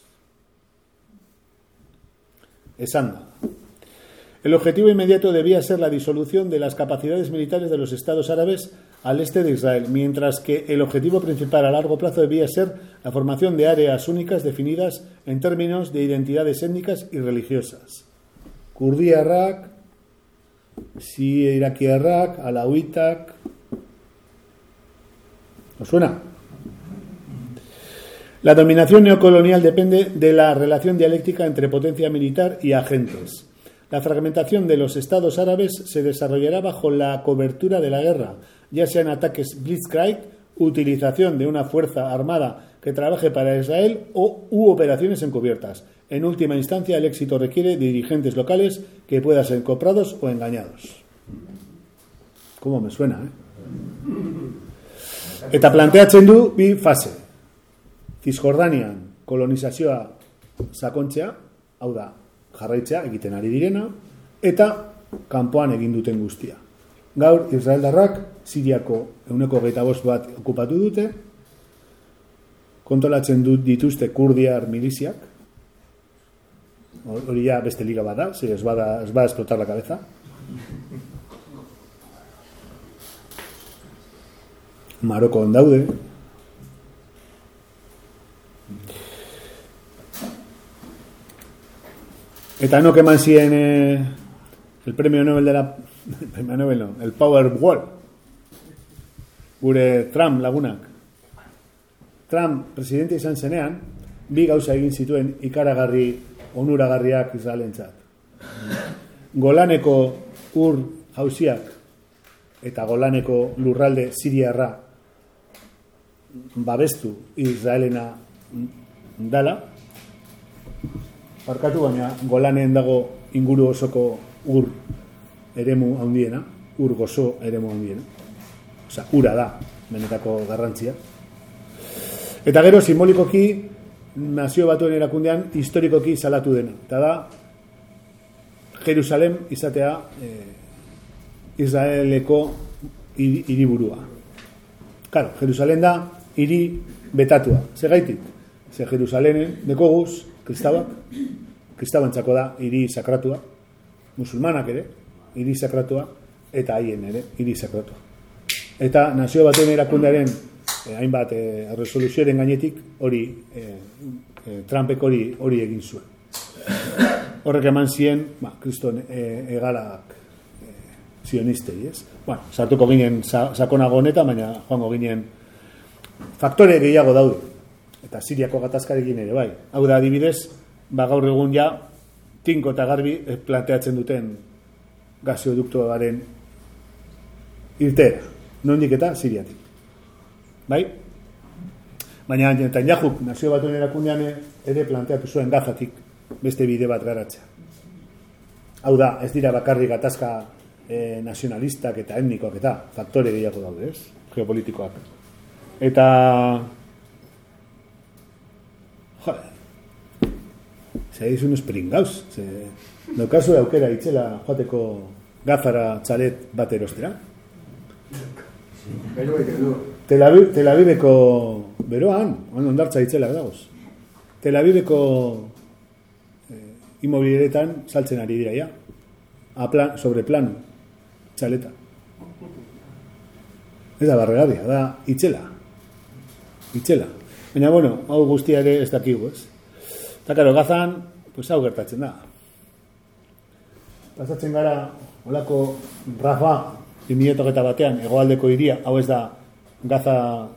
Esanda. El objetivo inmediato debía ser la disolución de las capacidades militares de los estados árabes al este de Israel, mientras que el objetivo principal a largo plazo debía ser la formación de áreas únicas definidas en términos de identidades étnicas y religiosas. Kurdiarrak, si irakiarrak, alauitak... ¿Os suena? La dominación neocolonial depende de la relación dialéctica entre potencia militar y agentes. La fragmentación de los estados árabes se desarrollará bajo la cobertura de la guerra, ya sean ataques blitzkrieg, utilización de una fuerza armada que trabaje para Israel o u operaciones encubiertas. En última instancia, el éxito requiere dirigentes locales que puedan ser comprados o engañados. ¿Cómo me suena, eh? Eta planteatzen du bi fase. Cisjordanian kolonizazioa sakontzea, hau da, jarraitzea egiten ari direna, eta kanpoan egin duten guztia. Gaur, Israeldarrak, Siriako euneko geita bost bat okupatu dute, kontrolatzen dut dituzte kurdiar miliziak, hori ja beste liga bada, si ez bada, ez bada explotar la cabeza. Maroko ondaude. Eta nok eman ziren eh, el premio Nobel de la... No, el Powerball. Gure Trump lagunak. Trump presidente izan zenean, bi gauza egin zituen ikaragarri onuragarriak Israelentzat. Golaneko ur hausiak eta Golaneko lurralde siriarra babestu Israelena dala. Barkatu baina Golanen dago inguru osoko ur eremu handiena, ur gozo eremu handiena. Osa, ura da, benetako garrantzia. Eta gero, simbolikoki, nazio batuen erakundean, historikoki salatu dena. Eta da, Jerusalem izatea eh, Israeleko hiri- hiriburua. Claro, Jerusalem da hiri betatua. Zegaitik? Ze Jerusalenen dekoguz, kristabak, kristabantzako da hiri sakratua, musulmanak ere, hiri sakratua, eta haien ere, hiri sakratua. Eta nazio batuen erakundearen eh, hainbat eh, resoluzioaren gainetik hori eh, eh, Trumpek hori hori egin zuen. Horrek eman zien, ba, kriston eh, egalak eh, zionistei, ez? Bueno, sartuko ginen sa, sakonago honetan, baina joango ginen faktore gehiago daude. Eta Siriako gatazkarekin ere, bai. Hau da, adibidez, ba, gaur egun ja, tinko eta garbi eh, planteatzen duten gaseoduktoaren irtera. Nondik eta Siriatik. Bai? Baina Netanyahu nazio batuen erakundean ere planteatu zuen gazatik beste bide bat garatzea. Hau da, ez dira bakarrik gatazka eh, nazionalistak eta etnikoak eta faktore gehiago daude, ez? Geopolitikoak. Eta Joder. Zaiz unos pringaus. Ze, daukazu aukera itzela joateko gazara txalet bat erostera. Du. Tel, Aviv, Tel Aviveko beroan, on ondartza itzela dagoz. Tel Aviveko eh, imobiliaretan saltzen ari dira ja. A plan, sobre plano, txaleta. Ez da barregadia, da itzela. Itzela. Baina, bueno, hau guztia ere ez dakigu, ez? Eta, karo, gazan, pues hau gertatzen da. Pasatzen gara, olako Rafa, 2008 batean, egoaldeko iria, hau ez da Gaza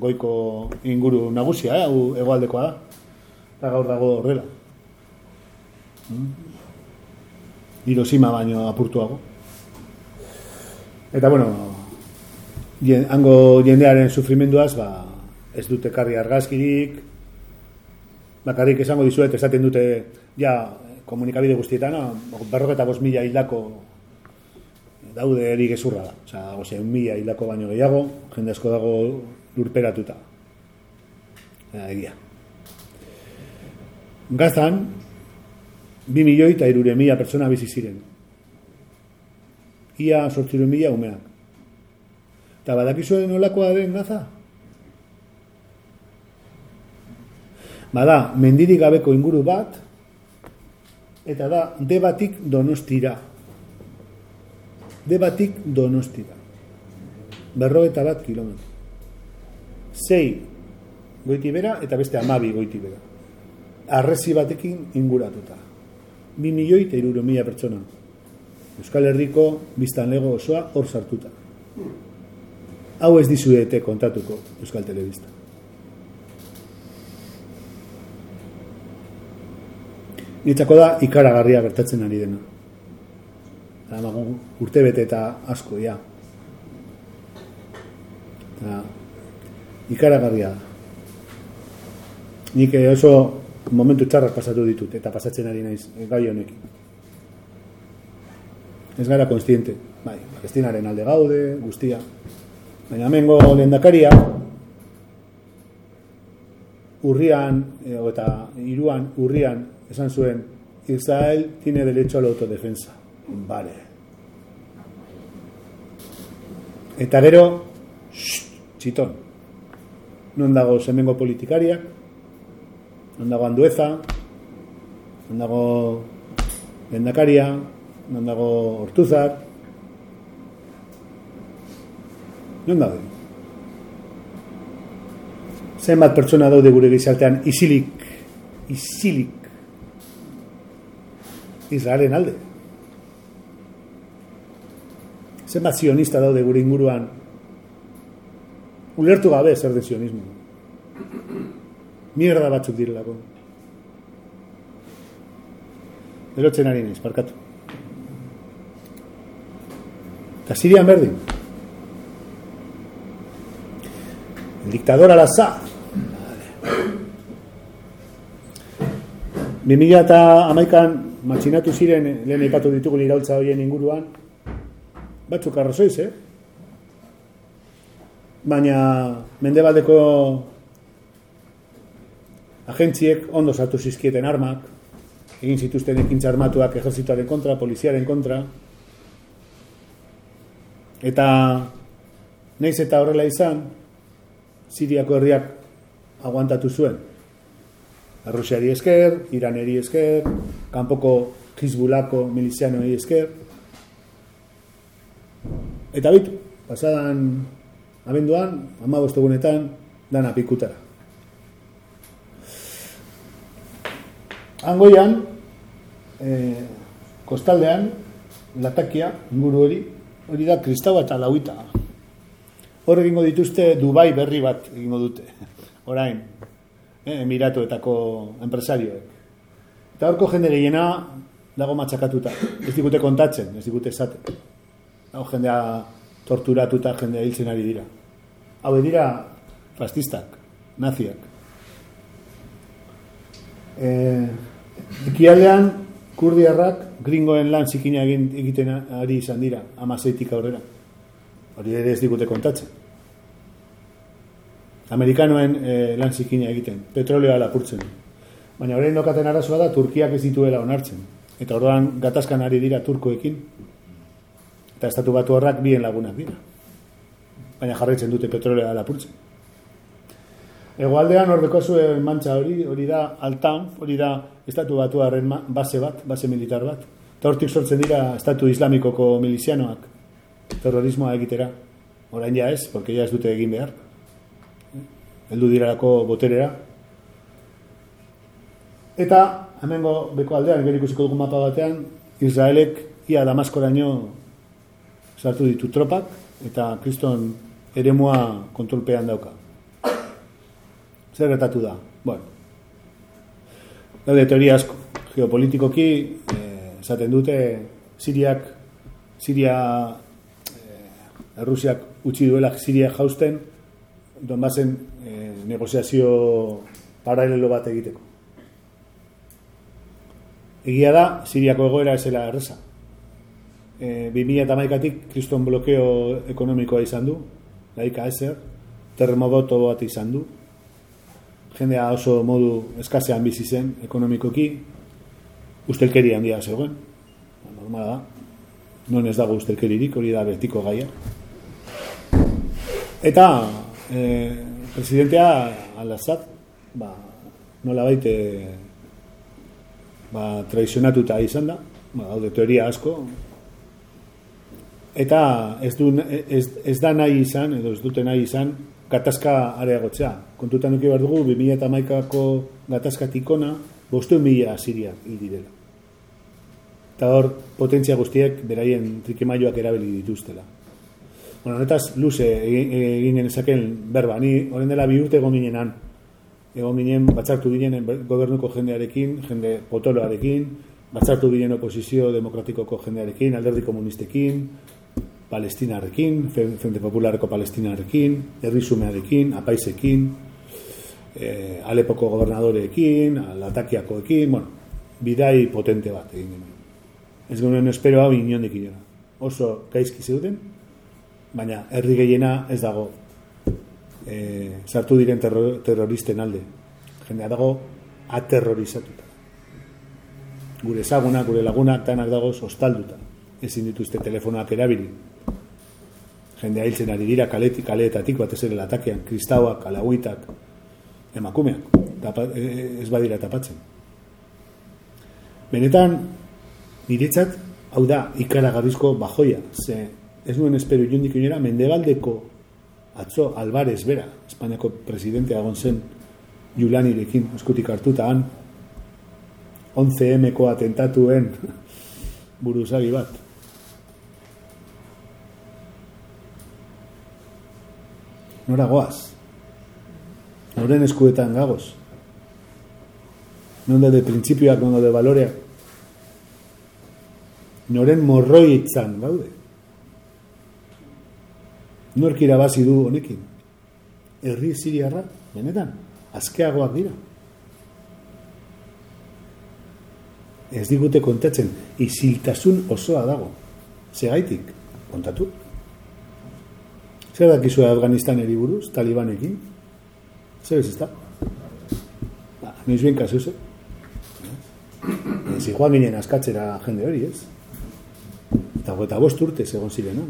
goiko inguru nagusia, eh? egoaldekoa da. Eta gaur dago horrela. Mm. Hiroshima baino apurtuago. Eta, bueno, jen, hango jendearen sufrimenduaz, ba, ez dute karri argazkirik, bakarrik esango dizuet, esaten dute, ja, komunikabide guztietan, no? berroketa bost mila hildako daude eri gezurra da. Osa, ose, un mila hildako baino gehiago, jende asko dago lurperatuta. Ja, egia. Gazan, bi milioi eta irure mila pertsona bizi ziren. Ia sortziru mila umeak. Eta badakizuen nolakoa den gaza? Bada, mendirik gabeko inguru bat, eta da, debatik donostira. Debatik donostira. Berro eta bat kilometro. Sei goiti bera eta beste amabi goiti bera. Arrezi batekin inguratuta. Bi milioi eta iruro mila pertsona. Euskal Herriko biztanlego osoa hor sartuta. Hau ez dizuete kontatuko Euskal Telebista. Nitzako da ikaragarria gertatzen ari dena. Adamago, urte bete eta asko, ja. Eta, ikaragarria da. Nik eh, oso momentu txarrak pasatu ditut, eta pasatzen ari naiz eh, gai honekin. Ez gara konstiente, bai, palestinaren alde gaude, guztia. Baina hemengo lehendakaria, urrian, eh, eta iruan, urrian, esan zuen, Israel tiene derecho a la autodefensa. Vale. Eta gero, shh, txiton. Non dago semengo politikariak, non dago Andueza, non dago Lendakaria, non dago Hortuzar, non dago? Zenbat pertsona daude gure gizartean isilik, isilik. Israelen alde. Zenbat zionista daude gure inguruan ulertu gabe zer den zionismo. Mierda batzuk direlako. Berotzen ari naiz, parkatu. Eta Sirian berdin. El dictador al-Assad. Bi mila eta amaikan matxinatu ziren lehen aipatu ditugun iraultza horien inguruan, batzuk arrazoiz, eh? Baina mendebaldeko agentziek ondo sartu zizkieten armak, egin zituzten ekintza armatuak ejerzituaren kontra, poliziaren kontra, eta naiz eta horrela izan, Siriako herriak aguantatu zuen. Arrusiari esker, Iraneri esker, kanpoko Hizbulako milizianoei esker. Eta bitu, pasadan abenduan, ama egunetan, dana pikutara. Angoian, eh, kostaldean, latakia, inguru hori, hori da kristau eta lauita. Hor egingo dituzte Dubai berri bat egingo dute. Orain, eh, emiratuetako enpresarioek. Eta horko jende gehiena dago matxakatuta. Ez digute kontatzen, ez digute esaten. Hau jendea torturatuta jendea hiltzen ari dira. Hau dira fascistak, naziak. E, ekialdean kurdiarrak gringoen lan zikina egiten ari izan dira, amaseitik aurrera. Hori ere ez digute kontatzen. Amerikanoen e, lan zikina egiten, petroleoa lapurtzen. Baina horrein dokaten arazoa da, Turkiak ez dituela onartzen. Eta orduan gatazkan ari dira turkoekin. Eta estatu batu horrak bien lagunak dira. Baina jarraitzen dute petroleoa lapurtzen. Egoaldean hor zuen mantza hori, hori da altan, hori da estatu batu base bat, base militar bat. Eta hortik sortzen dira estatu islamikoko milizianoak terrorismoa egitera. Orain ja ez, porque ja ez dute egin behar. Heldu dirarako boterera. Eta, hemengo beko aldean, gero ikusiko dugu mapa batean, Israelek ia Damaskoraino sartu ditu tropak, eta kriston eremua kontrolpean dauka. Zer gertatu da? Bueno, daude teoria asko. Geopolitikoki, eh, esaten dute, Siriak, Siria Errusiak utzi duela Siria jausten Donbasen e, negoziazio paralelo bat egiteko. Egia da, Siriako egoera esela erresa. E, 2008-tik kriston blokeo ekonomikoa izan du, laika ezer, terremodoto bat izan du, jendea oso modu eskazean bizi zen ekonomikoki, ustelkeri handia zegoen, normala da, non ez dago ustelkeririk, hori da betiko gaia. Eta e, presidentea alazat, ba, nola baite ba, traizionatuta izan da, ba, hau de teoria asko, eta ez, du, ez, ez da nahi izan, edo ez dute nahi izan, gatazka areagotzea. Kontutan duki behar dugu, 2000 eta maikako gatazkatik ona, bostu mila asiriak hil direla. Eta hor, potentzia guztiek beraien trikemaioak erabili dituztela. Bueno, honetaz, luze egin ezaken berba. Ni, horren dela bi urte egon ginenan. Egon ginen, batzartu ginen gobernuko jendearekin, jende potoloarekin, batzartu ginen oposizio demokratikoko jendearekin, alderdi komunistekin, palestinarekin, Frente Populareko palestinarekin, errizumearekin, apaisekin, eh, alepoko gobernadorekin, latakiakoekin, bueno, bidai potente bat egin ginen. Ez ginen espero hau inondik inona. Oso gaizki zeuden, baina herri gehiena ez dago e, sartu diren terroristen alde jendea dago aterrorizatuta gure ezagunak, gure lagunak tanak dago ostalduta ezin dituzte telefonoak erabili jendea hiltzen ari dira kaletik, kaleetatik batez ere latakean kristauak, alauitak emakumeak tapa, e, ez badira tapatzen benetan niretzat hau da ikaragarrizko bajoia ze ez nuen espero jondik inera, mendebaldeko atzo Alvarez bera, Espainiako presidentea egon zen Julanirekin, eskutik hartuta han, 11M-ko atentatuen buruzagi bat. Nora goaz? Noren eskuetan gagoz? Non de printzipioak, non de baloreak? Noren morroitzan gaude? Nork irabazi du honekin? Herri siriarra, benetan, azkeagoak dira. Ez digute kontatzen, isiltasun osoa dago. Segaitik, kontatu. Zer dakizu Afganistaneri buruz, talibanekin? Zer ez ezta? Ba, noiz bien kasu ze? Ez joan ginen askatzera jende hori, ez? Eta eta bost urte egon ziren, no?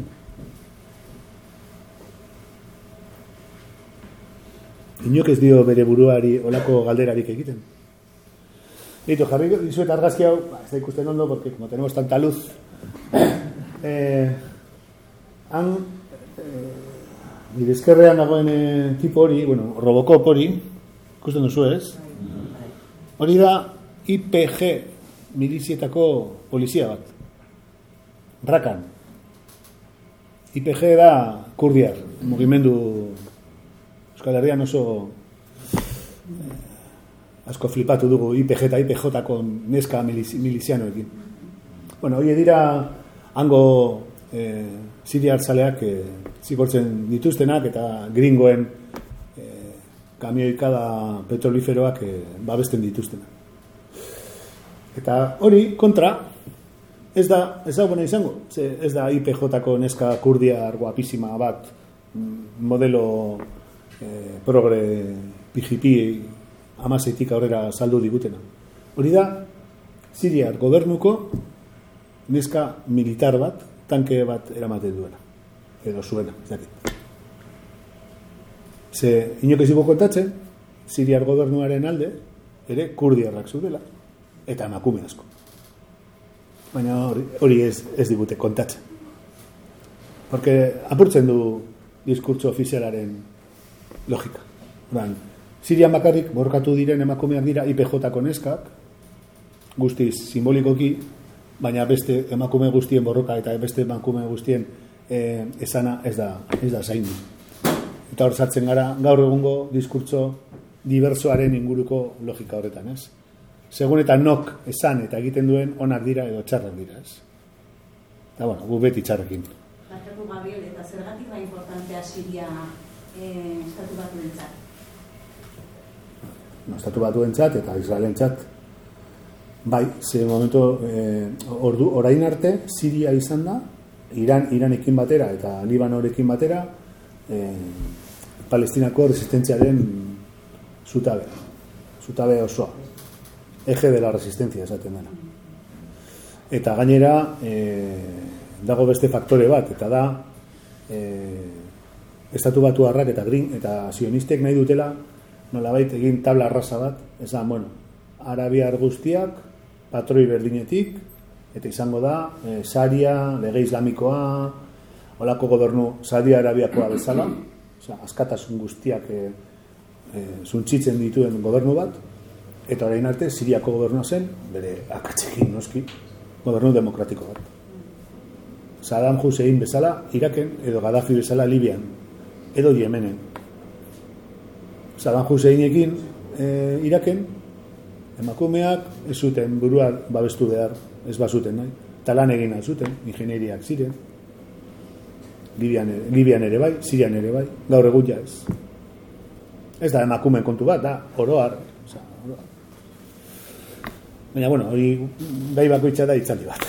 Inok ez dio bere buruari olako galderarik egiten. Listo, jarri dizuet argazki hau, ba, ez da ikusten ondo, porque como tenemos tanta luz, eh, han, eh, nire eskerrean dagoen eh, tipo hori, bueno, Robocop hori, ikusten duzu ez, hori da IPG milizietako polizia bat. Rakan. IPG da kurdiar, mugimendu Euskal Herrian oso eh, asko flipatu dugu IPG eta IPJ-ko neska miliz, milizianoekin. Bueno, hori dira hango eh, siriar zaleak eh, zigortzen dituztenak eta gringoen eh, kamioikada petroliferoak eh, babesten dituztenak. Eta hori kontra ez da ez da buena izango. Ze, ez da IPJ-ko neska kurdiar guapísima bat mm, modelo eh, progre PGP amaseitik aurrera saldu digutena. Hori da, Siriar gobernuko neska militar bat, tanke bat eramaten duena. Edo zuena, ez dakit. Ze, inok ez kontatzen, Siriar gobernuaren alde, ere kurdiarrak zudela, eta emakume asko. Baina hori, ez, ez digute kontatzen. Porque apurtzen du diskurtso ofizialaren logika. Oran, Sirian bakarrik borkatu diren emakumeak dira IPJ-ko neskak, guztiz simbolikoki, baina beste emakume guztien borroka eta beste emakume guztien eh, esana ez da, ez da zaindu. Eta hor sartzen gara gaur egungo diskurtso diversoaren inguruko logika horretan, ez? Segun eta nok esan eta egiten duen onak dira edo txarrak dira, ez? Eta bueno, gu beti txarrekin. Barkatu Gabriel, eta zergatik da importantea Siria eh, estatu batu dintzat? no, estatu batu entzat eta Israelen txat bai, ze momentu eh, ordu, orain arte Siria izan da Iran, Iranekin batera eta Libanorekin batera eh, Palestinako resistentziaren zutabe zutabe osoa. Eje de la resistencia esaten dena. Eta gainera eh, dago beste faktore bat eta da eh, estatu batu harrak eta grin eta sionistek nahi dutela nolabait egin tabla arrasa bat, esan, bueno, arabiar guztiak, patroi berdinetik, eta izango da, e, saria, lege islamikoa, olako gobernu, sadia arabiakoa bezala, oza, askatasun guztiak e, e, zuntzitzen dituen gobernu bat, eta orain arte, siriako gobernua zen, bere akatzekin noski, gobernu demokratiko bat. Saddam Hussein bezala, Iraken, edo Gaddafi bezala, Libian, edo Yemenen, Saddam Husseinekin e, iraken, emakumeak ez zuten burua babestu behar, ez bazuten nahi. Talan egin zuten, ingenieriak ziren. Libian, Libian ere bai, Sirian ere bai, gaur egun ja ez. Ez da emakume kontu bat, da, oroar. Osa, oroar. Baina, bueno, hori gai bakoitza da itzaldi bat.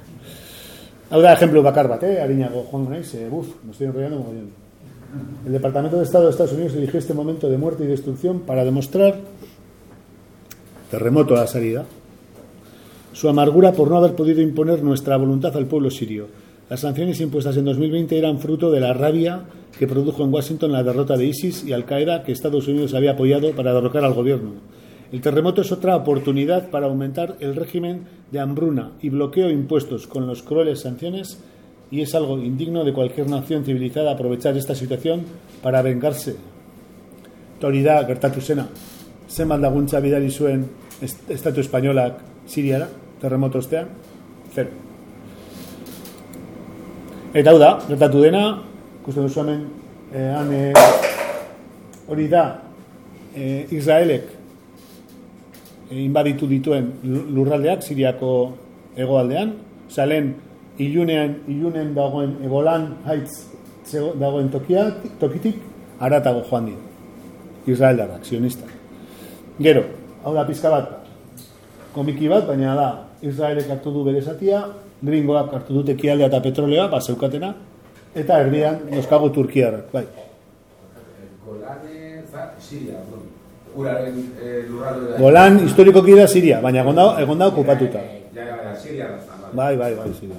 Hau da, ejemplo bakar bat, eh? Arinago, joan naiz, eh, buf, no estoy enrollando mogollón. El Departamento de Estado de Estados Unidos eligió este momento de muerte y destrucción para demostrar terremoto a la salida su amargura por no haber podido imponer nuestra voluntad al pueblo sirio. Las sanciones impuestas en 2020 eran fruto de la rabia que produjo en Washington la derrota de ISIS y Al-Qaeda que Estados Unidos había apoyado para derrocar al gobierno. El terremoto es otra oportunidad para aumentar el régimen de hambruna y bloqueo impuestos con los crueles sanciones y es algo indigno de cualquier nación civilizada aprovechar esta situación para vengarse. Hori da gertatu zena. Zenbat laguntza bidali zuen est- estatu espainolak Siriara, terremoto ostean, zero. Eta hau da, gertatu dena, ikusten duzu hemen, eh, han, eh, hori da, eh, Israelek eh, inbaditu dituen lu- lurraldeak, Siriako hegoaldean, salen ilunean, ilunen dagoen egolan haitz dagoen tokia, tokitik, aratago joan dira. Israeldarrak, sionistak. Gero, hau da pizka bat, komiki bat, baina da, Israelek hartu du bere zatia, gringoak hartu dute kialdea eta petrolea, ba, zeukatena, eta erdian, noskago turkiarrak, bai. Golane, za, Siria. Uraren eh, lurralde. Golan historikoki da Siria, baina egon da, egon da okupatuta. Ja, ja, ja, Siria da. zan, Bai, bai, bai, Siria.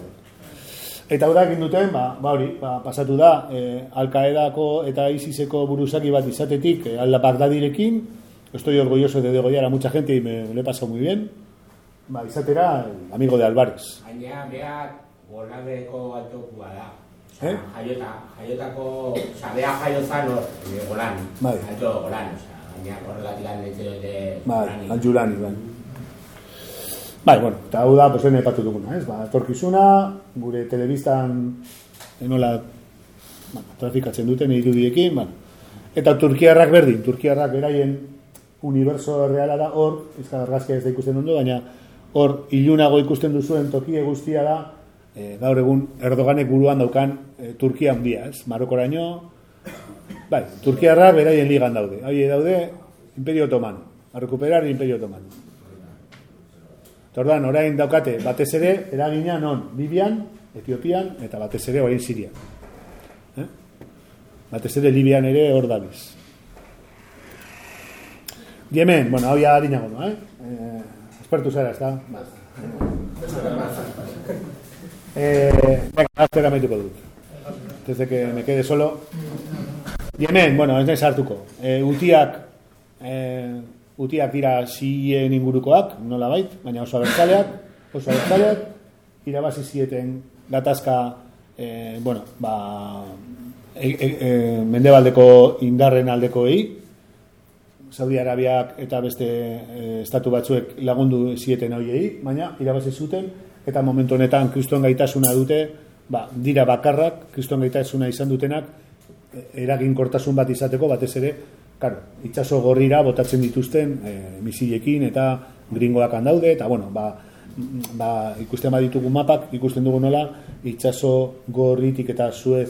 Eta hau da egin duten, ba, ba hori, ba, pasatu da, eh, Al-Qaedako eta ISISeko buruzaki bat izatetik, eh, al Bagdadirekin, estoy orgulloso de degollar a mucha gente y me, me lo he pasado muy bien, ba, izatera, amigo de Álvarez. Baina beak golaneko altokua da. Eh? Jaiota, jaiotako, oza, bea jaio zan hor, eh, golan. Bai. Alto golan, oza, baina horregatik anetxe dute Bai, golani. Anjulani, bai. Bai, bueno, eta hau da, pues, hene epatu duguna, ez? Ba, torkizuna, gure telebistan enola bueno, trafikatzen duten irudiekin, bueno. Eta turkiarrak berdin, turkiarrak beraien universo reala da hor, izka argazkia ez da ikusten ondo, baina hor ilunago ikusten duzuen tokie guztia da, e, gaur egun Erdoganek buruan daukan e, Turkia handia, ez? Marokoraino, bai, turkiarra beraien ligan daude. Hau daude, Imperio Otomano, a recuperar Imperio Otomano. Eta orduan, orain daukate, batez ere, eragina non, Libian, Etiopian, eta batez ere, orain Sirian. Eh? Batez ere, Libian ere hor dabiz. Yemen, bueno, hau ya harinago, no, eh? Espertu zara, ez da? Eh, aztera maituko dut. Desde que me quede solo. Yemen, bueno, ez naiz hartuko. Eh, utiak, eh, utiak dira sien ingurukoak, nola bait, baina oso abertzaleak, oso abertzaleak, irabazi zieten gatazka, eh, bueno, ba, e, e, e, mendebaldeko indarren aldekoei, Saudi Arabiak eta beste e, estatu batzuek lagundu zieten horiei, baina irabazi zuten eta momentu honetan kriston gaitasuna dute, ba, dira bakarrak, kriston gaitasuna izan dutenak e, eraginkortasun bat izateko batez ere, claro, itsaso gorrira botatzen dituzten e, misilekin eta gringoak handaude eta bueno, ba, ba, ikusten baditugu mapak, ikusten dugu nola itsaso gorritik eta Suez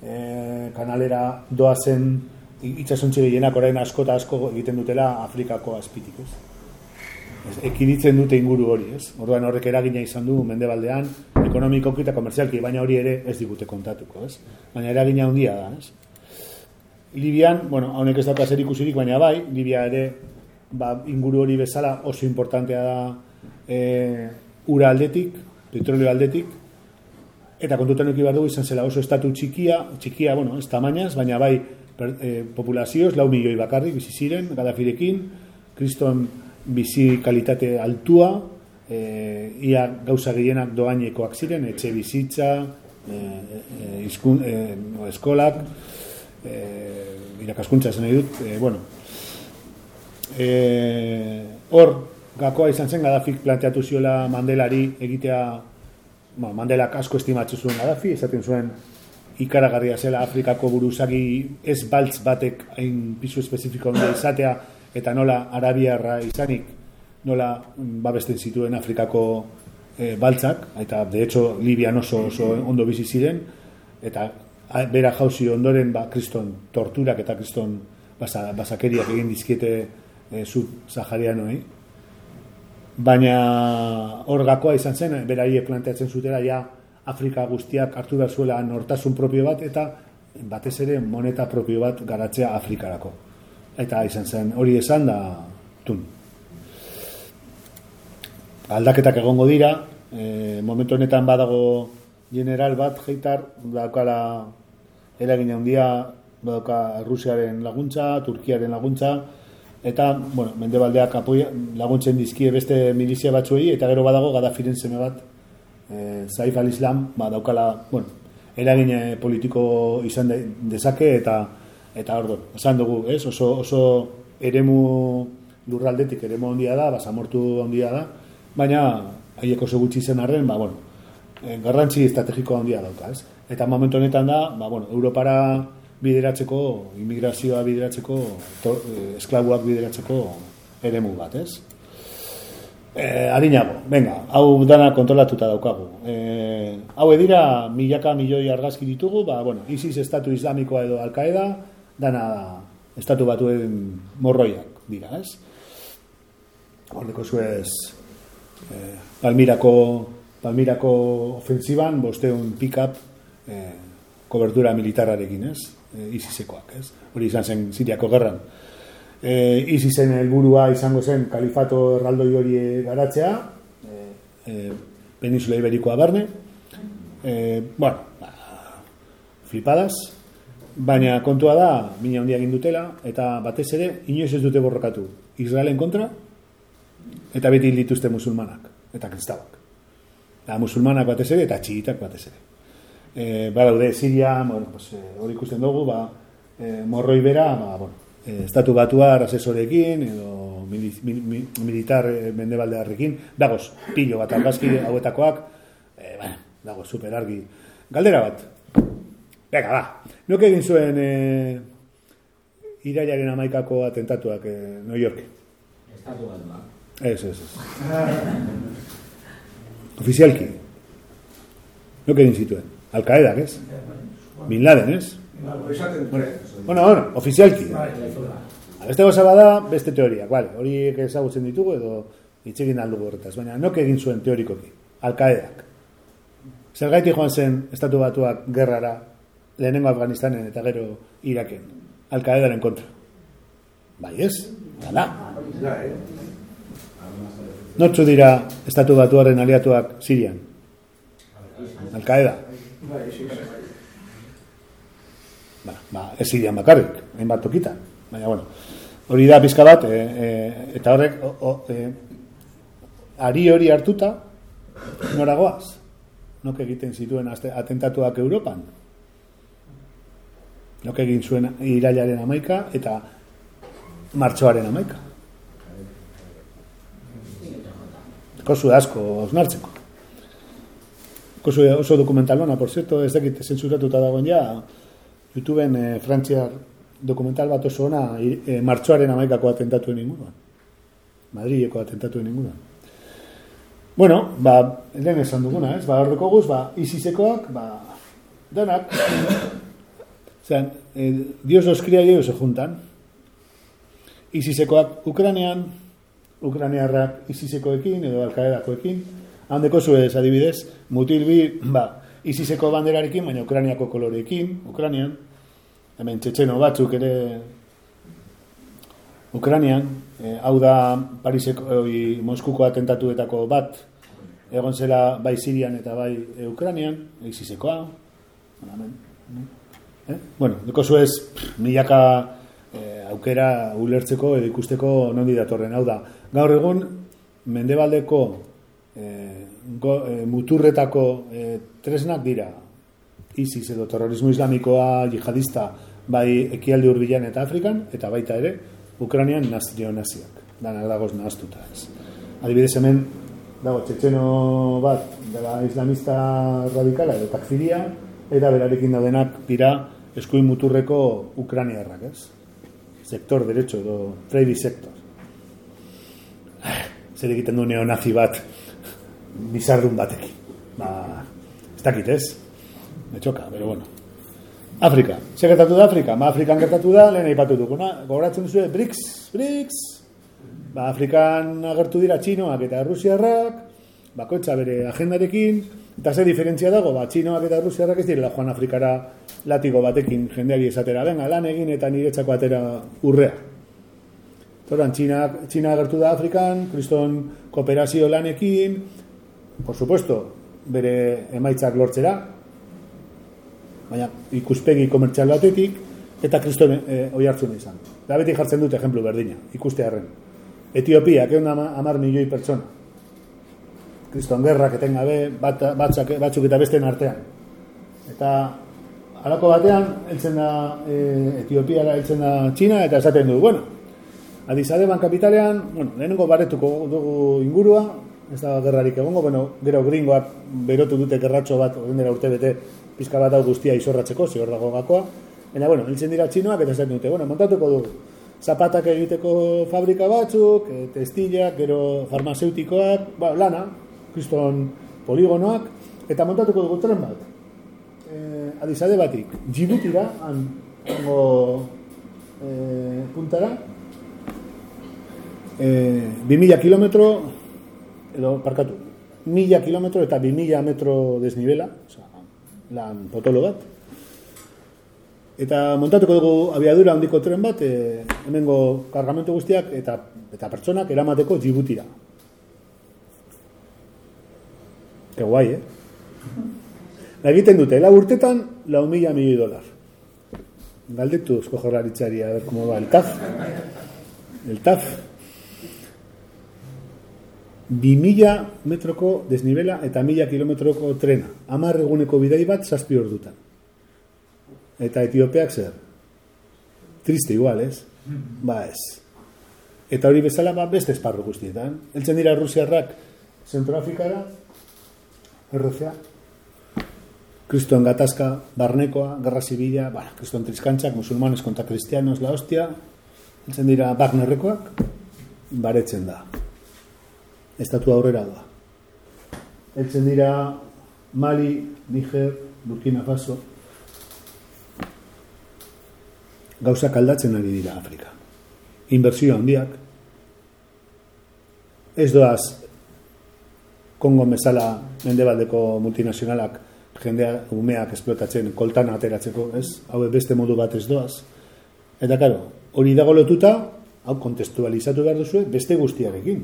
e, kanalera doazen itsasontzi gehienak orain asko eta asko egiten dutela Afrikako azpitik, ez? Ez, ekiditzen dute inguru hori, ez? Orduan horrek eragina izan du mendebaldean, ekonomikoki eta komerzialki, baina hori ere ez digute kontatuko, ez? Baina eragina handia da, ez? Libian, bueno, honek ez dauka zer ikusirik, baina bai, Libia ere ba, inguru hori bezala oso importantea da e, ura aldetik, petrolio aldetik, eta kontutan eduki behar dugu izan zela oso estatu txikia, txikia, bueno, ez tamainaz, baina bai per, e, populazioz, lau milioi bakarrik bizi ziren, Gaddafirekin, kriston bizi kalitate altua, e, ia gauza gehienak doainekoak ziren, etxe bizitza, e, e, e, eskolak, e, irakaskuntza esan nahi dut, e, bueno, e, hor, gakoa izan zen, Gaddafik planteatu ziola Mandelari egitea, ba, Mandelak asko estimatzen zuen Gaddafi, esaten zuen ikaragarria zela Afrikako buruzagi ez baltz batek hain pisu espezifiko izatea eta nola arabiarra izanik nola mm, babesten zituen Afrikako e, baltzak eta de hecho Libian oso, oso ondo bizi ziren eta bera jauzi ondoren ba, kriston torturak eta kriston basa, basakeriak egin dizkiete e, sub saharianoei baina hor gakoa izan zen, beraiek planteatzen zutela ja Afrika guztiak hartu behar zuela nortasun propio bat eta batez ere moneta propio bat garatzea Afrikarako. Eta izan zen hori esan da tun. Aldaketak egongo dira, e, momentu honetan badago general bat, heitar, daukala eragin handia badauka Rusiaren laguntza, Turkiaren laguntza, eta, bueno, mendebaldeak apoia, laguntzen dizkie beste milizia batzuei, eta gero badago Gaddafiren seme bat, e, Saif al-Islam, ba, daukala, bueno, eragin eh, politiko izan de, dezake, eta eta ordo, esan dugu, ez? Oso, oso eremu lurraldetik ere handia da, basamortu handia da, baina haiek oso gutxi zen arren, ba, bueno, eh, garrantzi estrategiko handia dauka, ez? Eta momentu honetan da, ba, bueno, Europara bideratzeko, immigrazioa bideratzeko, to, eh, esklabuak bideratzeko eremu bat, ez? Eh, harinago, venga, hau dana kontrolatuta daukagu. Eh, hau edira, milaka milioi argazki ditugu, ba, bueno, ISIS estatu islamikoa edo Al-Qaeda, dana estatu batuen morroiak dira, ez? Hordeko zuez, eh, Palmirako, Palmirako ofensiban, bosteun pick-up eh, kobertura militarrarekin, ez? Eh, ISISekoak, ez? Hori izan zen Siriako gerran. Eh, ISISen helburua izango zen kalifato erraldoi hori garatzea, eh, eh, Peninsula Iberikoa barne, eh, bueno, ba, flipadas, baina kontua da, mina handia egin dutela, eta batez ere, inoiz ez dute borrokatu Israelen kontra, eta beti dituzte musulmanak, eta kristabak. Da, musulmanak batez ere, eta txigitak batez ere. E, badaude, Siria, bueno, pues, e, hori ikusten dugu, ba, e, morroi bera, ba, bueno, e, estatu batuar asesorekin, edo mili, mil, mil, militar e, mendebaldearrekin, dagoz, pilo bat argazki hauetakoak, e, bueno, dagoz, super argi. Galdera bat, Venga, ba. Nok egin zuen e, irailaren amaikako atentatuak e, New York? Estatu bat ba. Ez, ez, ez. Ofizialki. Nok egin zituen? Al-Qaeda, ez? Bin Laden, ez? Esaten Bueno, bueno, ofizialki. Beste gauza bada, beste teoria. Vale, horiek ezagutzen ditugu edo hitz egin aldugu horretaz. Baina, nok egin zuen teorikoki? Al-Qaedak. Zergaiti joan zen estatu batuak gerrara lehenengo Afganistanen eta gero Iraken. Al-Qaedaren kontra. Bai ez? Hala. Da, eh? Nortzu dira estatu batuaren aliatuak Sirian? Al-Qaeda. Ba, ba, ez Sirian bakarrik, hainbat tokitan. Baina, bueno, hori da pizka bat, e, e, eta horrek, o, o, e, ari hori hartuta, noragoaz? Nok egiten zituen azte, atentatuak Europan? Nok egin zuen irailaren amaika eta martxoaren amaika? Kosu asko osnartzeko. Kosu oso dokumentalona, por cierto, ez dakit zensuratuta dagoen ja, YouTubeen e, frantziar dokumental bat oso ona e, martxoaren amaikako atentatuen inguruan. Madrileko atentatuen inguruan. Bueno, ba, lehen esan duguna, ez? Ba, horreko guz, ba, isisekoak, ba, danak, Zeran, eh, Dios los cría y se juntan. Isisekoak Ukranean, Ukraniarrak Isisekoekin edo Alkaedakoekin, handeko zuez adibidez, mutil bi, ba, Isiseko banderarekin, baina Ukraniako koloreekin, Ukranian, hemen txetxeno batzuk ere Ukranian, eh, hau da Pariseko, oi, Moskuko atentatuetako bat, egon zela bai Sirian eta bai e, Ukranian, Isisekoa, Eh? Bueno, deko zuez, milaka eh, aukera ulertzeko edo ikusteko nondi datorren. Hau da, gaur egun, mendebaldeko eh, go, eh, muturretako eh, tresnak dira. ISIS edo terrorismo islamikoa, jihadista, bai ekialde hurbilan eta Afrikan, eta baita ere, Ukrainian nazio naziak. Danak dagoz nahaztuta ez. Adibidez hemen, dago, txetxeno bat, dela islamista radikala edo takfiria, eta berarekin daudenak dira eskuin muturreko ukraniarrak, ez? Sektor derecho edo Freiri sektor. Zer egiten du neonazi bat bizardun batekin. Ba, ez dakit, ez? Me txoka, pero bueno. Afrika. Zer gertatu da Afrika? Ma Afrikan gertatu da, lehen aipatu duguna. Gogoratzen duzu, BRICS, BRICS. Ba, Afrikan agertu dira txinoak eta rusiarrak, bakoitza bere agendarekin, eta ze diferentzia dago, ba, txinoak eta rusiarrak ez direla joan Afrikara latigo batekin jendeari esatera, venga, lan egin eta niretzako atera urrea. Zoran, Txina, Txina agertu da Afrikan, kriston kooperazio lanekin, por supuesto, bere emaitzak lortzera, baina ikuspegi komertzial batetik, eta kriston e, oi hartzun izan. Da beti jartzen dut ejemplu berdina, ikuste harren. Etiopia, keun amar milioi pertsona. Kriston gerrak etengabe, bat, batzak, batzuk eta besten artean. Eta halako batean, heltzen da e, Etiopiara heltzen da Txina, eta esaten du, bueno, Adizadeban kapitalean, bueno, lehenengo baretuko dugu ingurua, ez da gerrarik egongo, bueno, gero gringoak berotu dute gerratxo bat, orain dela urte bete, pizka bat hau guztia izorratzeko, zior dago gakoa. Baina, bueno, hiltzen dira txinoak eta esaten dute, bueno, montatuko dugu. Zapatak egiteko fabrika batzuk, e, testillak, gero farmazeutikoak, ba, lana, kriston poligonoak, eta montatuko dugu tren bat. E, adizade batik, Djibutira, han, hango e, puntara, e, 2000 kilometro, edo parkatu, mila kilometro eta 2000 metro desnibela, oza, lan potolo bat. Eta montatuko dugu abiadura handiko tren bat, e, hemengo kargamentu guztiak eta eta pertsonak eramateko Djibutira. Que guai, eh? Egiten dute, lau urtetan, lau mila milioi dolar. Galdetu eusko jorlaritzari, a ver, como va, el TAF. El TAF. Bi mila metroko desnibela eta mila kilometroko trena. Amar eguneko bidai bat zazpi ordutan. Eta Etiopeak zer? Triste igual, ez? Ba ez. Eta hori bezala ba, beste esparru guztietan. Eltzen dira Rusiarrak Zentroafrikara, RCA, Kristoen gatazka, barnekoa, gerra zibila, ba, Kristoen triskantzak, musulmanes kontra kristianos, la hostia, eltzen dira Wagnerrekoak, baretzen da. Estatu aurrera da. Eltzen dira Mali, Niger, Burkina Faso, gauzak aldatzen ari dira Afrika. Inbertsio handiak, ez doaz Kongo bezala mendebaldeko multinazionalak jendea umeak esplotatzen koltan ateratzeko, ez? Hau beste modu bat ez doaz. Eta karo, hori dago lotuta, hau kontestualizatu behar duzu, beste guztiarekin.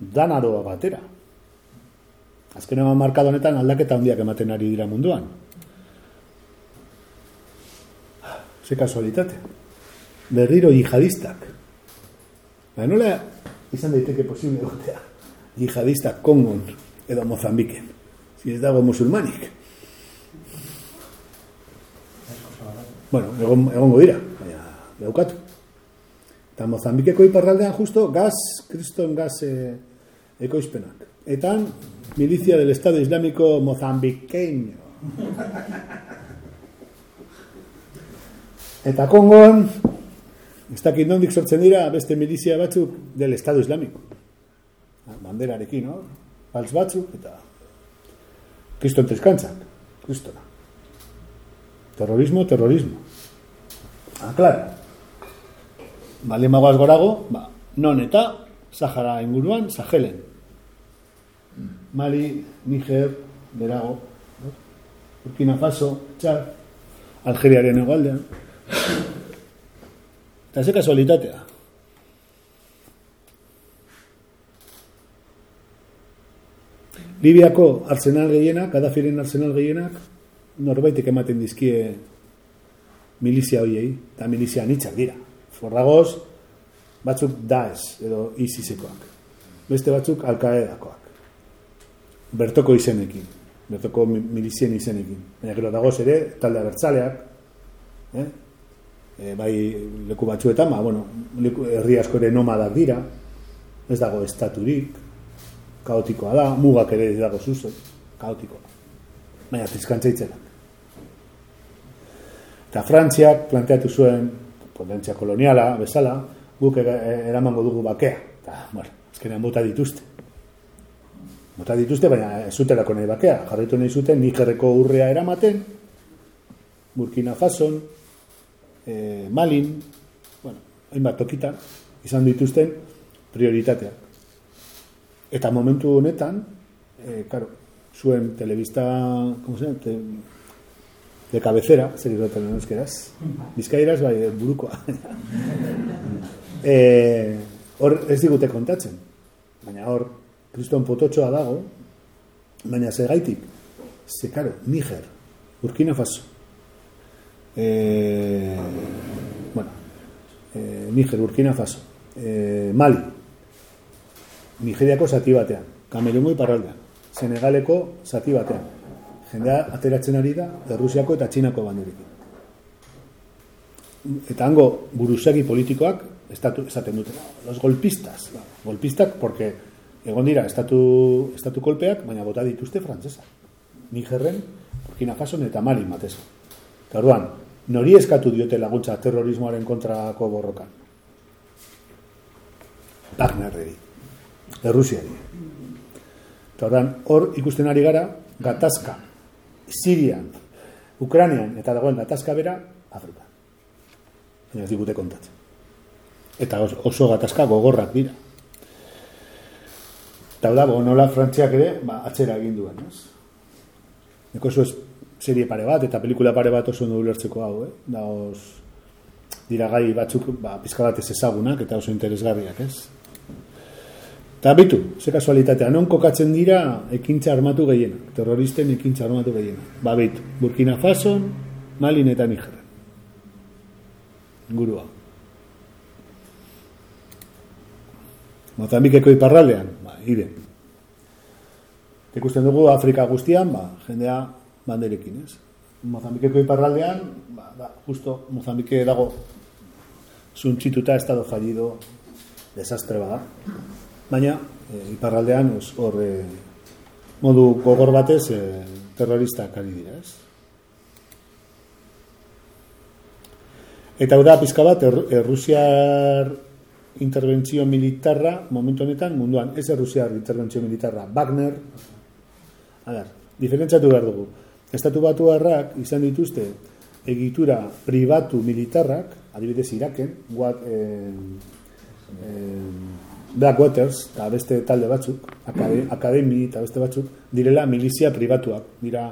Dan aroa batera. Azken eman markado honetan aldaketa handiak ematen ari dira munduan. Ze kasualitate. Berriro jihadistak. Ba, nola izan daiteke posible egotea. Jihadistak Kongon edo Mozambiken. Si ez dago musulmanik. Bueno, egon, egongo dira, baina daukatu. Eta Mozambikeko iparraldean justo gaz, kriston gaz e, ekoizpenak. Eta milizia del Estado Islámico mozambikeño. Eta Kongon, ez dakit nondik sortzen dira beste milizia batzuk del Estado Islámico. Banderarekin, no? Baltz batzuk, eta kriston triskantzak, kristona. Terrorismo, terrorismo. Ah, claro. Bale gorago, ba, non eta Sahara inguruan, Sahelen. Mali, Niger, Berago, Burkina Faso, Txar, Algeriaren egualdean. Eta ze kasualitatea. Libiako arsenal gehienak, Gaddafiren arsenal gehienak, norbaitek ematen dizkie milizia hoiei, eta milizia anitzak dira. Forragoz, batzuk Daesh edo ISISekoak. Beste batzuk Al-Qaedakoak. Bertoko izenekin. Bertoko milizien izenekin. Baina gero dagoz ere, talde abertzaleak, eh? E, bai leku batzuetan, ma, bueno, herri asko ere nomadak dira, ez dago estaturik, kaotikoa da, mugak ere ez dago zuzo, kaotikoa. Baina trizkantza itzenak. Eta Frantziak planteatu zuen potentzia koloniala, bezala, guk e- eramango dugu bakea. Eta, bueno, azkenean bota dituzte. Bota dituzte, baina ez zutelako nahi bakea. Jarraitu nahi zuten, Nigerreko urrea eramaten, Burkina Fason, e, Malin, bueno, hainbat tokitan, izan dituzten prioritateak. Eta momentu honetan, e, karo, zuen telebista, ¿cómo se? Te, de cabecera, zer irroten en euskeraz. Bizkaieraz, bai, burukoa. e, hor ez digute kontatzen. Baina hor, kriston pototxoa dago, baina ze gaitik, ze karo, Niger, Burkina Faso, e, bueno, e, Niger, Burkina Faso, e, Mali, Nigeriako zati batean, Kamerungo iparraldean, Senegaleko zati batean. Jendea ateratzen ari da Errusiako eta Txinako banderekin. eta hango buruzagi politikoak estatu esaten dute, los golpistas, golpistak, porque egon dira estatu, estatu kolpeak, baina bota dituzte frantzesa. Nigerren, Burkina Faso eta Mali batez. Eta nori eskatu diote laguntza terrorismoaren kontrako borrokan? Wagnerreri, Errusiari. Eta hor ikusten ari gara, gatazka, Sirian, Ukranian, eta dagoen gatazka bera, Afrika. Baina ez digute kontatzen. Eta os- oso gatazka gogorrak dira. Eta da, bo, nola frantziak ere, ba, atzera egin duen, ez? Eko oso ez serie pare bat, eta pelikula pare bat oso ondo ulertzeko hau, eh? Da, os, dira gai batzuk, ba, pizka bat ez ezagunak, eta oso interesgarriak, ez? Eta bitu, ze kasualitatea, non kokatzen dira ekintza armatu gehienak, terroristen ekintza armatu gehienak. Ba, bitu, Burkina Faso, Malin eta Nigerren. Ingurua. Mozambikeko iparraldean, ba, ire. Ikusten dugu Afrika guztian, ba, jendea banderekin, ez? Mozambikeko iparraldean, ba, da, justo Mozambike dago zuntxituta estado fallido desastre bada. Baina, e, iparraldean, hor, e, modu gogor batez, e, terroristak ari dira, ez? Eta hau da, pizka bat, er, interbentzio militarra, momentu honetan, munduan, ez Errusiar interbentzio militarra, Wagner, a ber, diferentzatu behar dugu. Estatu batu harrak izan dituzte egitura pribatu militarrak, adibidez Iraken, guat, eh, eh, Blackwaters eta beste talde batzuk, akade, akademi eta beste batzuk, direla milizia pribatuak. Dira,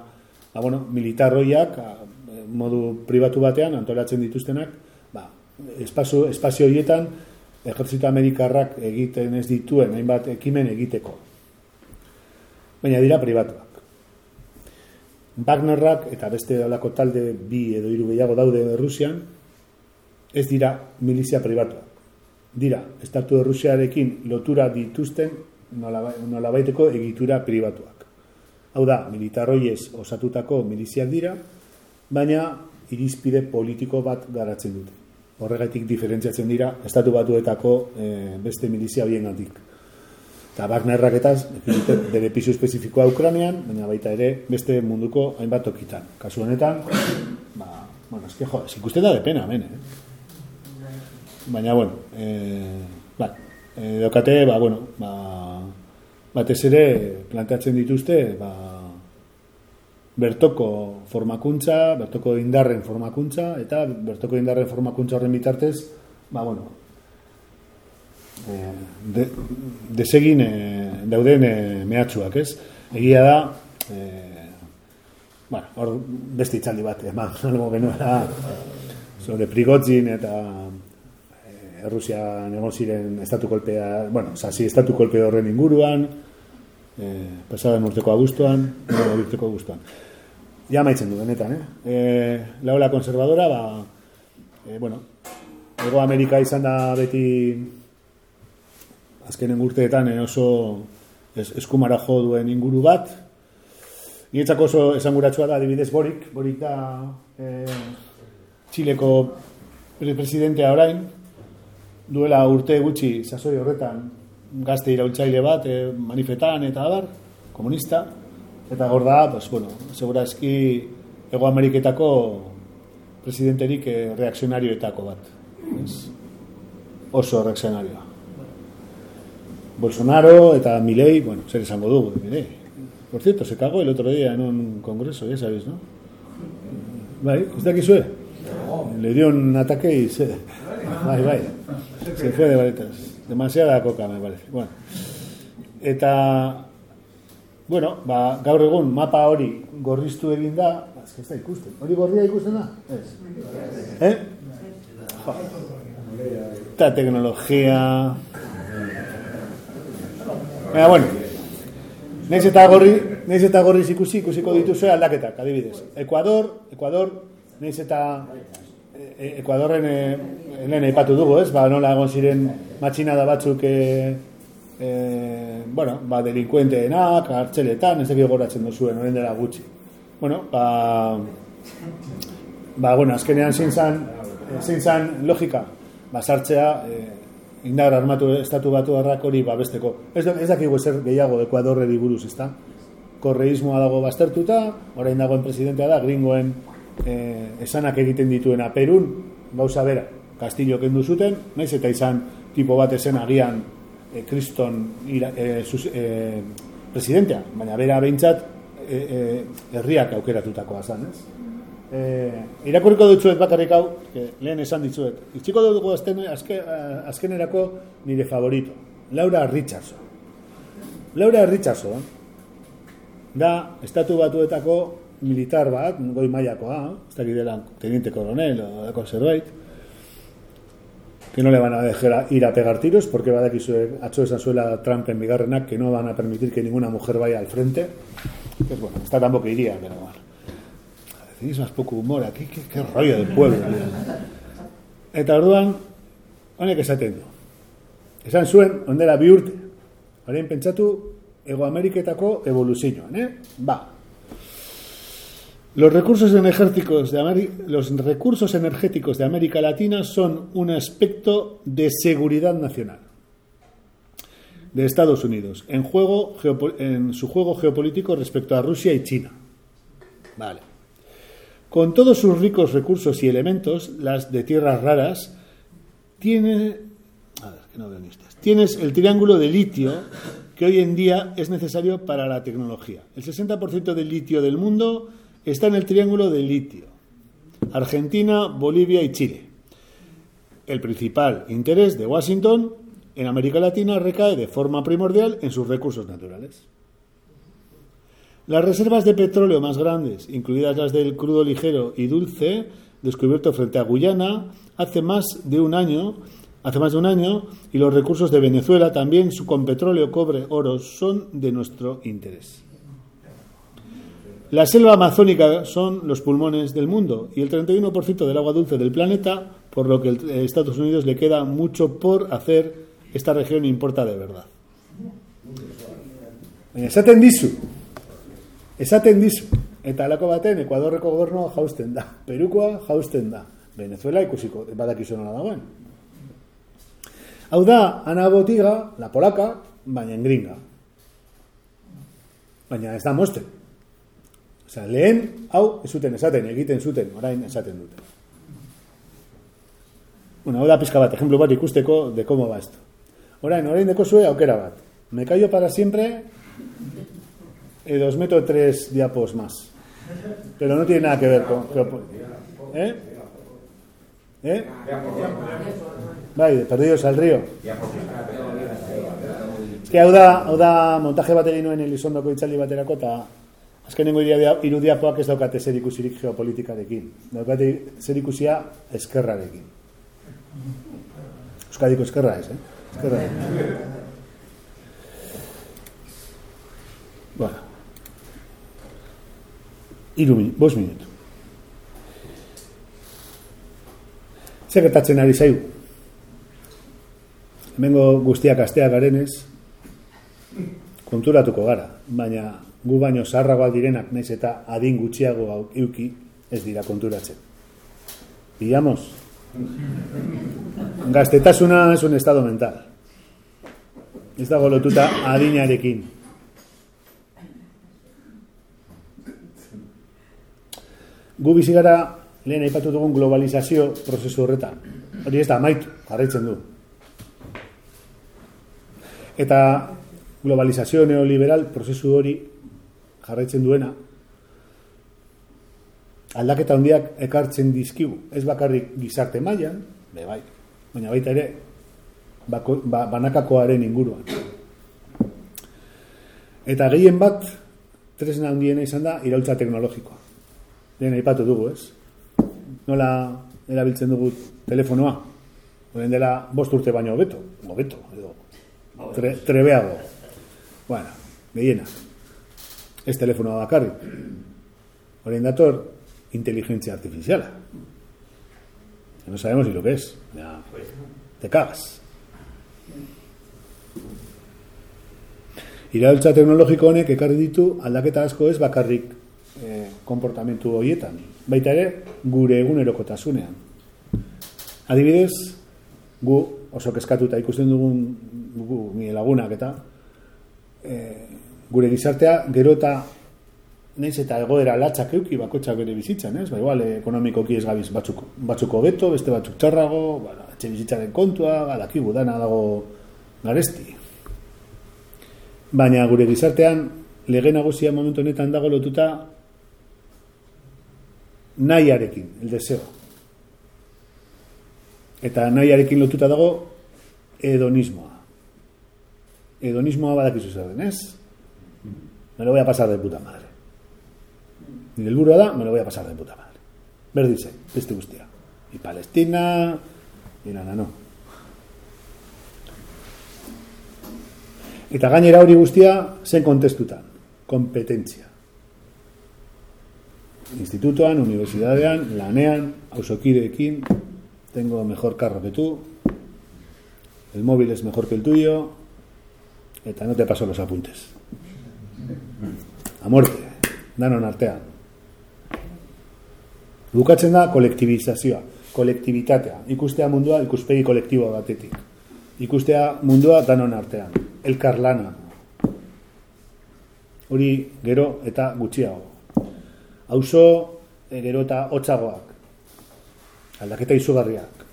ba, bueno, militarroiak, modu pribatu batean, antolatzen dituztenak, ba, espazio, espazio horietan, ejertzito amerikarrak egiten ez dituen, hainbat ekimen egiteko. Baina dira pribatuak. Wagnerrak eta beste alako talde bi edo hiru gehiago daude Errusian, ez dira milizia pribatuak. Dira, estatu Errusiarekin lotura dituzten nolaba- nolabaiteko egitura pribatuak. Hau da, militarroiez osatutako miliziak dira, baina irizpide politiko bat garatzen dute. Horregatik diferentziatzen dira estatu batuetako eh, beste milizia horien gandik. Eta Wagnerrak eta bere pisu espezifikoa Ukranian, baina baita ere beste munduko hainbat tokitan. Kasu honetan, ba, bueno, eske jo, ikusten da de pena, hemen, eh? Baina, bueno, eh, ba, eh, daukate, ba, bueno, ba, batez ere planteatzen dituzte, ba, bertoko formakuntza, bertoko indarren formakuntza, eta bertoko indarren formakuntza horren bitartez, ba, bueno, eh, de, desegin eh, dauden eh, mehatxuak, ez? Egia da, eh, bueno, hor beste itzaldi bat, eman, algo genuela, sobre Prigotzin eta Errusia egon ziren estatu kolpea, bueno, sasi estatu kolpe horren inguruan, eh, pasadan urteko abuztuan, urteko abuztuan. Ja maitzen du, benetan, eh? eh la ola konservadora, ba, eh, bueno, Ego Amerika izan da beti azkenen urteetan eh, oso es, eskumara jo duen inguru bat. Niretzako oso esanguratsua da adibidez Borik, Borik da eh, Txileko pre- presidentea orain, duela urte gutxi sasoi horretan gazte iraultzaile bat eh, manifetan eta abar, komunista, eta gor da, pues, bueno, segurazki Ego Ameriketako presidenterik eh, reakzionarioetako bat. Ez? Oso reakzionarioa. Bolsonaro eta Milei, bueno, zer esango dugu Milei. Por cierto, se cagó el otro día en un congreso, ya sabéis, ¿no? Bai, ez dakizue? Le dio un ataque y se... Bai, bai. Se fue de varetas. Demasiada coca, me parece. Bueno. Eta... Bueno, ba, gaur egun mapa hori gorriztu egin da, que ez da ikusten. Hori gorria ikusten da? Ez. Eh? Jo. Eta teknologia... Baina, bueno, Naiz eta gorri, naiz eta gorri ikusi, ikusiko dituzue aldaketak, adibidez. Ecuador, Ecuador, naiz eta e, e, Ecuadorren e, lehen aipatu dugu, ez? Ba, nola egon ziren matxinada batzuk e, e, bueno, ba, delinkuenteenak, hartzeletan, ez dakit goratzen duzuen, orain dela gutxi. Bueno, ba, ba, bueno, azkenean zintzan e, zein zan logika, basartzea, e, indar armatu estatu batu harrak hori babesteko. Ez, ez dakigu zer gehiago Ekuadorreri buruz, ezta? Korreismoa dago baztertuta, orain dagoen presidentea da, gringoen e, esanak egiten dituena Perun, gauza bera, Castillo kendu zuten, naiz eta izan tipo bat esen agian e, kriston ira, e, sus, e, presidentea, baina bera behintzat e, e, herriak aukeratutakoa zan, ez? E, irakurriko dutzuet bakarrik hau, que lehen esan ditzuet. Itxiko dugu azken, azke, azkenerako nire favorito, Laura Richardson. Laura Richardson da estatu batuetako militar bat, goi mailakoa, ez dakit dela teniente coronel o zerbait, que no le van a dejar ir a pegar tiros porque badakizue atzo esan Trump en bigarrenak que no van a permitir que ninguna mujer vaya al frente. Que es bueno, está tampoco iría, pero bueno. Tenéis más poco humor aquí, qué, qué rollo del pueblo. Eta orduan, honek esaten du. Esan zuen, ondela bi urte. Orain pentsatu, Ego Ameriketako evoluzioan, eh? Ba. Los recursos energéticos de los recursos energéticos de América Latina son un aspecto de seguridad nacional de Estados Unidos en, juego, en su juego geopolítico respecto a Rusia y China. Vale. Con todos sus ricos recursos y elementos, las de tierras raras, tiene, a ver, que no veo tienes el triángulo de litio que hoy en día es necesario para la tecnología. El 60% del litio del mundo está en el triángulo de litio. Argentina, Bolivia y Chile. El principal interés de Washington en América Latina recae de forma primordial en sus recursos naturales. Las reservas de petróleo más grandes, incluidas las del crudo ligero y dulce, descubierto frente a Guyana hace más de un año, hace más de un año, y los recursos de Venezuela también, su con petróleo, cobre, oro, son de nuestro interés. La selva amazónica son los pulmones del mundo y el 31% del agua dulce del planeta, por lo que a Estados Unidos le queda mucho por hacer. Esta región importa de verdad. Esaten dizu, esaten dizu, eta alako baten Ekuadorreko gobernua jausten da, Perukoa jausten da, Venezuela ikusiko badakizu nola dagoen. Hau da, Ana Botiga, la polaka, baina gringa. Baina ez da. Osea, lehen, hau, ez zuten esaten, egiten zuten, orain esaten dute. Bueno, da pizka bat, ejemplo bat ikusteko de cómo va esto. Orain, orain deko zue aukera bat. Me callo para siempre y os meto tres diapos más. Pero no tiene nada que ver con... ¿Eh? ¿Eh? Bai, perdidos al río. Es que hau da, hau da montaje bat egin nuen Elizondoko itzaldi baterako eta azkenengo irudia- irudiapoak ez daukate zer ikusirik geopolitikarekin. Daukate zer ikusia eskerrarekin. Euskadiko eskerra ez, eh? Eskerra. Bueno. Iru min, bos minutu. Zer gertatzen ari zaigu? Hemengo guztiak asteak garenez, konturatuko gara, baina gu baino zaharragoak direnak naiz eta adin gutxiago euki ez dira konturatzen. Digamos, gaztetasuna es un estado mental. Ez dago lotuta adinarekin. Gu bizi gara lehen aipatu dugun globalizazio prozesu horretan. Hori ez da amaitu, jarraitzen du. Eta globalizazio neoliberal prozesu hori jarraitzen duena aldaketa handiak ekartzen dizkigu. Ez bakarrik gizarte mailan, be bai, baina baita ere bako, ba, banakakoaren inguruan. Eta gehien bat tresna handiena izan da iraultza teknologikoa. Lehen aipatu dugu, ez? Nola erabiltzen dugu telefonoa? Horren dela bost urte baino hobeto, hobeto, edo tre, trebeago. Bueno, gehiena. Ez telefonoa bakarrik. Horren dator, inteligencia artificiala. No sabemos ni lo que es. Ya, te cagas. Iraultza teknologiko honek ekarri ditu aldaketa asko ez bakarrik eh, konportamentu horietan. Baita ere, gure egunerokotasunean. Adibidez, gu oso keskatuta ikusten dugun gu, lagunak eta e, gure gizartea gero eta naiz eta egoera latxak euki bakotxak bere bizitzan, ez? Ba, igual, ekonomikoki ez gabiz batzuk, batzuko beto, beste batzuk txarrago, bueno, etxe bizitzaren kontua, badakigu dana dago garesti. Baina gure gizartean lege nagusia momentu honetan dago lotuta nahiarekin, el deseo. Eta nahiarekin lotuta dago hedonismoa. Hedonismoa badakizu zer den, ez? Me lo voy a pasar de puta madre. Nire helburua da, me lo voy a pasar de puta madre. Berdize, beste guztia. I Palestina, i nana, no. Eta gainera hori guztia zen kontestutan. Kompetentzia. Institutoan, universidadean, lanean, ausokideekin, tengo mejor carro que tú, el móvil es mejor que el tuyo, eta no te paso los apuntes. A muerte, danon artean. Bukatzen da kolektibizazioa, kolektibitatea. Ikustea mundua ikuspegi kolektibo batetik. Ikustea mundua danon artean. Elkarlana. Hori gero eta gutxiago. Auzo e, gero eta hotzagoak. Aldaketa izugarriak.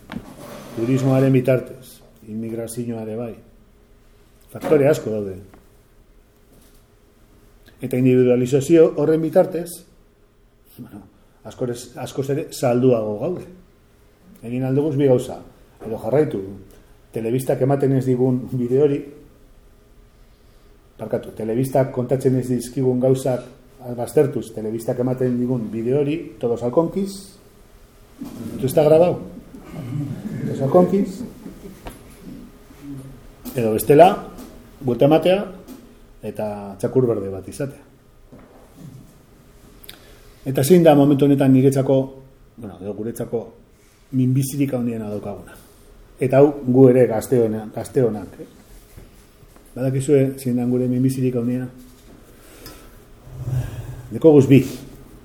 Turismoaren bitartez. Immigrazioa ere bai. Faktore asko daude. Eta individualizazio horren bitartez, bueno, askoz, askoz ere salduago gaude. Egin alduguz bi gauza. Edo jarraitu, telebistak ematen ez digun bideori, parkatu, telebistak kontatzen ez dizkigun gauzak baztertuz, telebistak ematen digun bideori, todos al conquis, ¿Esto está grabado? Al conquis, edo bestela, buelta ematea, eta txakur berde bat izatea. Eta zein da momentu honetan niretzako, bueno, edo guretzako minbizirik handiena daukaguna. Eta hau gu ere gazte honak, gazte honak. Eh? Badakizue zein da gure minbizirik handiena. Deko guz bi.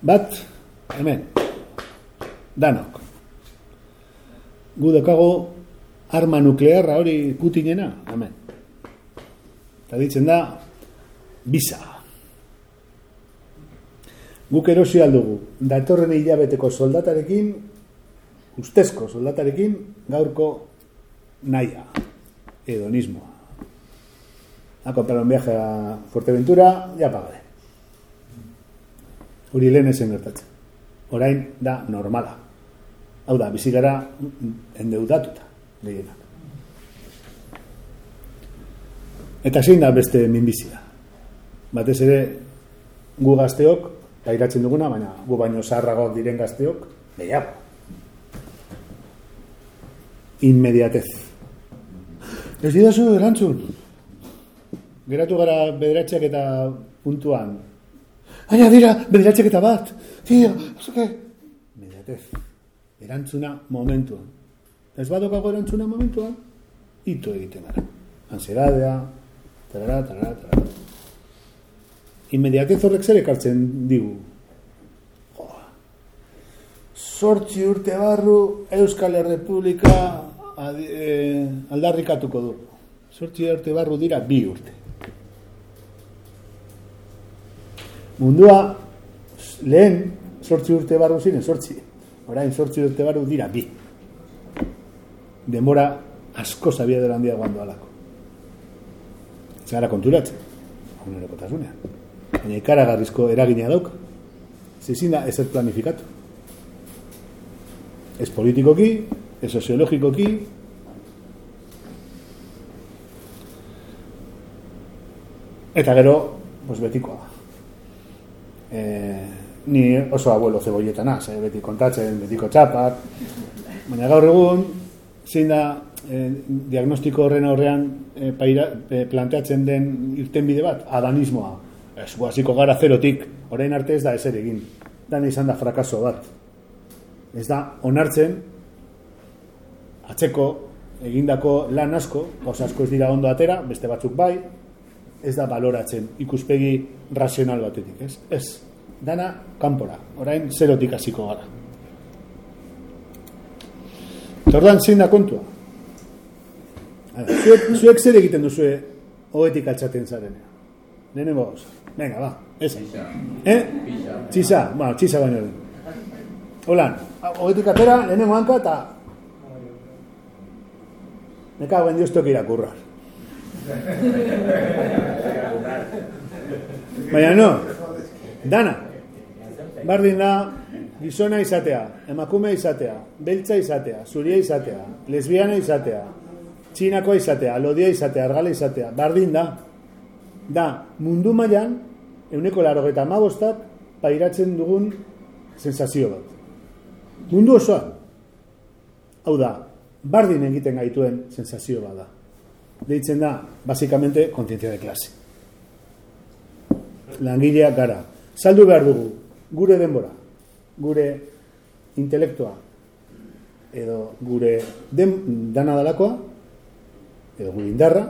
Bat, hemen, danok. Gu dekago arma nuklearra hori Putinena, hemen. Eta ditzen da, bisa. Guk erosi aldugu, datorren hilabeteko soldatarekin, ustezko soldatarekin, gaurko naia, hedonismoa. A comprar un viaje a Fuerteventura, ya pagaré. Hori lehen esen gertatzen. Orain da normala. Hau da, bizi gara endeudatuta, gehienak. Eta zein da beste minbizia. Batez ere, gu gazteok, pairatzen duguna, baina gu baino zaharragoak diren gazteok, gehiago. Inmediatez. Ez didazu erantzun. Geratu gara bederatxeak eta puntuan. Aina dira, bederatxeak eta bat. Tio, zuke. Inmediatez. Erantzuna momentuan. Ez badokago erantzuna momentuan, ito egiten gara. Ansiedadea, tarara, tarara, tarara. Inmediatez horrek zer ekartzen digu. Sortzi urte barru Euskal Herrepublika adi, eh, aldarrikatuko du. Sortzi urte barru dira bi urte. Mundua lehen sortzi urte barru ziren, sortzi. Orain sortzi urte barru dira bi. Denbora asko zabia dela handia guando alako. Zara konturatzen, unerokotasunean. Baina ikaragarrizko eragina dauk. Zezin da ez ez planifikatu. Ez politikoki, ez soziologikoki, eta gero, pues betikoa. E, ni oso abuelo zebolletana, eh, beti kontatzen, betiko txapak, baina gaur egun, zein da eh, diagnostiko horren aurrean eh, paira, eh, planteatzen den irtenbide bat, adanismoa. Ez, guaziko gara zerotik, orain arte ez da ezer egin. Dan izan da frakaso bat. Ez da, onartzen, atzeko, egindako lan asko, gauza asko ez dira ondo atera, beste batzuk bai, ez da baloratzen ikuspegi razional batetik, ez? Ez, dana kanpora, orain zerotik hasiko gara. Eta orduan zein da kontua? Zuek, zuek zer egiten duzue hoetik altxaten zarenean? Lehenengo gauza. Venga, ba, ez. Pixa. Eh? Txisa, bueno, txisa baino den. Holan, hoetik atera, lehenengo hanka eta... Me cago en Dios, tengo que ir a currar. Baina no, dana. Bardin da, gizona izatea, emakume izatea, beltza izatea, zuria izatea, lesbiana izatea, txinakoa izatea, lodia izatea, argala izatea, bardin da. Da, mundu mailan euneko laro eta amabostak pairatzen dugun sensazio bat. Mundu osoan. Hau da, bardin egiten gaituen sensazio bat da. Deitzen da, basikamente, kontzientzia de klase. Langileak gara. Saldu behar dugu, gure denbora, gure intelektua, edo gure den, dana dalakoa, edo gure indarra,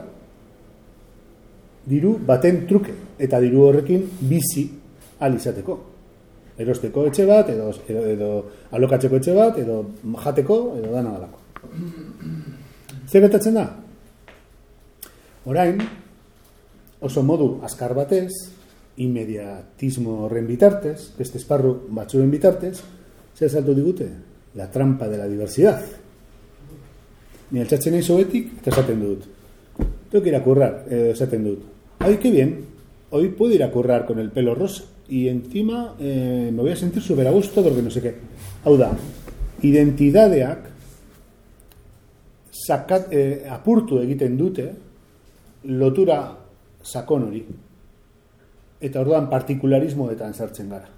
diru baten truke, eta diru horrekin bizi al izateko. Erosteko etxe bat, edo, edo, edo alokatzeko etxe bat, edo jateko, edo dana dalako. Zer gertatzen da? Orain, oso modu azkar batez, inmediatismo horren bitartez, beste esparru batzuen bitartez, zer saltu digute? La trampa de la diversidad. Ni altxatzen nahi sobetik, eta esaten dut. Tengo que ir a eh, esaten dut. Ay, qué bien, hoy puedo ir a currar con el pelo rosa y encima eh, me voy a sentir súper a gusto porque no sé qué. Hau da, identidadeak sakat, eh, apurtu egiten dute lotura sakon hori. Eta orduan partikularismoetan sartzen gara.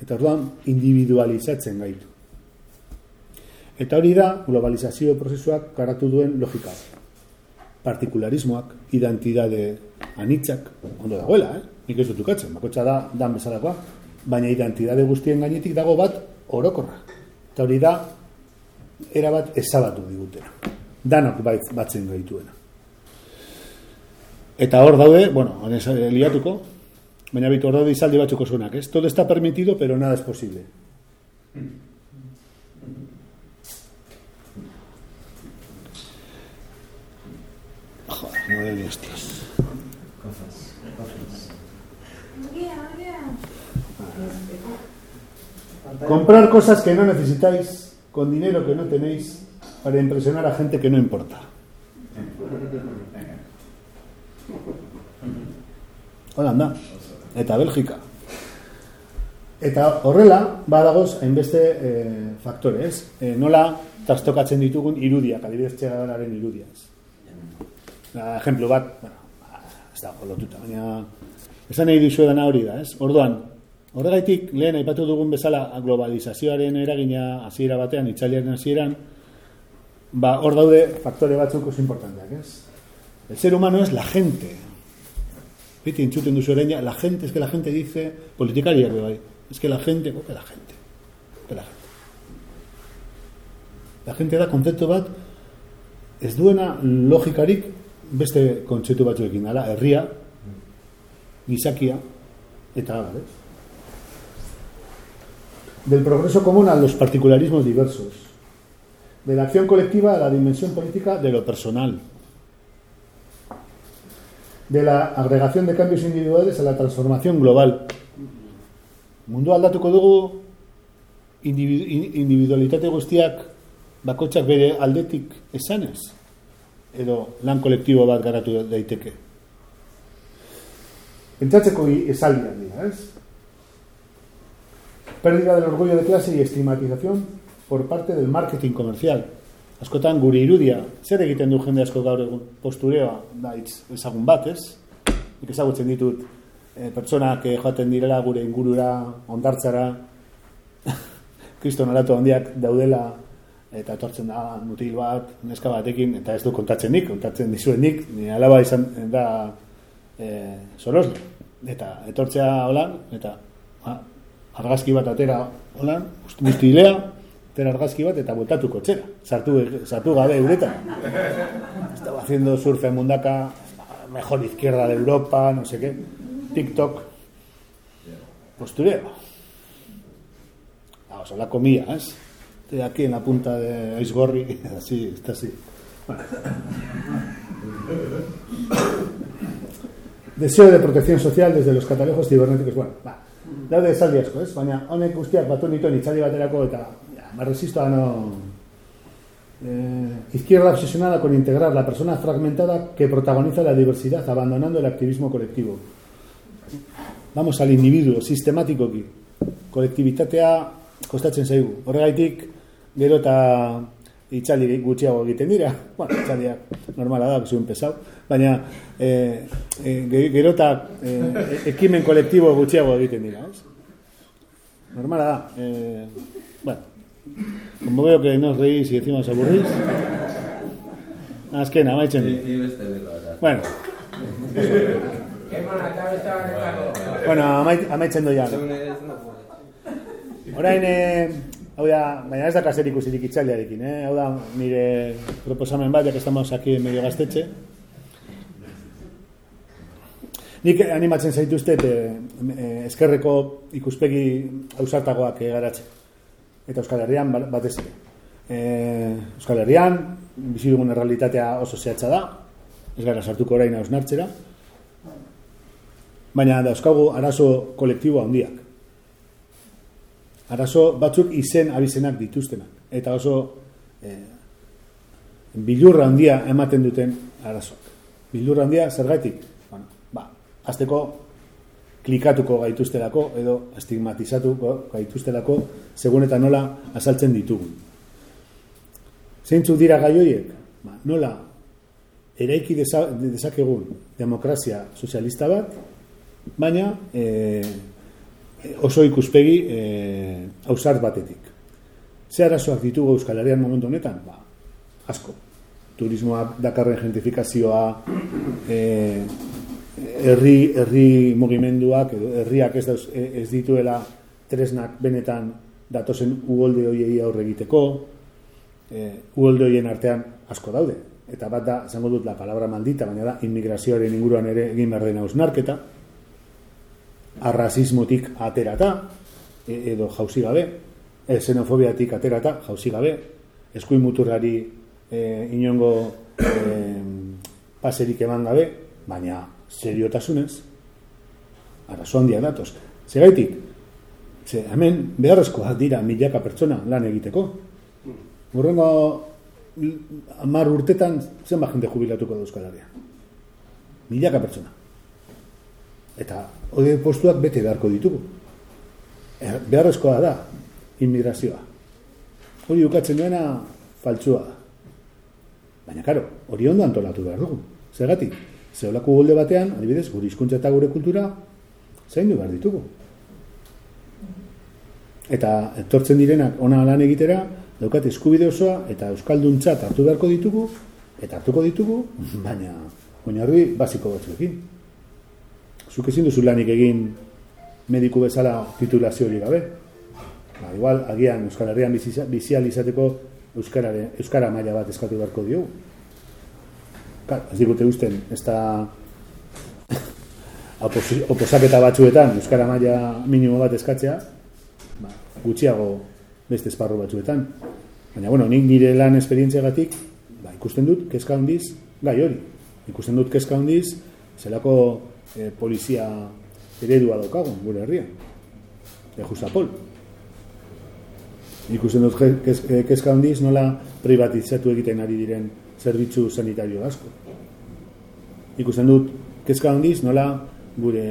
Eta orduan individualizatzen gaitu. Eta hori da globalizazio prozesuak garatu duen logika. Partikularismoak, identidade anitzak, ondo dagoela, eh? Nik ez dut ukatzen, bakotxa da, dan bezalakoa, baina identidade guztien gainetik dago bat orokorra. Eta hori da, erabat ezabatu digutena. Danok baitz, batzen gaituena. Eta hor daude, bueno, eh, liatuko, baina bitu hor daude izaldi batzuko zuenak, ez? Todo está permitido, pero nada es posible. Joder, no de hostias. Comprar cosas que no necesitáis con dinero que no tenéis para impresionar a gente que no importa. Holanda eta Belgika. Eta horrela, badagoz, hainbeste e, faktore, ez? E, nola trastokatzen ditugun irudiak, adibidez txegadararen irudiaz. Da, ejemplo bat, bueno, ez da, lotuta, baina esan nahi duzu edana hori da, ez? Orduan, horregaitik, lehen aipatu dugun bezala globalizazioaren eragina hasiera batean, itxaliaren hasieran, ba, hor daude faktore batzuk oso importanteak, ez? El ser humano es la gente. Vete, entzuten duzu eraina, la gente, es que la gente dice, politikariak bai, es que la gente, que la gente, que la gente. La gente da kontzeptu bat, ez duena logikarik beste kontzeptu batzuekin, dala, herria, gizakia, eta abar, ez? Del progreso común a los particularismos diversos. De la acción colectiva a la dimensión política de lo personal. de la agregación de cambios individuales a la transformación global. Mundu aldatuko dugu individu, individualitate guztiak bakotxak bere aldetik esanez edo lan kolektibo bat garatu daiteke. Pentsatzeko esaldiak dira, ez? Pérdida del orgullo de clase y estigmatización por parte del marketing comercial. askotan gure irudia, zer egiten du jende asko gaur egun postureoa, da hitz ezagun bat, ez? Nik ezagutzen ditut e, pertsonak joaten direla gure ingurura, ondartzara, kriston alatu handiak daudela, eta etortzen da mutil bat, neska batekin, eta ez du kontatzen nik, kontatzen dizuen nik, ni alaba izan da e, sorosle. Eta etortzea holan, eta ha, argazki bat atera holan, guztilea, Tera argazki bat eta botatuko txera. Sartu, sartu gabe euretan. Estaba haciendo surf en mundaka, mejor izquierda de Europa, no sé qué. TikTok. Postureo. Vamos, la comida, ¿es? Estoy aquí en la punta de Aizgorri, así, está así. Deseo de protección social desde los catalejos cibernéticos. Bueno, ba, daude esaldi asko, ez? Baina honek guztiak batu nituen itzaldi baterako eta ja, me resisto a no... Eh, izquierda obsesionada con integrar la persona fragmentada que protagoniza la diversidad, abandonando el activismo colectivo. Vamos al individuo, sistematikoki. Kolektibitatea kostatzen zaigu. Horregaitik, gero eta itxali gutxiago egiten dira. Bueno, itxaliak normala da, zuen pesau. Baina, eh, eh, gero eta eh, ekimen kolektibo gutxiago egiten dira. Ez? Normala da. Eh, bueno, como veo que no os reís y encima os aburrís. Azken, amaitzen. Ni ni beste dela da. Bueno, eta beste batetako. bueno amait, amaitzen doia. Orain, eh, hau da, baina ez da kaser ikusirik itzaldiarekin, eh? hau da, nire proposamen bat, que estamos aquí en medio gaztetxe. Nik animatzen zaituztet eh, eh, eskerreko ikuspegi ausartagoak garatzen. Eta Euskal Herrian ba- batez ere. Euskal Herrian, bizi dugun errealitatea oso zehatza da, ez gara sartuko orain hausnartzera, baina dauzkagu arazo kolektibo handiak. Arazo batzuk izen abizenak dituztenak. Eta oso eh, bilurra handia ematen duten arazoak. Bilurra handia zergatik? Bueno, ba, azteko klikatuko gaituztelako edo estigmatizatuko gaituztelako segun eta nola azaltzen ditugun. Zeintzuk dira gai horiek? Ba, nola eraiki deza, dezakegun demokrazia sozialista bat, baina eh, oso ikuspegi eh, ausart batetik. Ze arazoak ditugu Euskal Herrian momentu honetan? Ba, asko. Turismoa dakarren gentrifikazioa, eh, herri, herri mugimenduak, edo herriak ez, dauz, ez dituela tresnak benetan datozen ugolde hoiei aurre egiteko, eh, ugolde hoien artean asko daude. Eta bat da, esango dut la palabra maldita, baina da, inmigrazioaren inguruan ere egin behar den hausnarketa, arrasismotik aterata, e- edo jauzi gabe, e, xenofobiatik aterata, jauzi gabe, eskuin muturrari e, inongo e, paserik eman gabe, baina seriotasunez, arazo handia datoz. Zegaitik, ze hemen beharrezkoa dira milaka pertsona lan egiteko. Urrengo hamar urtetan zenbat jende jubilatuko da Euskal Herria. Milaka pertsona. Eta hori postuak bete beharko ditugu. E, beharrezkoa da inmigrazioa. Hori ukatzen duena faltsua da. Baina, karo, hori ondo antolatu behar dugu. Zergatik, zeolako golde batean, adibidez, gure hizkuntza eta gure kultura, zaindu behar ditugu. Eta etortzen direnak ona lan egitera, daukat eskubide osoa eta euskalduntzat hartu beharko ditugu, eta hartuko ditugu, baina oinarri basiko batzuekin. Zuk ezin duzu lanik egin mediku bezala titulazio hori gabe. Ba, igual, agian Euskal Herrian bizi- bizial izateko Euskarare, Euskara maila bat eskatu beharko diogu. Klar, ez digute usten, ez da oposaketa batzuetan Euskara maila minimo bat eskatzea, ba, gutxiago beste esparru batzuetan. Baina, bueno, nik nire lan esperientziagatik ba, ikusten dut kezka handiz gai hori. Ikusten dut kezka handiz zelako eh, polizia eredua daukagun gure herrian. De Justapol. Ikusten dut eh, kezka handiz nola privatizatu egiten ari diren zerbitzu sanitario asko. Ikusten dut kezka handiz nola gure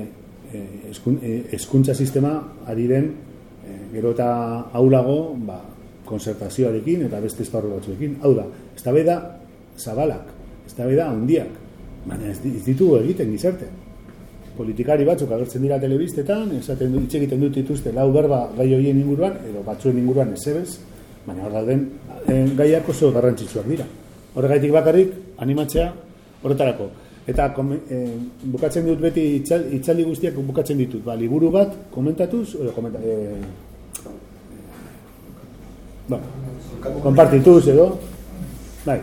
eh, eskun, hezkuntza sistema ari den gero eta aulago ba, konsertazioarekin eta beste esparru batzuekin. Hau da, ez da zabalak, ez da handiak, baina ez, di- ez ditugu egiten gizarte. Politikari batzuk agertzen dira telebistetan, esaten du, hitz egiten dut dituzte lau berba gai horien inguruan, edo batzuen inguruan ezebez, baina hor dauden eh, gaiak oso garrantzitsuak dira. Horregaitik bakarrik, animatzea horretarako. Eta eh, bukatzen dut beti itzal, itzaldi guztiak bukatzen ditut. Ba, liburu bat komentatuz, edo komenta, eh, bueno, konpartituz edo, bai,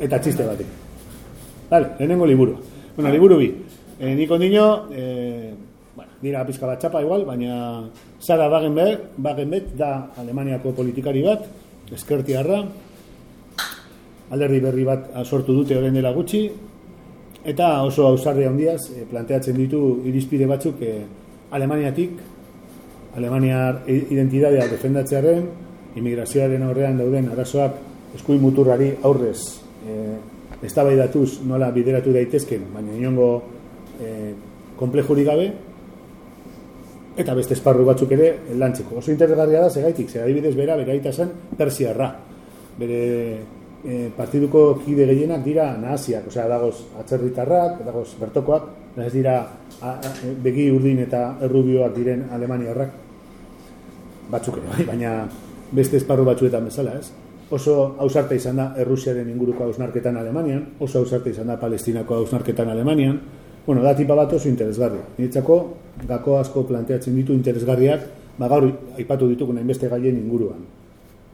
eta txiste batek. Vale, lehenengo liburu. Bueno, liburu bi. E, nik ondino, e, bueno, dira pizka bat txapa igual, baina Sara Wagenberg, Wagenberg da Alemaniako politikari bat, eskertiarra, alderdi berri bat sortu dute orain dela gutxi, eta oso ausarri handiaz eh, planteatzen ditu irizpide batzuk eh, Alemaniatik, Alemaniar identitatea defendatzearen, imigrazioaren aurrean dauden arazoak eskuin muturrari aurrez eh, eztabaidatuz nola bideratu daitezken, baina inongo komplejurik gabe, eta beste esparru batzuk ere lantzeko. Oso interesgarria da segaitik, ze adibidez bera beraita zen persiarra. Bere e, partiduko kide gehienak dira nahasiak, osea dagoz atzerritarrak, dagoz bertokoak, da ez dira a, a, begi urdin eta errubioak diren alemaniarrak batzuk ere, bai, baina beste esparru batzuetan bezala, ez? Oso ausarta izan da Errusiaren inguruko hausnarketan Alemanian, oso ausarta izan da Palestinako hausnarketan Alemanian, bueno, da tipa bat oso interesgarria. Niretzako, gako asko planteatzen ditu interesgarriak, ba gaur aipatu ditugu hainbeste gaien inguruan.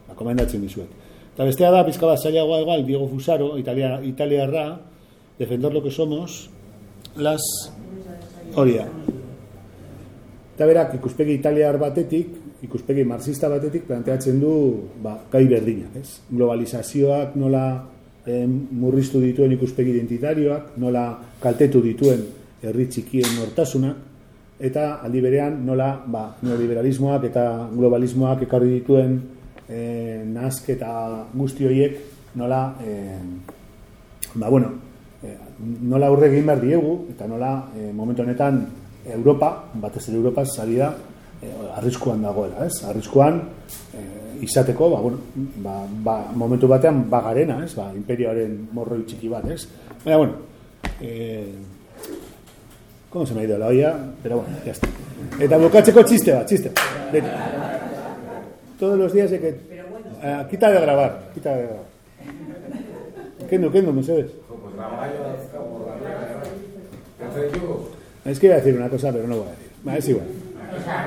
Ba, komendatzen dizuet. Eta bestea da, pizka bat zailagoa igual, Diego Fusaro, Italia, italiarra, defender lo que somos, las... Hori da. Eta berak, ikuspegi italiar batetik, ikuspegi marxista batetik, planteatzen du ba, gai berdinak, ez? Globalizazioak nola murriztu dituen ikuspegi identitarioak, nola kaltetu dituen herri txikien nortasunak, eta aldi berean nola ba, neoliberalismoak eta globalismoak ekarri dituen eh, nasketa guzti horiek nola eh, ba, bueno, eh, nola aurre egin behar diegu eta nola eh, momentu honetan Europa, batez ere Europa zari da eh, arriskuan dagoela, ez? Arriskuan eh, izateko, ba, bueno, ba, ba, momentu batean bagarena, ez? Ba, imperioaren morroi txiki bat, ez? Baina, bueno, eh, ¿Cómo se me ha ido la olla? Pero bueno, ya está. Eta bukatzeko txiste bat, txiste. Beti. Todos los días hay que... Ah, quita de grabar, quita de grabar. Kendo, kendo, como Entonces yo, Es que iba a decir una cosa, pero no voy a decir. Va, es igual.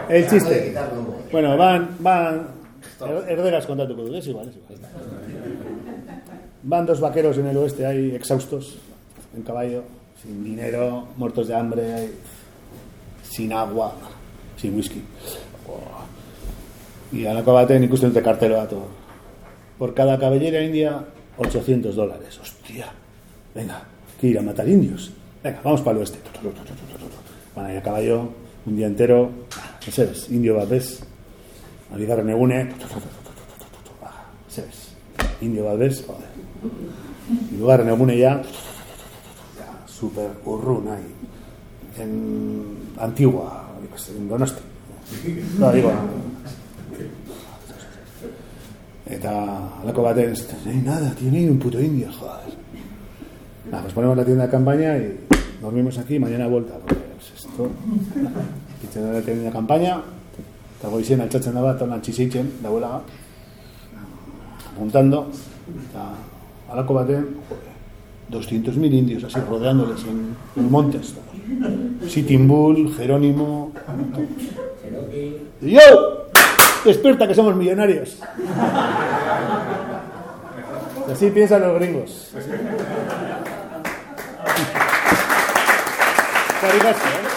El chiste. Bueno, van, van... Herderas kontatuko du, es igual, igual. Van dos vaqueros en el oeste ahí exhaustos, en caballo, sin dinero, muertos de hambre, sin agua, sin whisky. Y alako baten ikusten dute kartelo bat. hor. Por cada cabellera india, 800 dólares. Hostia. Venga, que ir a matar indios. Venga, vamos para el oeste. Van ahí a caballo, un día entero. Ese es, indio babés. Abigarren egune. Ese es. Indio babés. Joder. Hirugarren egune ya. ya super urrun ahí. En Antigua, Donosti. No, digo, Eta alako baten, ez hay nada, tiene un puto indio, joder. Nada, pues ponemos la tienda de campaña y dormimos aquí, mañana vuelta, porque es esto. Da tienda de campaña, eta goizien altxatzen da bat, onan txizitzen, dauela, montando, eta alako baten, joder, 200.000 indios así rodeándoles en, en montes. Sitting Bull, Jerónimo. ¡Yo! Despierta que somos millonarios. Y así piensan los gringos. Caricazo, ¿eh?